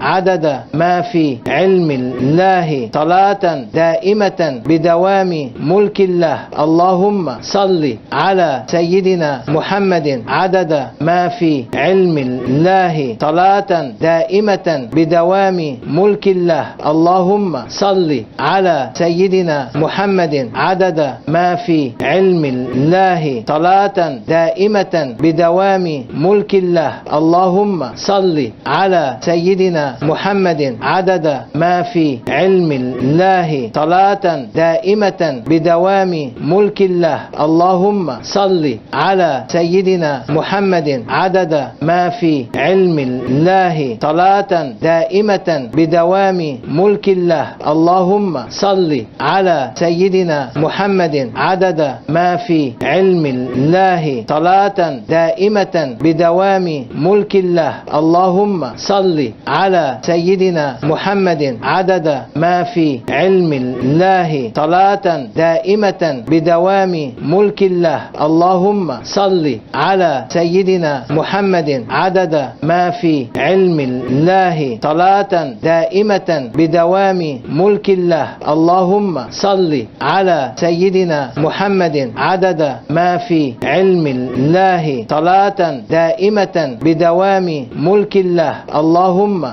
عدد ما في علم الله صلاة دائمة بدوام ملك الله. اللهم صل على سيدنا محمد عدد ما في علم الله صلاة دائمة بدوام ملك الله. اللهم صل على سيدنا محمد عدد ما في علم الله صلاة دائمة بدوام ملك الله. اللهم صل على سيدنا محمد عدد ما في علم الله صلاة دائمة بدوام ملك الله. اللهم صل على سيدنا محمد عدد ما في علم الله صلاة دائمة بدوام ملك الله. اللهم صل على سيدنا محمد عدد ما في علم الله صلاة دائمة بدوام ملك الله. اللهم صل على سيدنا محمد عدد ما في علم الله صلاة دائمة بدوام ملك الله. اللهم صل على سيدنا محمد عدد ما في علم الله صلاة دائمة بدوام ملك الله. اللهم صل على سيدنا محمد عدد ما في علم الله صلاة دائمة بدوام ملك الله. اللهم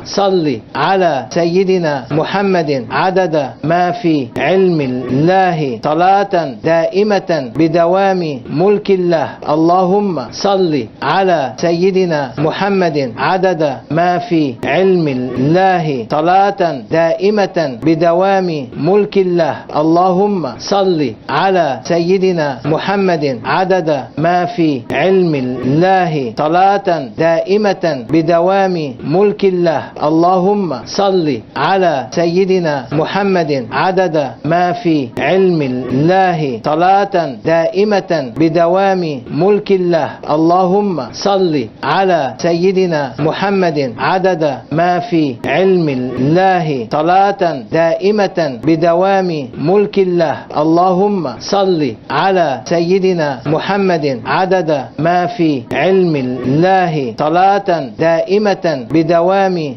صل على سيدنا محمد عدد ما في علم الله صلاة دائمة بدوام ملك الله. اللهم صل على سيدنا محمد عدد ما في علم الله صلاة دائمة بدوام ملك الله. اللهم صل على سيدنا محمد عدد ما في علم الله صلاة دائمة بدوام ملك الله. اللهم صل على سيدنا محمد عدد ما في علم الله صلاة دائمة بدوام ملك الله. اللهم صل على سيدنا محمد عدد ما في علم الله صلاة دائمة بدوام ملك الله. اللهم صل على سيدنا محمد عدد ما في علم الله صلاة دائمة بدوام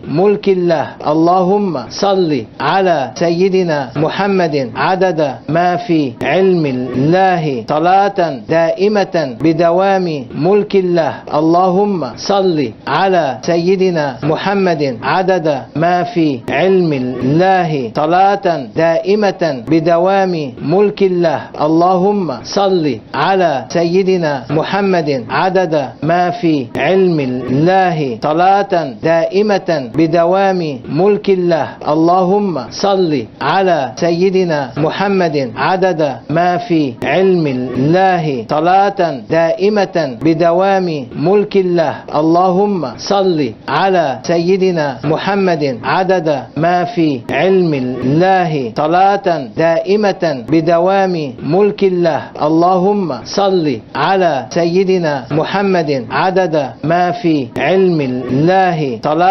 ملك الله. اللهم صل على سيدنا محمد عدد ما في علم الله صلاة دائمة بدوام ملك الله. اللهم صل على سيدنا محمد عدد ما في علم الله صلاة دائمة بدوام ملك الله. اللهم صل على سيدنا محمد عدد ما في علم الله صلاة دائمة دائمة بدوام ملك الله. اللهم صل على سيدنا محمد عدد ما في علم الله. صلاة دائمة بدوام ملك الله. اللهم صل على سيدنا محمد عدد ما في علم الله. صلاة دائمة بدوام ملك الله. اللهم صل على سيدنا محمد عدد ما في علم الله. صلاة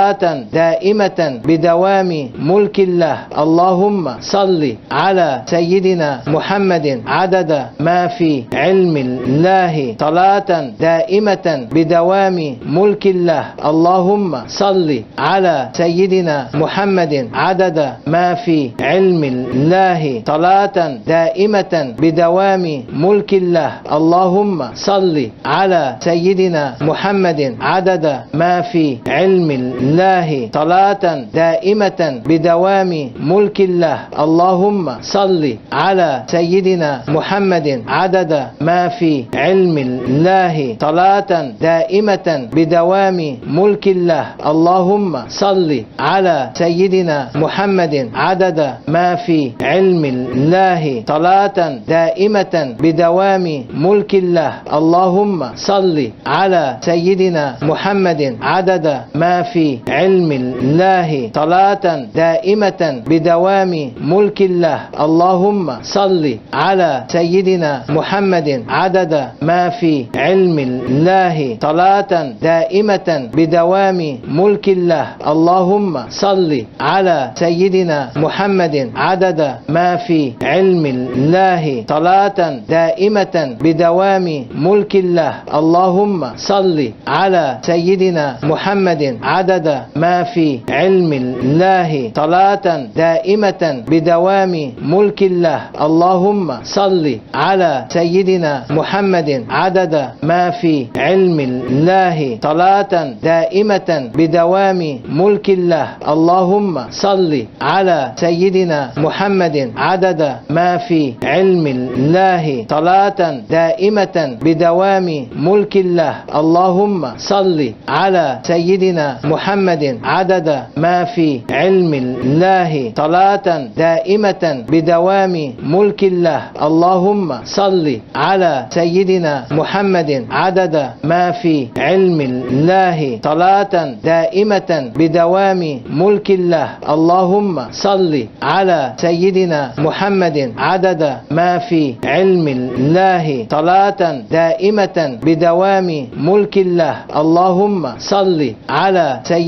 دائمة بدوام ملك الله. اللهم صل على سيدنا محمد عدد ما في علم الله. صلاة دائمة بدوام ملك الله. اللهم صل على سيدنا محمد عدد ما في علم الله. صلاة دائمة بدوام ملك الله. اللهم صل على سيدنا محمد عدد ما في علم الله صلاة دائمة بدوام ملك الله. اللهم صل على سيدنا محمد عدد ما في علم الله صلاة دائمة بدوام ملك الله. اللهم صل على سيدنا محمد عدد ما في علم الله صلاة دائمة بدوام ملك الله. اللهم صل على سيدنا محمد عدد ما في علم الله صلاة دائمة بدوام ملك الله. اللهم صل على سيدنا محمد. عدد ما في علم الله صلاة دائمة بدوام ملك الله. اللهم صل على سيدنا محمد. عدد ما في علم الله صلاة دائمة بدوام ملك الله. اللهم صل على سيدنا محمد. عدد ما في علم الله صلاة دائمة بدوام ملك الله. اللهم صل على سيدنا محمد. عدد ما في علم الله صلاة دائمة بدوام ملك الله. اللهم صل على سيدنا محمد. عدد ما في علم الله صلاة دائمة بدوام ملك الله. اللهم صل على سيدنا محمد. عدد ما في علم الله صلاة دائمة بدوام ملك الله. اللهم صل على سيدنا محمد عدد ما في علم الله صلاة دائمة بدوام ملك الله. اللهم صل على سيدنا محمد عدد ما في علم الله صلاة دائمة بدوام ملك الله. اللهم صل على سيدنا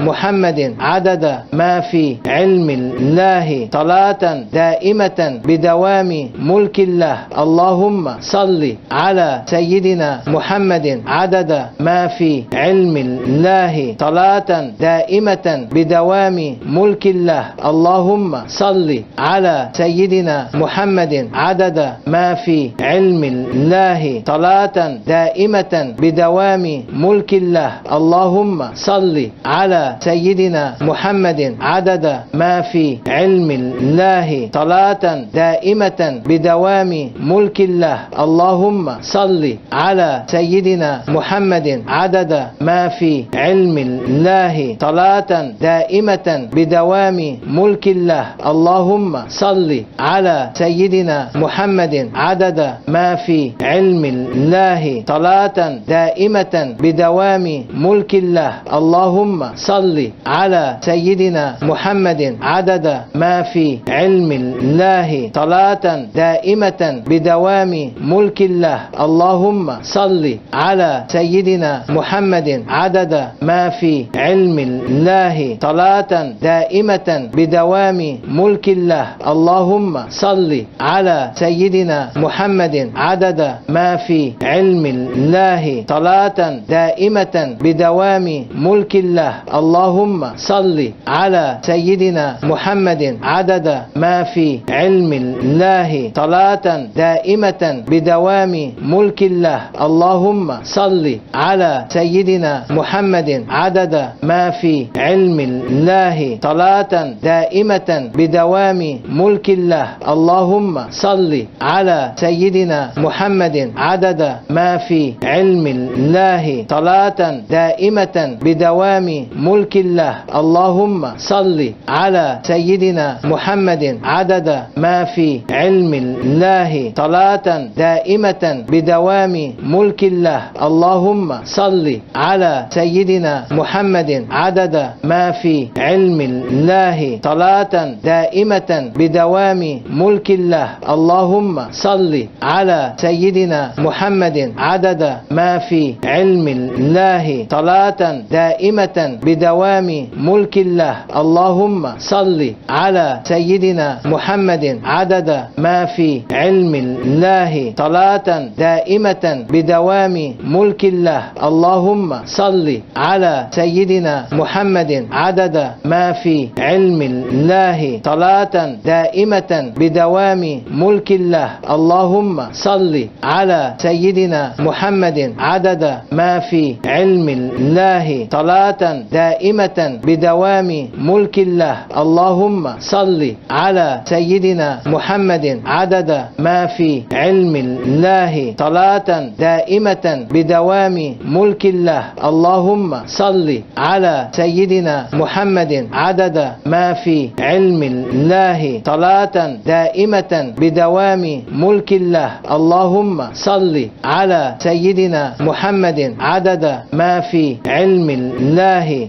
محمد عدد ما في علم الله صلاة دائمة بدوام ملك الله. اللهم صل على سيدنا محمد عدد ما في علم الله صلاة دائمة بدوام ملك الله. اللهم صل على سيدنا محمد عدد ما في علم الله صلاة دائمة بدوام ملك الله. اللهم صل على سيدنا محمد عدد ما في علم الله صلاة دائمة بدوام ملك الله. اللهم صل على سيدنا محمد عدد ما في علم الله صلاة دائمة بدوام ملك الله. اللهم صل على سيدنا محمد عدد ما في علم الله صلاة دائمة بدوام ملك الله. اللهم صل على سيدنا محمد عدد ما في علم الله صلاة دائمة بدوام ملك الله. اللهم صل على سيدنا محمد عدد ما في علم الله صلاة دائمة بدوام ملك الله. اللهم صل على سيدنا محمد عدد ما في علم الله صلاة دائمة بدوام ملك الله اللهم صل على سيدنا محمد عدد ما في علم الله صلاة دائمة بدوام ملك الله. اللهم صل على سيدنا محمد عدد ما في علم الله صلاة دائمة بدوام ملك الله. اللهم صل على سيدنا محمد عدد ما في علم الله صلاة دائمة بدوام بدوام ملك الله. اللهم صل على سيدنا محمد. عدد ما في علم الله. صلاة دائمة بدوام ملك الله. اللهم صل على سيدنا محمد. عدد ما في علم الله. صلاة دائمة بدوام ملك الله. اللهم صل على سيدنا محمد. عدد ما في علم الله. صلاة دائمة بدوام ملك الله. اللهم صل على سيدنا محمد. عدد ما في علم الله. صلاة دائمة بدوام ملك الله. اللهم صل على سيدنا محمد. عدد ما في علم الله. صلاة دائمة بدوام ملك الله. اللهم صل على سيدنا محمد. عدد ما في علم الله. صلاة دائمة بدوام ملك الله. اللهم صل على سيدنا محمد. عدد ما في علم الله. صلاة دائمة بدوام ملك الله. اللهم صل على سيدنا محمد. عدد ما في علم الله. صلاة دائمة بدوام ملك الله. اللهم صل على سيدنا محمد. عدد ما في علم الله.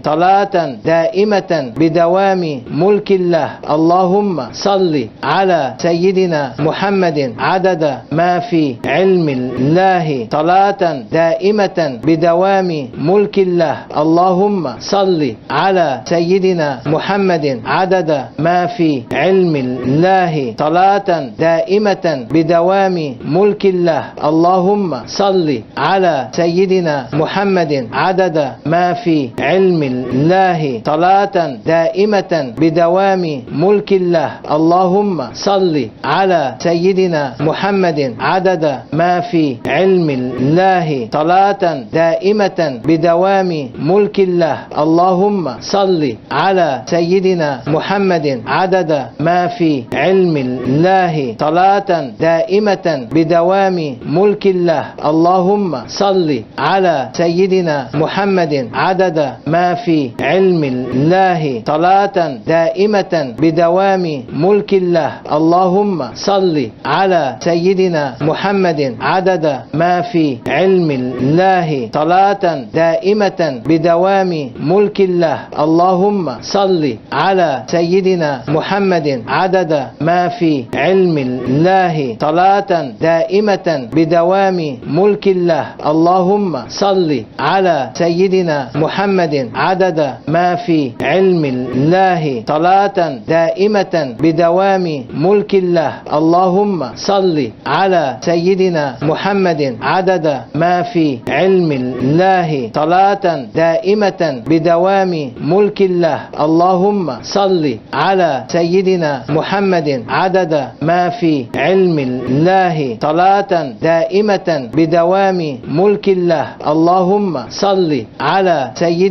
صلاة دائمة بدوام ملك الله. اللهم صل على سيدنا محمد عدد ما في علم الله. صلاة دائمة بدوام ملك الله. اللهم صل على سيدنا محمد عدد ما في علم الله. صلاة دائمة بدوام ملك الله. اللهم صل على سيدنا محمد عدد ما في علم الله صلاة دائمة بدوام ملك الله. اللهم صل على سيدنا محمد عدد ما في علم الله صلاة دائمة بدوام ملك الله. اللهم صل على سيدنا محمد عدد ما في علم الله صلاة دائمة بدوام ملك الله. اللهم صل على سيدنا محمد عدد ما في علم الله صلاة دائمة بدوام ملك الله. اللهم صل على سيدنا محمد عدد ما في علم الله صلاة دائمة بدوام ملك الله. اللهم صل على سيدنا محمد عدد ما في علم الله صلاة دائمة بدوام ملك الله. اللهم صل على سيدنا محمد عدد ما في علم الله صلاة دائمة بدوام ملك الله. اللهم صل على سيدنا محمد عدد ما في علم الله صلاة دائمة بدوام ملك الله. اللهم صل على سيدنا محمد عدد ما في علم الله صلاة دائمة بدوام ملك الله. اللهم صل على سيدنا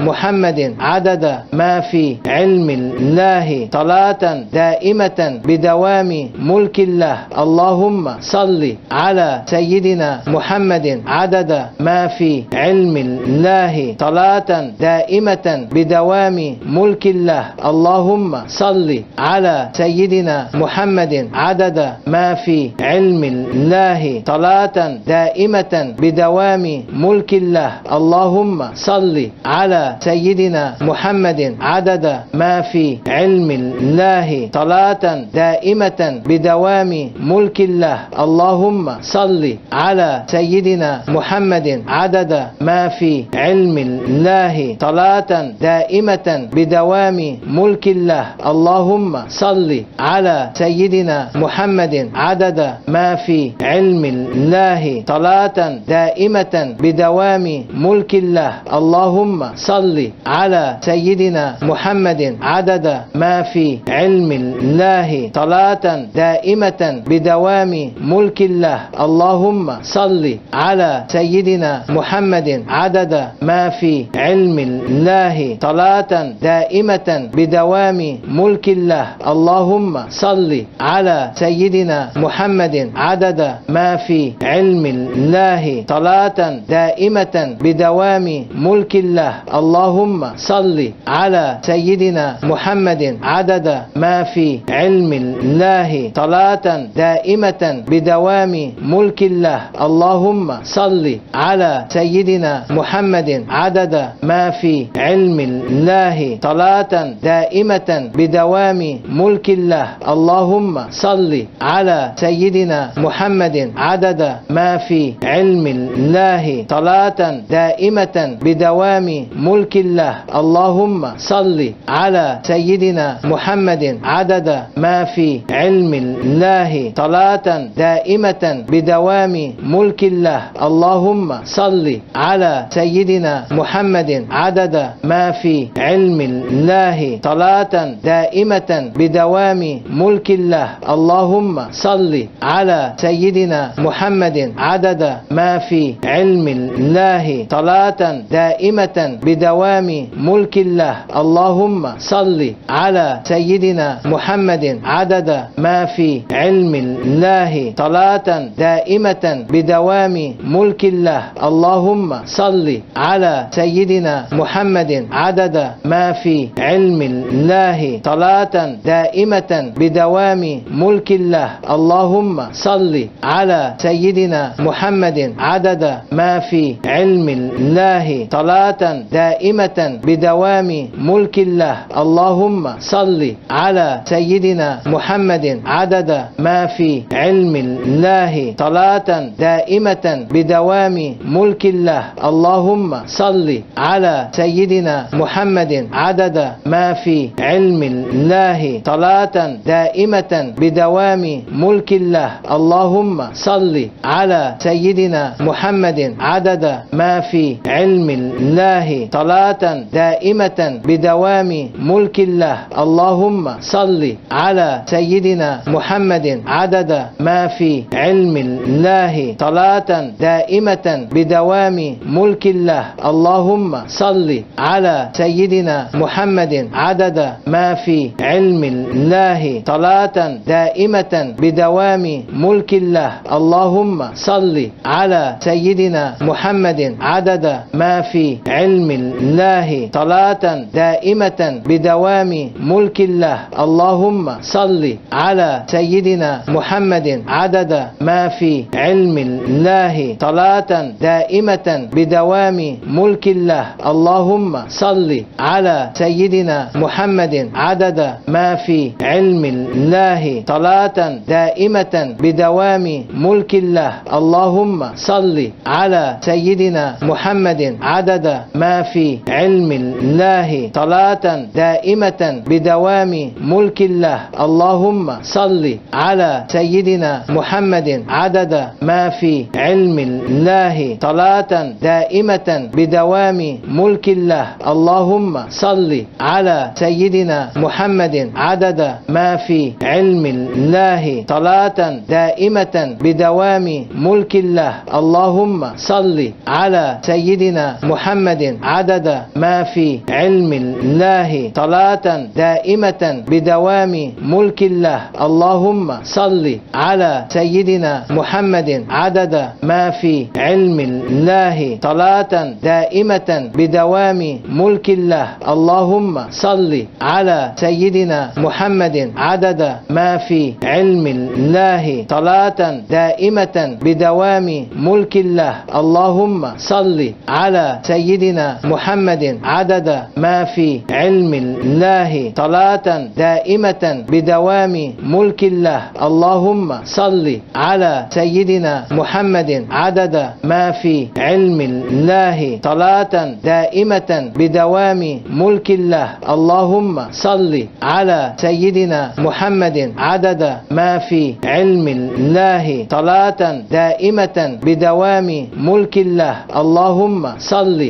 محمد عدد ما في علم الله صلاة دائمة بدوام ملك الله. اللهم صل على سيدنا محمد عدد ما في علم الله صلاة دائمة بدوام ملك الله. اللهم صل على سيدنا محمد عدد ما في علم الله صلاة دائمة بدوام ملك الله. اللهم صل على سيدنا محمد عدد ما في علم الله صلاة دائمة بدوام ملك الله. اللهم صل على سيدنا محمد عدد ما في علم الله صلاة دائمة بدوام ملك الله. اللهم صل على سيدنا محمد عدد ما في علم الله صلاة دائمة بدوام ملك الله. اللهم صل على سيدنا محمد عدد ما في علم الله صلاة دائمة بدوام ملك الله. اللهم صل على سيدنا محمد عدد ما في علم الله صلاة دائمة بدوام ملك الله. اللهم صل على سيدنا محمد عدد ما في علم الله صلاة دائمة بدوام ملك الله. الله. اللهم صل على سيدنا محمد عدد ما في علم الله صلاة دائمة بدوام ملك الله. اللهم صل على سيدنا محمد عدد ما في علم الله صلاة دائمة بدوام ملك الله. اللهم صل على سيدنا محمد عدد ما في علم الله صلاة دائمة بدوام ملك الله. اللهم صل على سيدنا محمد عدد ما في علم الله صلاة دائمة بدوام ملك الله. اللهم صل على سيدنا محمد عدد ما في علم الله صلاة دائمة بدوام ملك الله. اللهم صل على سيدنا محمد عدد ما في علم الله صلاة دائمة بدوام ملك الله. اللهم صل على سيدنا محمد عدد ما في علم الله. صلاة دائمة بدوام ملك الله. اللهم صل على سيدنا محمد عدد ما في علم الله. صلاة دائمة بدوام ملك الله. اللهم صل على سيدنا محمد عدد ما في علم الله. صلاة دائمة بدوام ملك الله. اللهم صل على سيدنا محمد عدد ما في علم الله. صلاة دائمة بدوام ملك الله. اللهم صل على سيدنا محمد عدد ما في علم الله. صلاة دائمة بدوام ملك الله. اللهم صل على سيدنا محمد عدد ما في علم الله. صلاة دائمة بدوام ملك الله. اللهم صل على سيدنا محمد عدد ما في علم الله. صلاة دائمة بدوام ملك الله. اللهم صل على سيدنا محمد عدد ما في علم الله. صلاة دائمة بدوام ملك الله. اللهم صل على سيدنا محمد عدد ما في علم الله صلاة دائمة بدوام ملك الله. اللهم صل على سيدنا محمد. عدد ما في علم الله صلاة دائمة بدوام ملك الله. اللهم صل على سيدنا محمد. عدد ما في علم الله صلاة دائمة بدوام ملك الله. اللهم صل على سيدنا محمد. عدد ما في علم الله صلاة دائمة بدوام ملك الله. اللهم صل على سيدنا محمد عدد ما في علم الله صلاة دائمة بدوام ملك الله. اللهم صل على سيدنا محمد عدد ما في علم الله صلاة دائمة بدوام ملك الله. اللهم صل على سيدنا محمد عدد ما في علم الله صلاة دائمة بدوام ملك الله. اللهم صل على سيدنا محمد. عدد ما في علم الله صلاة دائمة بدوام ملك الله. اللهم صل على سيدنا محمد. عدد ما في علم الله صلاة دائمة بدوام ملك الله. اللهم صل على سيدنا محمد عدد ما في علم الله صلاة دائمة بدوام ملك الله. اللهم صل على سيدنا محمد عدد ما في علم الله صلاة دائمة بدوام ملك الله. اللهم صل على سيدنا محمد عدد ما في علم الله صلاة دائمة بدوام ملك الله. اللهم صل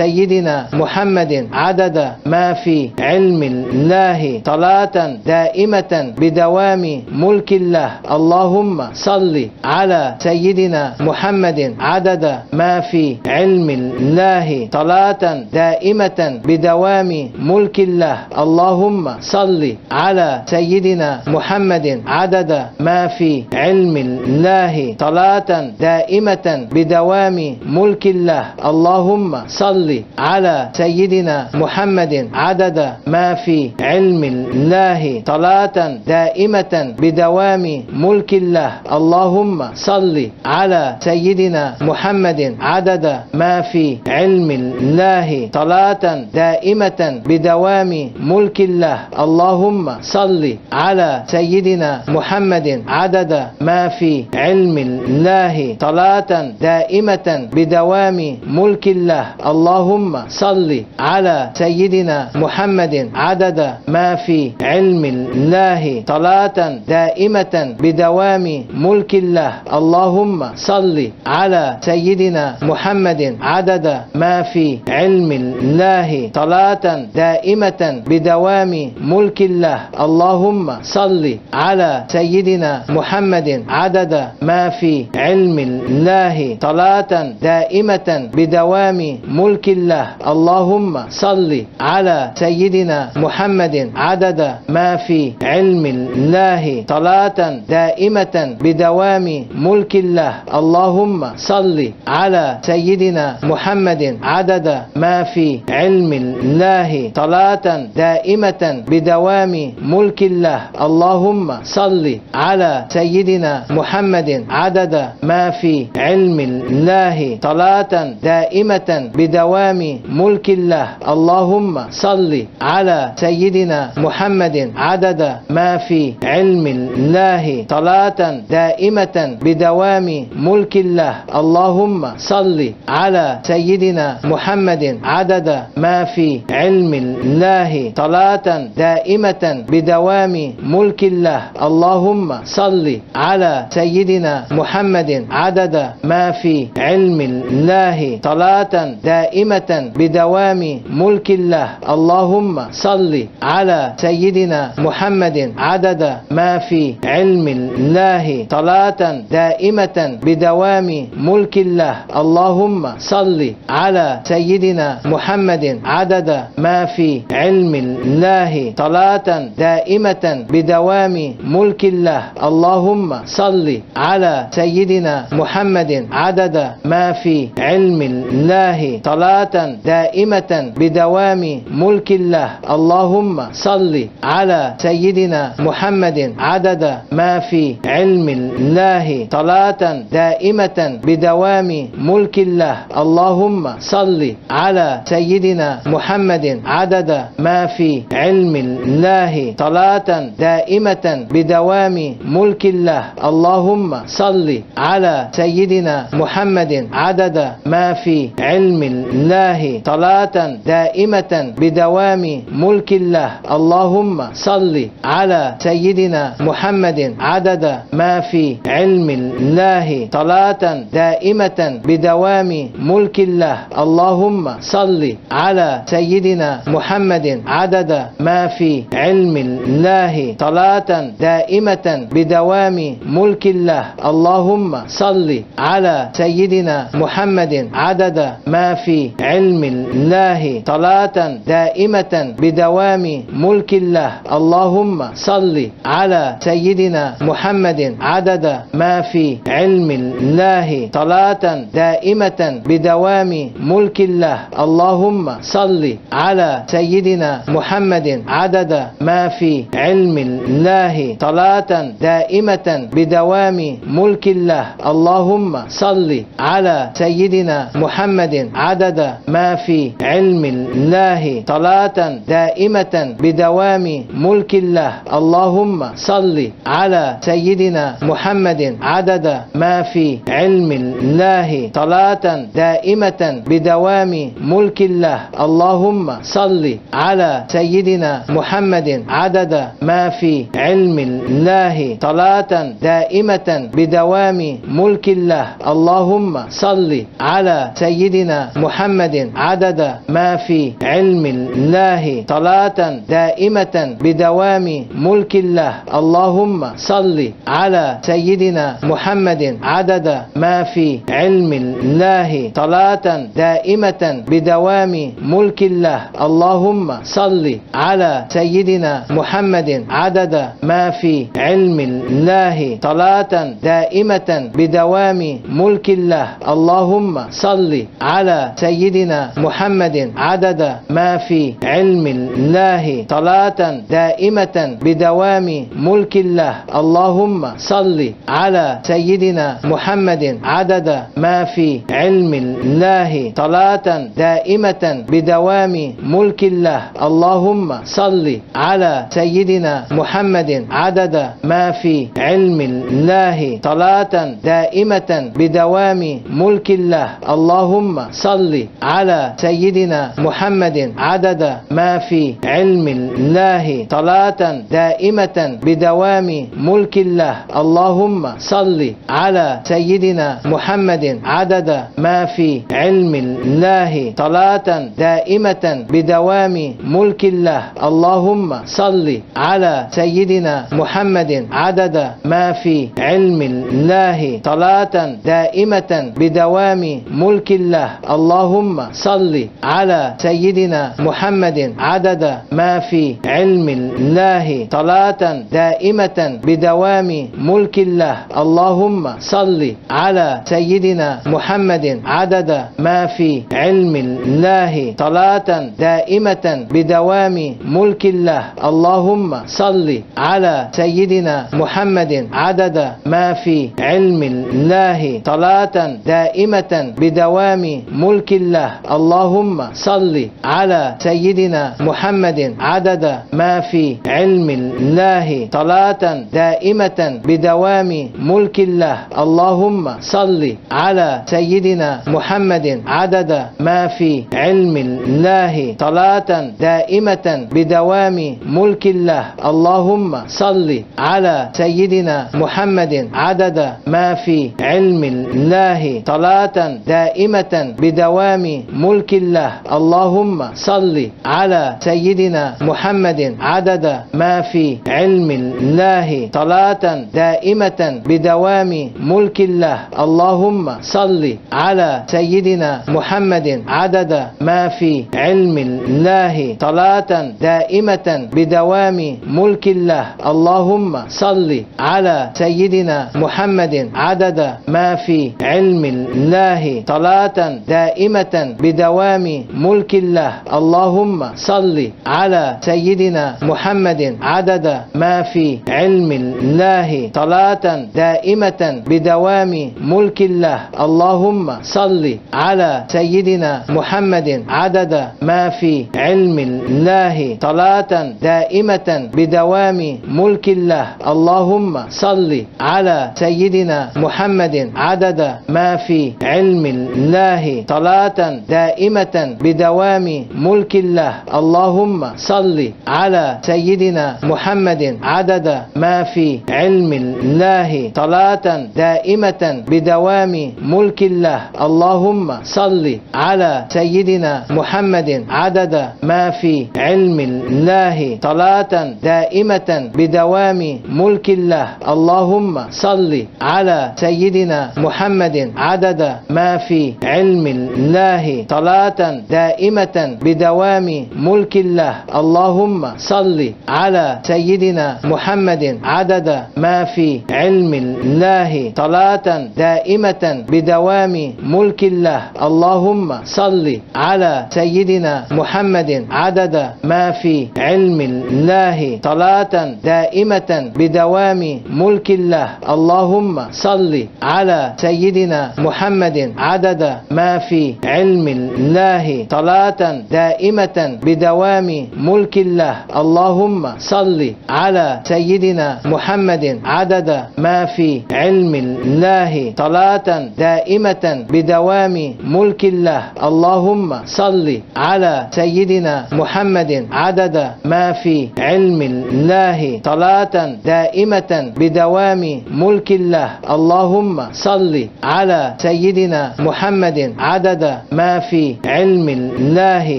سيدنا محمد عدد ما في علم الله صلاة دائمة بدوام ملك الله. اللهم صل على سيدنا محمد عدد ما في علم الله صلاة دائمة بدوام ملك الله. اللهم صل على سيدنا محمد عدد ما في علم الله صلاة دائمة بدوام ملك الله. اللهم صل على سيدنا محمد عدد ما في علم الله صلاة دائمة بدوام ملك الله. اللهم صل على سيدنا محمد عدد ما في علم الله صلاة دائمة بدوام ملك الله. اللهم صل على سيدنا محمد عدد ما في علم الله صلاة دائمة بدوام ملك الله. اللهم صل على سيدنا محمد عدد ما في علم الله صلاة دائمة بدوام ملك الله. اللهم صل على سيدنا محمد عدد ما في علم الله صلاة دائمة بدوام ملك الله. اللهم صل على سيدنا محمد عدد ما في علم الله صلاة دائمة بدوام ملك الله. اللهم صل على سيدنا محمد عدد ما في علم الله صلاة دائمة بدوام ملك الله. اللهم صل على سيدنا محمد عدد ما في علم الله صلاة دائمة بدوام ملك الله. اللهم صل على سيدنا محمد عدد ما في علم الله صلاة دائمة بدوام ملك الله. اللهم صل على سيدنا محمد عدد ما في علم الله صلاة دائمة بدوام ملك الله. اللهم صل على سيدنا محمد عدد ما في علم الله صلاة دائمة بدوام ملك الله. اللهم صل على سيدنا محمد عدد ما في علم الله صلاة دائمة بدوام ملك الله. اللهم صل على سيدنا محمد. عدد ما في علم الله. صلاة دائمة بدوام ملك الله. اللهم صل على سيدنا محمد. عدد ما في علم الله. صلاة دائمة بدوام ملك الله. اللهم صل على سيدنا محمد. عدد ما في علم الله. صلاة دائمة بدوام ملك الله. اللهم صل على سيدنا محمد. عدد ما في علم الله. صلاة دائمة بدوام ملك الله. اللهم صل على سيدنا محمد. عدد ما في علم الله. صلاة دائمة بدوام ملك الله. اللهم صل على سيدنا محمد. عدد ما في علم الله صلاة دائمة بدوام ملك الله. اللهم صل على سيدنا محمد. عدد ما في علم الله صلاة دائمة بدوام ملك الله. اللهم صل على سيدنا محمد. عدد ما في علم الله صلاة دائمة بدوام ملك الله. اللهم صل على سيدنا محمد. عدد ما في علم الله صلاة دائمة بدوام ملك الله. اللهم صل على سيدنا محمد عدد ما في علم الله صلاة دائمة بدوام ملك الله. اللهم صل على سيدنا محمد عدد ما في علم الله صلاة دائمة بدوام ملك الله. اللهم صل على سيدنا محمد عدد ما في علم الله صلاة دائمة بدوام ملك الله. اللهم صل على سيدنا محمد عدد ما في علم الله صلاة دائمة بدوام ملك الله. اللهم صل على سيدنا محمد عدد ما في علم الله صلاة دائمة بدوام ملك الله. اللهم صل على سيدنا محمد عدد ما في علم الله صلاة دائمة بدوام ملك الله. اللهم صل على سيدنا محمد عدد ما في علم الله صلاة دائمة بدوام ملك الله. اللهم صل على سيدنا محمد عدد ما في علم الله صلاة دائمة بدوام ملك الله. اللهم صل على على سيدنا محمد عدد ما في علم الله صلاة دائمة بدوام ملك الله. اللهم صل على سيدنا محمد عدد ما في علم الله صلاة دائمة بدوام ملك الله. اللهم صل على سيدنا محمد عدد ما في علم الله صلاة دائمة بدوام ملك الله. اللهم صل على سيدنا محمد عدد ما في علم الله صلاة دائمة بدوام ملك الله. اللهم صل على سيدنا محمد عدد ما في علم الله صلاة دائمة بدوام ملك الله. اللهم صل على سيدنا محمد عدد ما في علم الله صلاة دائمة بدوام ملك الله. اللهم صل على سيدنا محمد عدد ما في علم الله صلاة دائمة بدوام ملك الله. اللهم صل على سيدنا محمد عدد ما في علم الله صلاة دائمة بدوام ملك الله. اللهم صل على سيدنا محمد عدد ما في علم الله صلاة دائمة بدوام ملك الله. اللهم صل على سيدنا محمد عدد ما في علم الله صلاة دائمة بدوام ملك الله. اللهم صل على سيدنا محمد عدد ما في علم الله صلاة دائمة بدوام ملك الله. اللهم صل على سيدنا محمد عدد ما في علم الله صلاة دائمة بدوام ملك الله. اللهم صل على سيدنا محمد عدد ما في علم الله صلاة دائمة بدوام ملك الله. اللهم صل على سيدنا محمد عدد ما في علم الله صلاة دائمة بدوام ملك الله. اللهم صل على سيدنا محمد عدد ما في علم الله صلاة دائمة بدوام ملك الله. اللهم صل على سيدنا محمد عدد ما في علم الله. صلاة دائمة بدوام ملك الله. اللهم صل على سيدنا محمد عدد ما في علم الله. صلاة دائمة بدوام ملك الله. اللهم صل على سيدنا محمد عدد ما في علم الله. صلاة دائمة بدوام ملك الله. اللهم صل على سيدنا محمد عدد ما في علم الله. صلاة دائمة بدوام ملك الله. اللهم صل على سيدنا محمد عدد ما في علم الله. صلاة دائمة بدوام ملك الله. اللهم صل على سيدنا محمد عدد ما في علم الله صلاة دائمة بدوام ملك الله. اللهم صل على سيدنا محمد عدد ما في علم الله صلاة دائمة بدوام ملك الله. اللهم صل على سيدنا محمد عدد ما في علم الله صلاة دائمة بدوام ملك الله. اللهم صل على سيدنا محمد عدد ما في علم الله صلاة دائمة بدوام ملك الله. اللهم صل على سيدنا محمد عدد ما في علم الله صلاة دائمة بدوام ملك الله. اللهم صل على سيدنا محمد عدد ما في علم الله صلاة دائمة بدوام ملك الله. اللهم صل على سيدنا محمد عدد ما في علم الله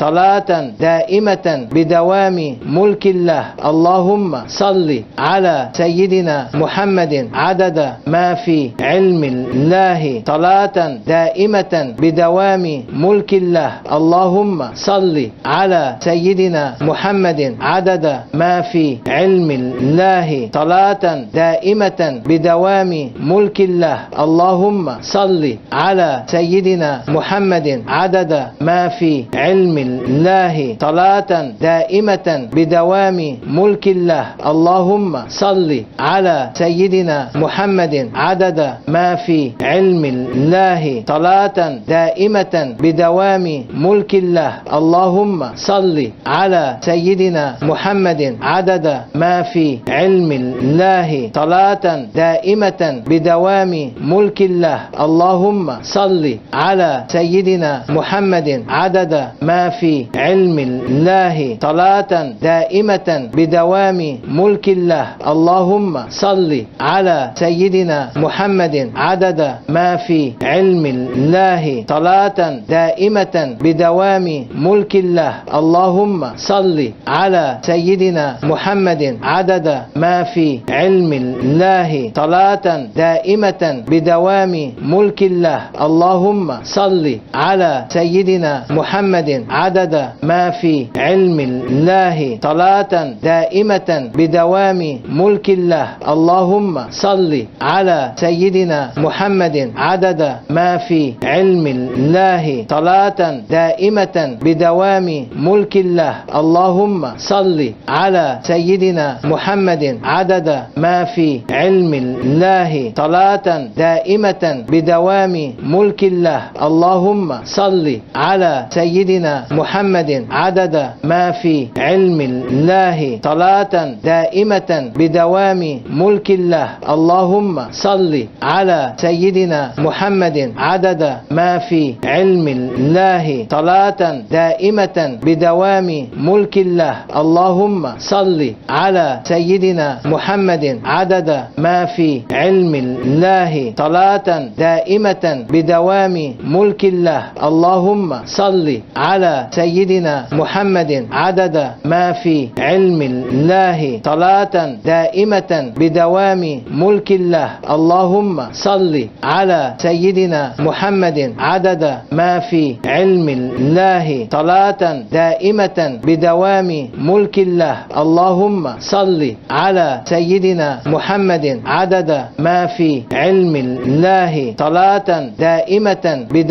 صلاة دائمة بدوام ملك الله. اللهم صل على سيدنا محمد. عدد ما في علم الله صلاة دائمة بدوام ملك الله. اللهم صل على سيدنا محمد. عدد ما في علم الله صلاة دائمة بدوام ملك الله. اللهم صل على سيدنا محمد عدد ما في علم الله صلاة دائمة بدوام ملك الله. اللهم صل على سيدنا محمد عدد ما في علم الله صلاة دائمة بدوام ملك الله. اللهم صل على سيدنا محمد عدد ما في علم الله صلاة دائمة بدوام ملك الله. اللهم صل على سيدنا محمد عدد ما في علم الله صلاة دائمة بدوام ملك الله. اللهم صل على سيدنا محمد عدد ما في علم الله صلاة دائمة بدوام ملك الله. اللهم صل على سيدنا محمد عدد ما في علم الله صلاة دائمة بدوام ملك الله. اللهم صل على سيدنا محمد عدد ما في علم الله صلاة دائمة بدوام ملك الله. اللهم صل على سيدنا محمد عدد ما في علم الله صلاة دائمة بدوام ملك الله. اللهم صل على سيدنا محمد عدد ما في علم الله صلاة دائمة بدوام ملك الله. اللهم صل على سيدنا محمد عدد ما في علم الله صلاة دائمة بدوام ملك الله. اللهم صل على سيدنا محمد عدد ما في علم الله صلاة دائمة بدوام ملك الله. اللهم صل على سيدنا محمد عدد ما في علم الله صلاة دائمة بدوام ملك الله. اللهم صل على سيدنا محمد عدد ما في علم الله صلاة دائمة بدوام ملك الله. اللهم صل على سيدنا محمد عدد ما في علم الله صلاة دائمة بدوام ملك الله. اللهم صل على سيدنا محمد عدد ما في علم الله صلاة دائمة بدوام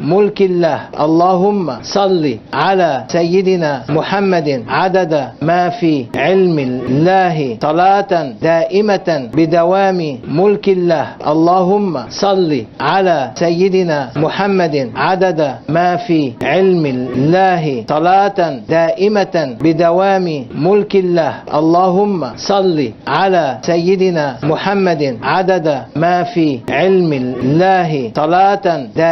ملك الله. اللهم صل على سيدنا محمد عدد ما في علم الله صلاة دائمة بدوام ملك الله. اللهم صل على سيدنا محمد عدد ما في علم الله صلاة دائمة بدوام ملك الله. اللهم صل على سيدنا محمد عدد ما في علم الله صلاة دائمة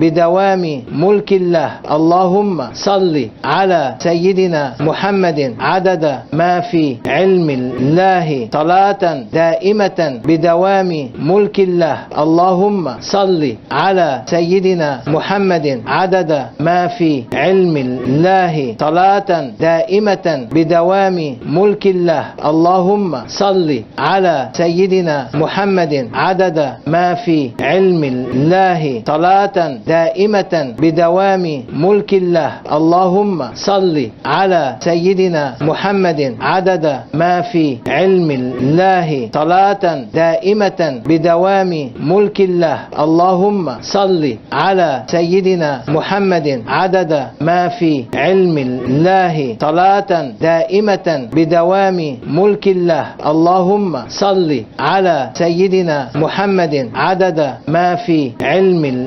بدوام ملك الله. اللهم صل على سيدنا محمد عدد ما في علم الله. صلاة دائمة بدوام ملك الله. اللهم صل على سيدنا محمد عدد ما في علم الله. صلاة دائمة بدوام ملك الله. اللهم صل على سيدنا محمد عدد ما في علم الله. صلاة دائمة بدوام ملك الله. اللهم صل على سيدنا محمد عدد ما في علم الله. صلاة دائمة بدوام ملك الله. اللهم صل على سيدنا محمد عدد ما في علم الله. صلاة دائمة بدوام ملك الله. اللهم صل على سيدنا محمد عدد ما في علم الله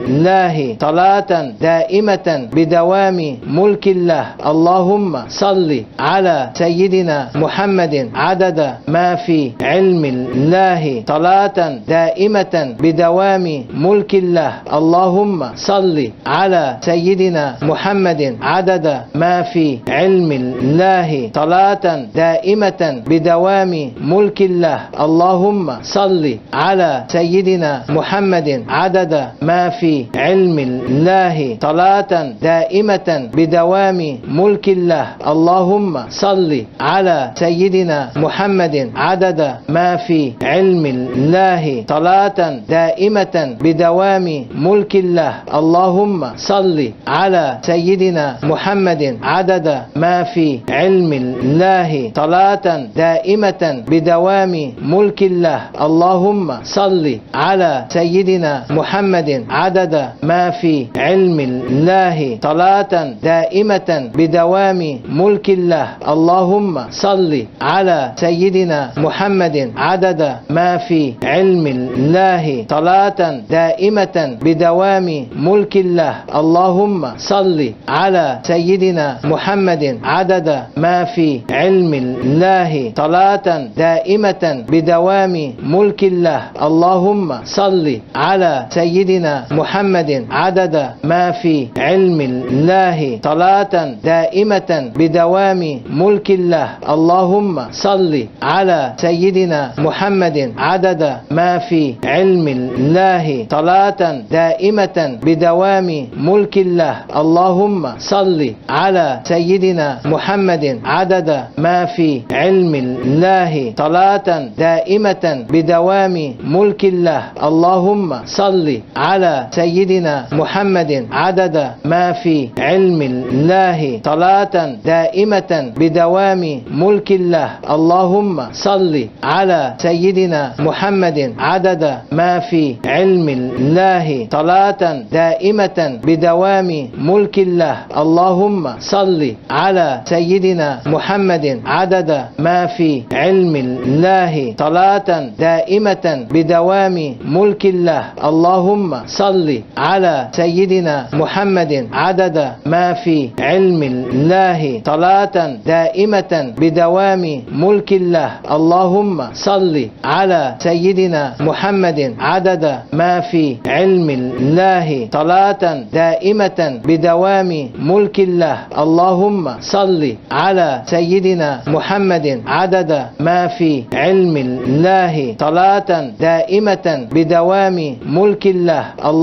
صلاة دائمة بدوام ملك الله. اللهم صل على سيدنا محمد عدد ما في علم الله صلاة دائمة بدوام ملك الله. اللهم صل على سيدنا محمد عدد ما في علم الله صلاة دائمة بدوام ملك الله. اللهم صل على سيدنا محمد عدد ما في علم الله صلاة دائمة بدوام ملك الله. اللهم صل على سيدنا محمد. عدد ما في علم الله صلاة دائمة بدوام ملك الله. اللهم صل على سيدنا محمد. عدد ما في علم الله صلاة دائمة بدوام ملك الله. اللهم صل على سيدنا محمد. عدد عدد ما في علم الله صلاة دائمة بدوام ملك الله. اللهم صل على سيدنا محمد. عدد ما في علم الله صلاة دائمة بدوام ملك الله. اللهم صل على سيدنا محمد. عدد ما في علم الله صلاة دائمة بدوام ملك الله. اللهم صل على سيدنا محمد عدد ما في علم الله صلاة دائمة بدوام ملك الله. اللهم صل على سيدنا محمد عدد ما في علم الله صلاة دائمة بدوام ملك الله. اللهم صل على سيدنا محمد عدد ما في علم الله صلاة دائمة بدوام ملك الله. اللهم صل على سيدنا محمد عدد ما في علم الله صلاة دائمة بدوام ملك الله. اللهم صل على سيدنا محمد عدد ما في علم الله صلاة دائمة بدوام ملك الله. اللهم صل على سيدنا محمد عدد ما في علم الله صلاة دائمة بدوام ملك الله. اللهم صل على سيدنا محمد عدد ما في علم الله صلاة دائمة بدوام ملك الله. اللهم صل على سيدنا محمد عدد ما في علم الله صلاة دائمة بدوام ملك الله. اللهم صل على سيدنا محمد عدد ما في علم الله صلاة دائمة بدوام ملك الله. اللهم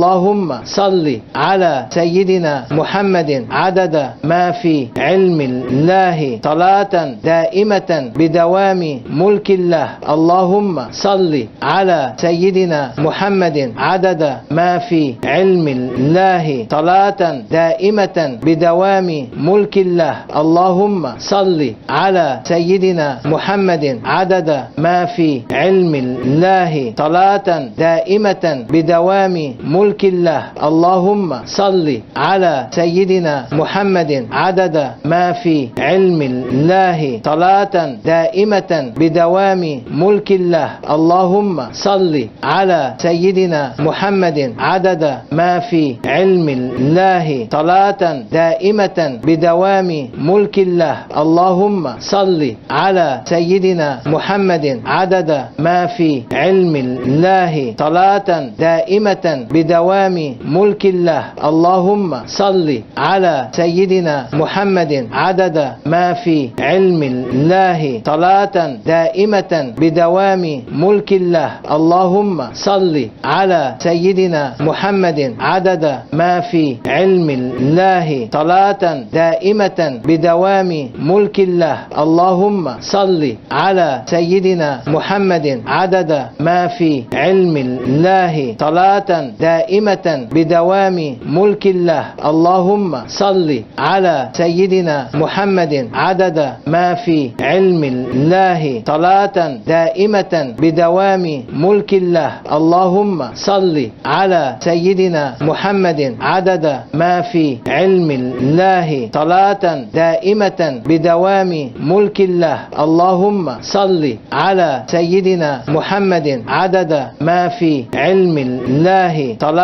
صل على سيدنا محمد عدد ما في علم الله صلاة دائمة بدوام ملك الله. اللهم صل على سيدنا محمد عدد ما في علم الله صلاة دائمة بدوام ملك الله. اللهم صل على سيدنا محمد عدد ما في علم الله صلاة دائمة بدوام ملك الله. اللهم صل على سيدنا محمد عدد ما في علم الله صلاة دائمة بدوام ملك الله. اللهم صل على سيدنا محمد عدد ما في علم الله صلاة دائمة بدوام ملك الله. اللهم صل على سيدنا محمد عدد ما في علم الله صلاة دائمة بدوام ملك الله. اللهم صل على سيدنا محمد. عدد ما في علم الله. صلاة دائمة بدوام ملك الله. اللهم صل على سيدنا محمد. عدد ما في علم الله. صلاة دائمة بدوام ملك الله. اللهم صل على سيدنا محمد. عدد ما في علم الله. صلاة دائمة بدوام ملك الله. اللهم صل على سيدنا محمد. عدد ما في علم الله. صلاة دائمة بدوام ملك الله. اللهم صل على سيدنا محمد. عدد ما في علم الله. صلاة دائمة بدوام ملك الله. اللهم صل على سيدنا محمد. عدد ما في علم الله. صلاة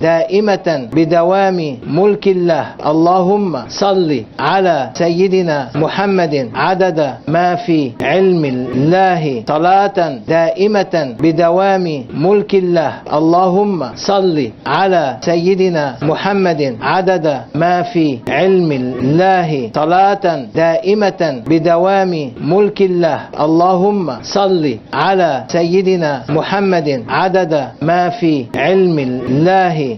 دائمة بدوام ملك الله. اللهم صل على سيدنا محمد عدد ما في علم الله. صلاة دائمة بدوام ملك الله. اللهم صل على سيدنا محمد عدد ما في علم الله. صلاة دائمة بدوام ملك الله. اللهم صل على سيدنا محمد عدد ما في علم الله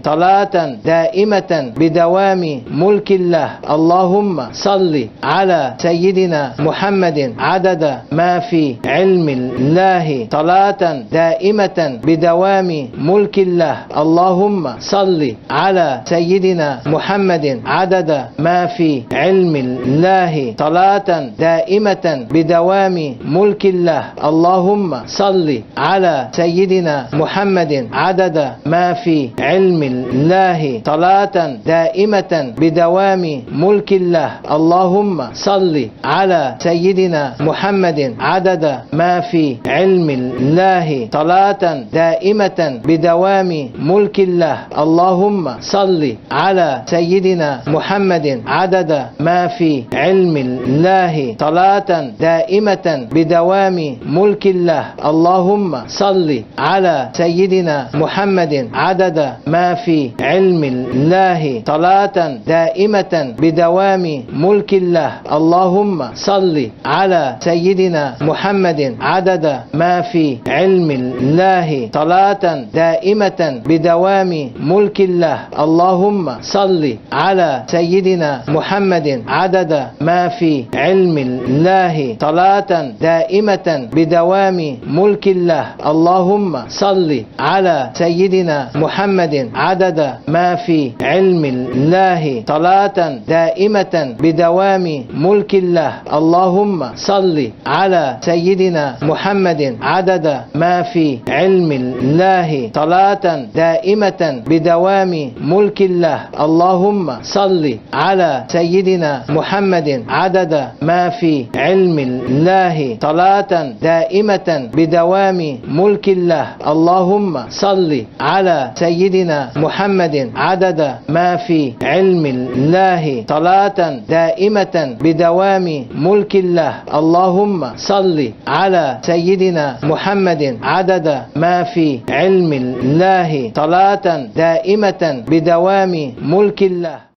صلاة دائمة بدوام ملك الله. اللهم صل على سيدنا محمد عدد ما في علم الله صلاة دائمة بدوام ملك الله. اللهم صل على سيدنا محمد عدد ما في علم الله صلاة دائمة بدوام ملك الله. اللهم صل على سيدنا محمد عدد ما في في علم الله صلاة دائمة بدوام ملك الله. اللهم صل على سيدنا محمد عدد ما في علم الله صلاة دائمة بدوام ملك الله. اللهم صل على سيدنا محمد عدد ما في علم الله صلاة دائمة بدوام ملك الله. اللهم صل على سيدنا محمد عدد ما في علم الله صلاة دائمة بدوام ملك الله. اللهم صل على سيدنا محمد عدد. ما في علم الله صلاة دائمة بدوام ملك الله. اللهم صل على سيدنا محمد عدد. ما في علم الله صلاة دائمة بدوام ملك الله. اللهم صل على سيدنا محمد عدد ما في علم الله صلاة دائمة بدوام ملك الله. اللهم صل على سيدنا محمد عدد ما في علم الله صلاة دائمة بدوام ملك الله. اللهم صل على سيدنا محمد عدد ما في علم الله صلاة دائمة بدوام ملك الله. اللهم صل على سيدنا محمد عدد ما في علم الله صلاة دائمة بدوام ملك الله. اللهم صل على سيدنا محمد عدد ما في علم الله صلاة دائمة بدوام ملك الله.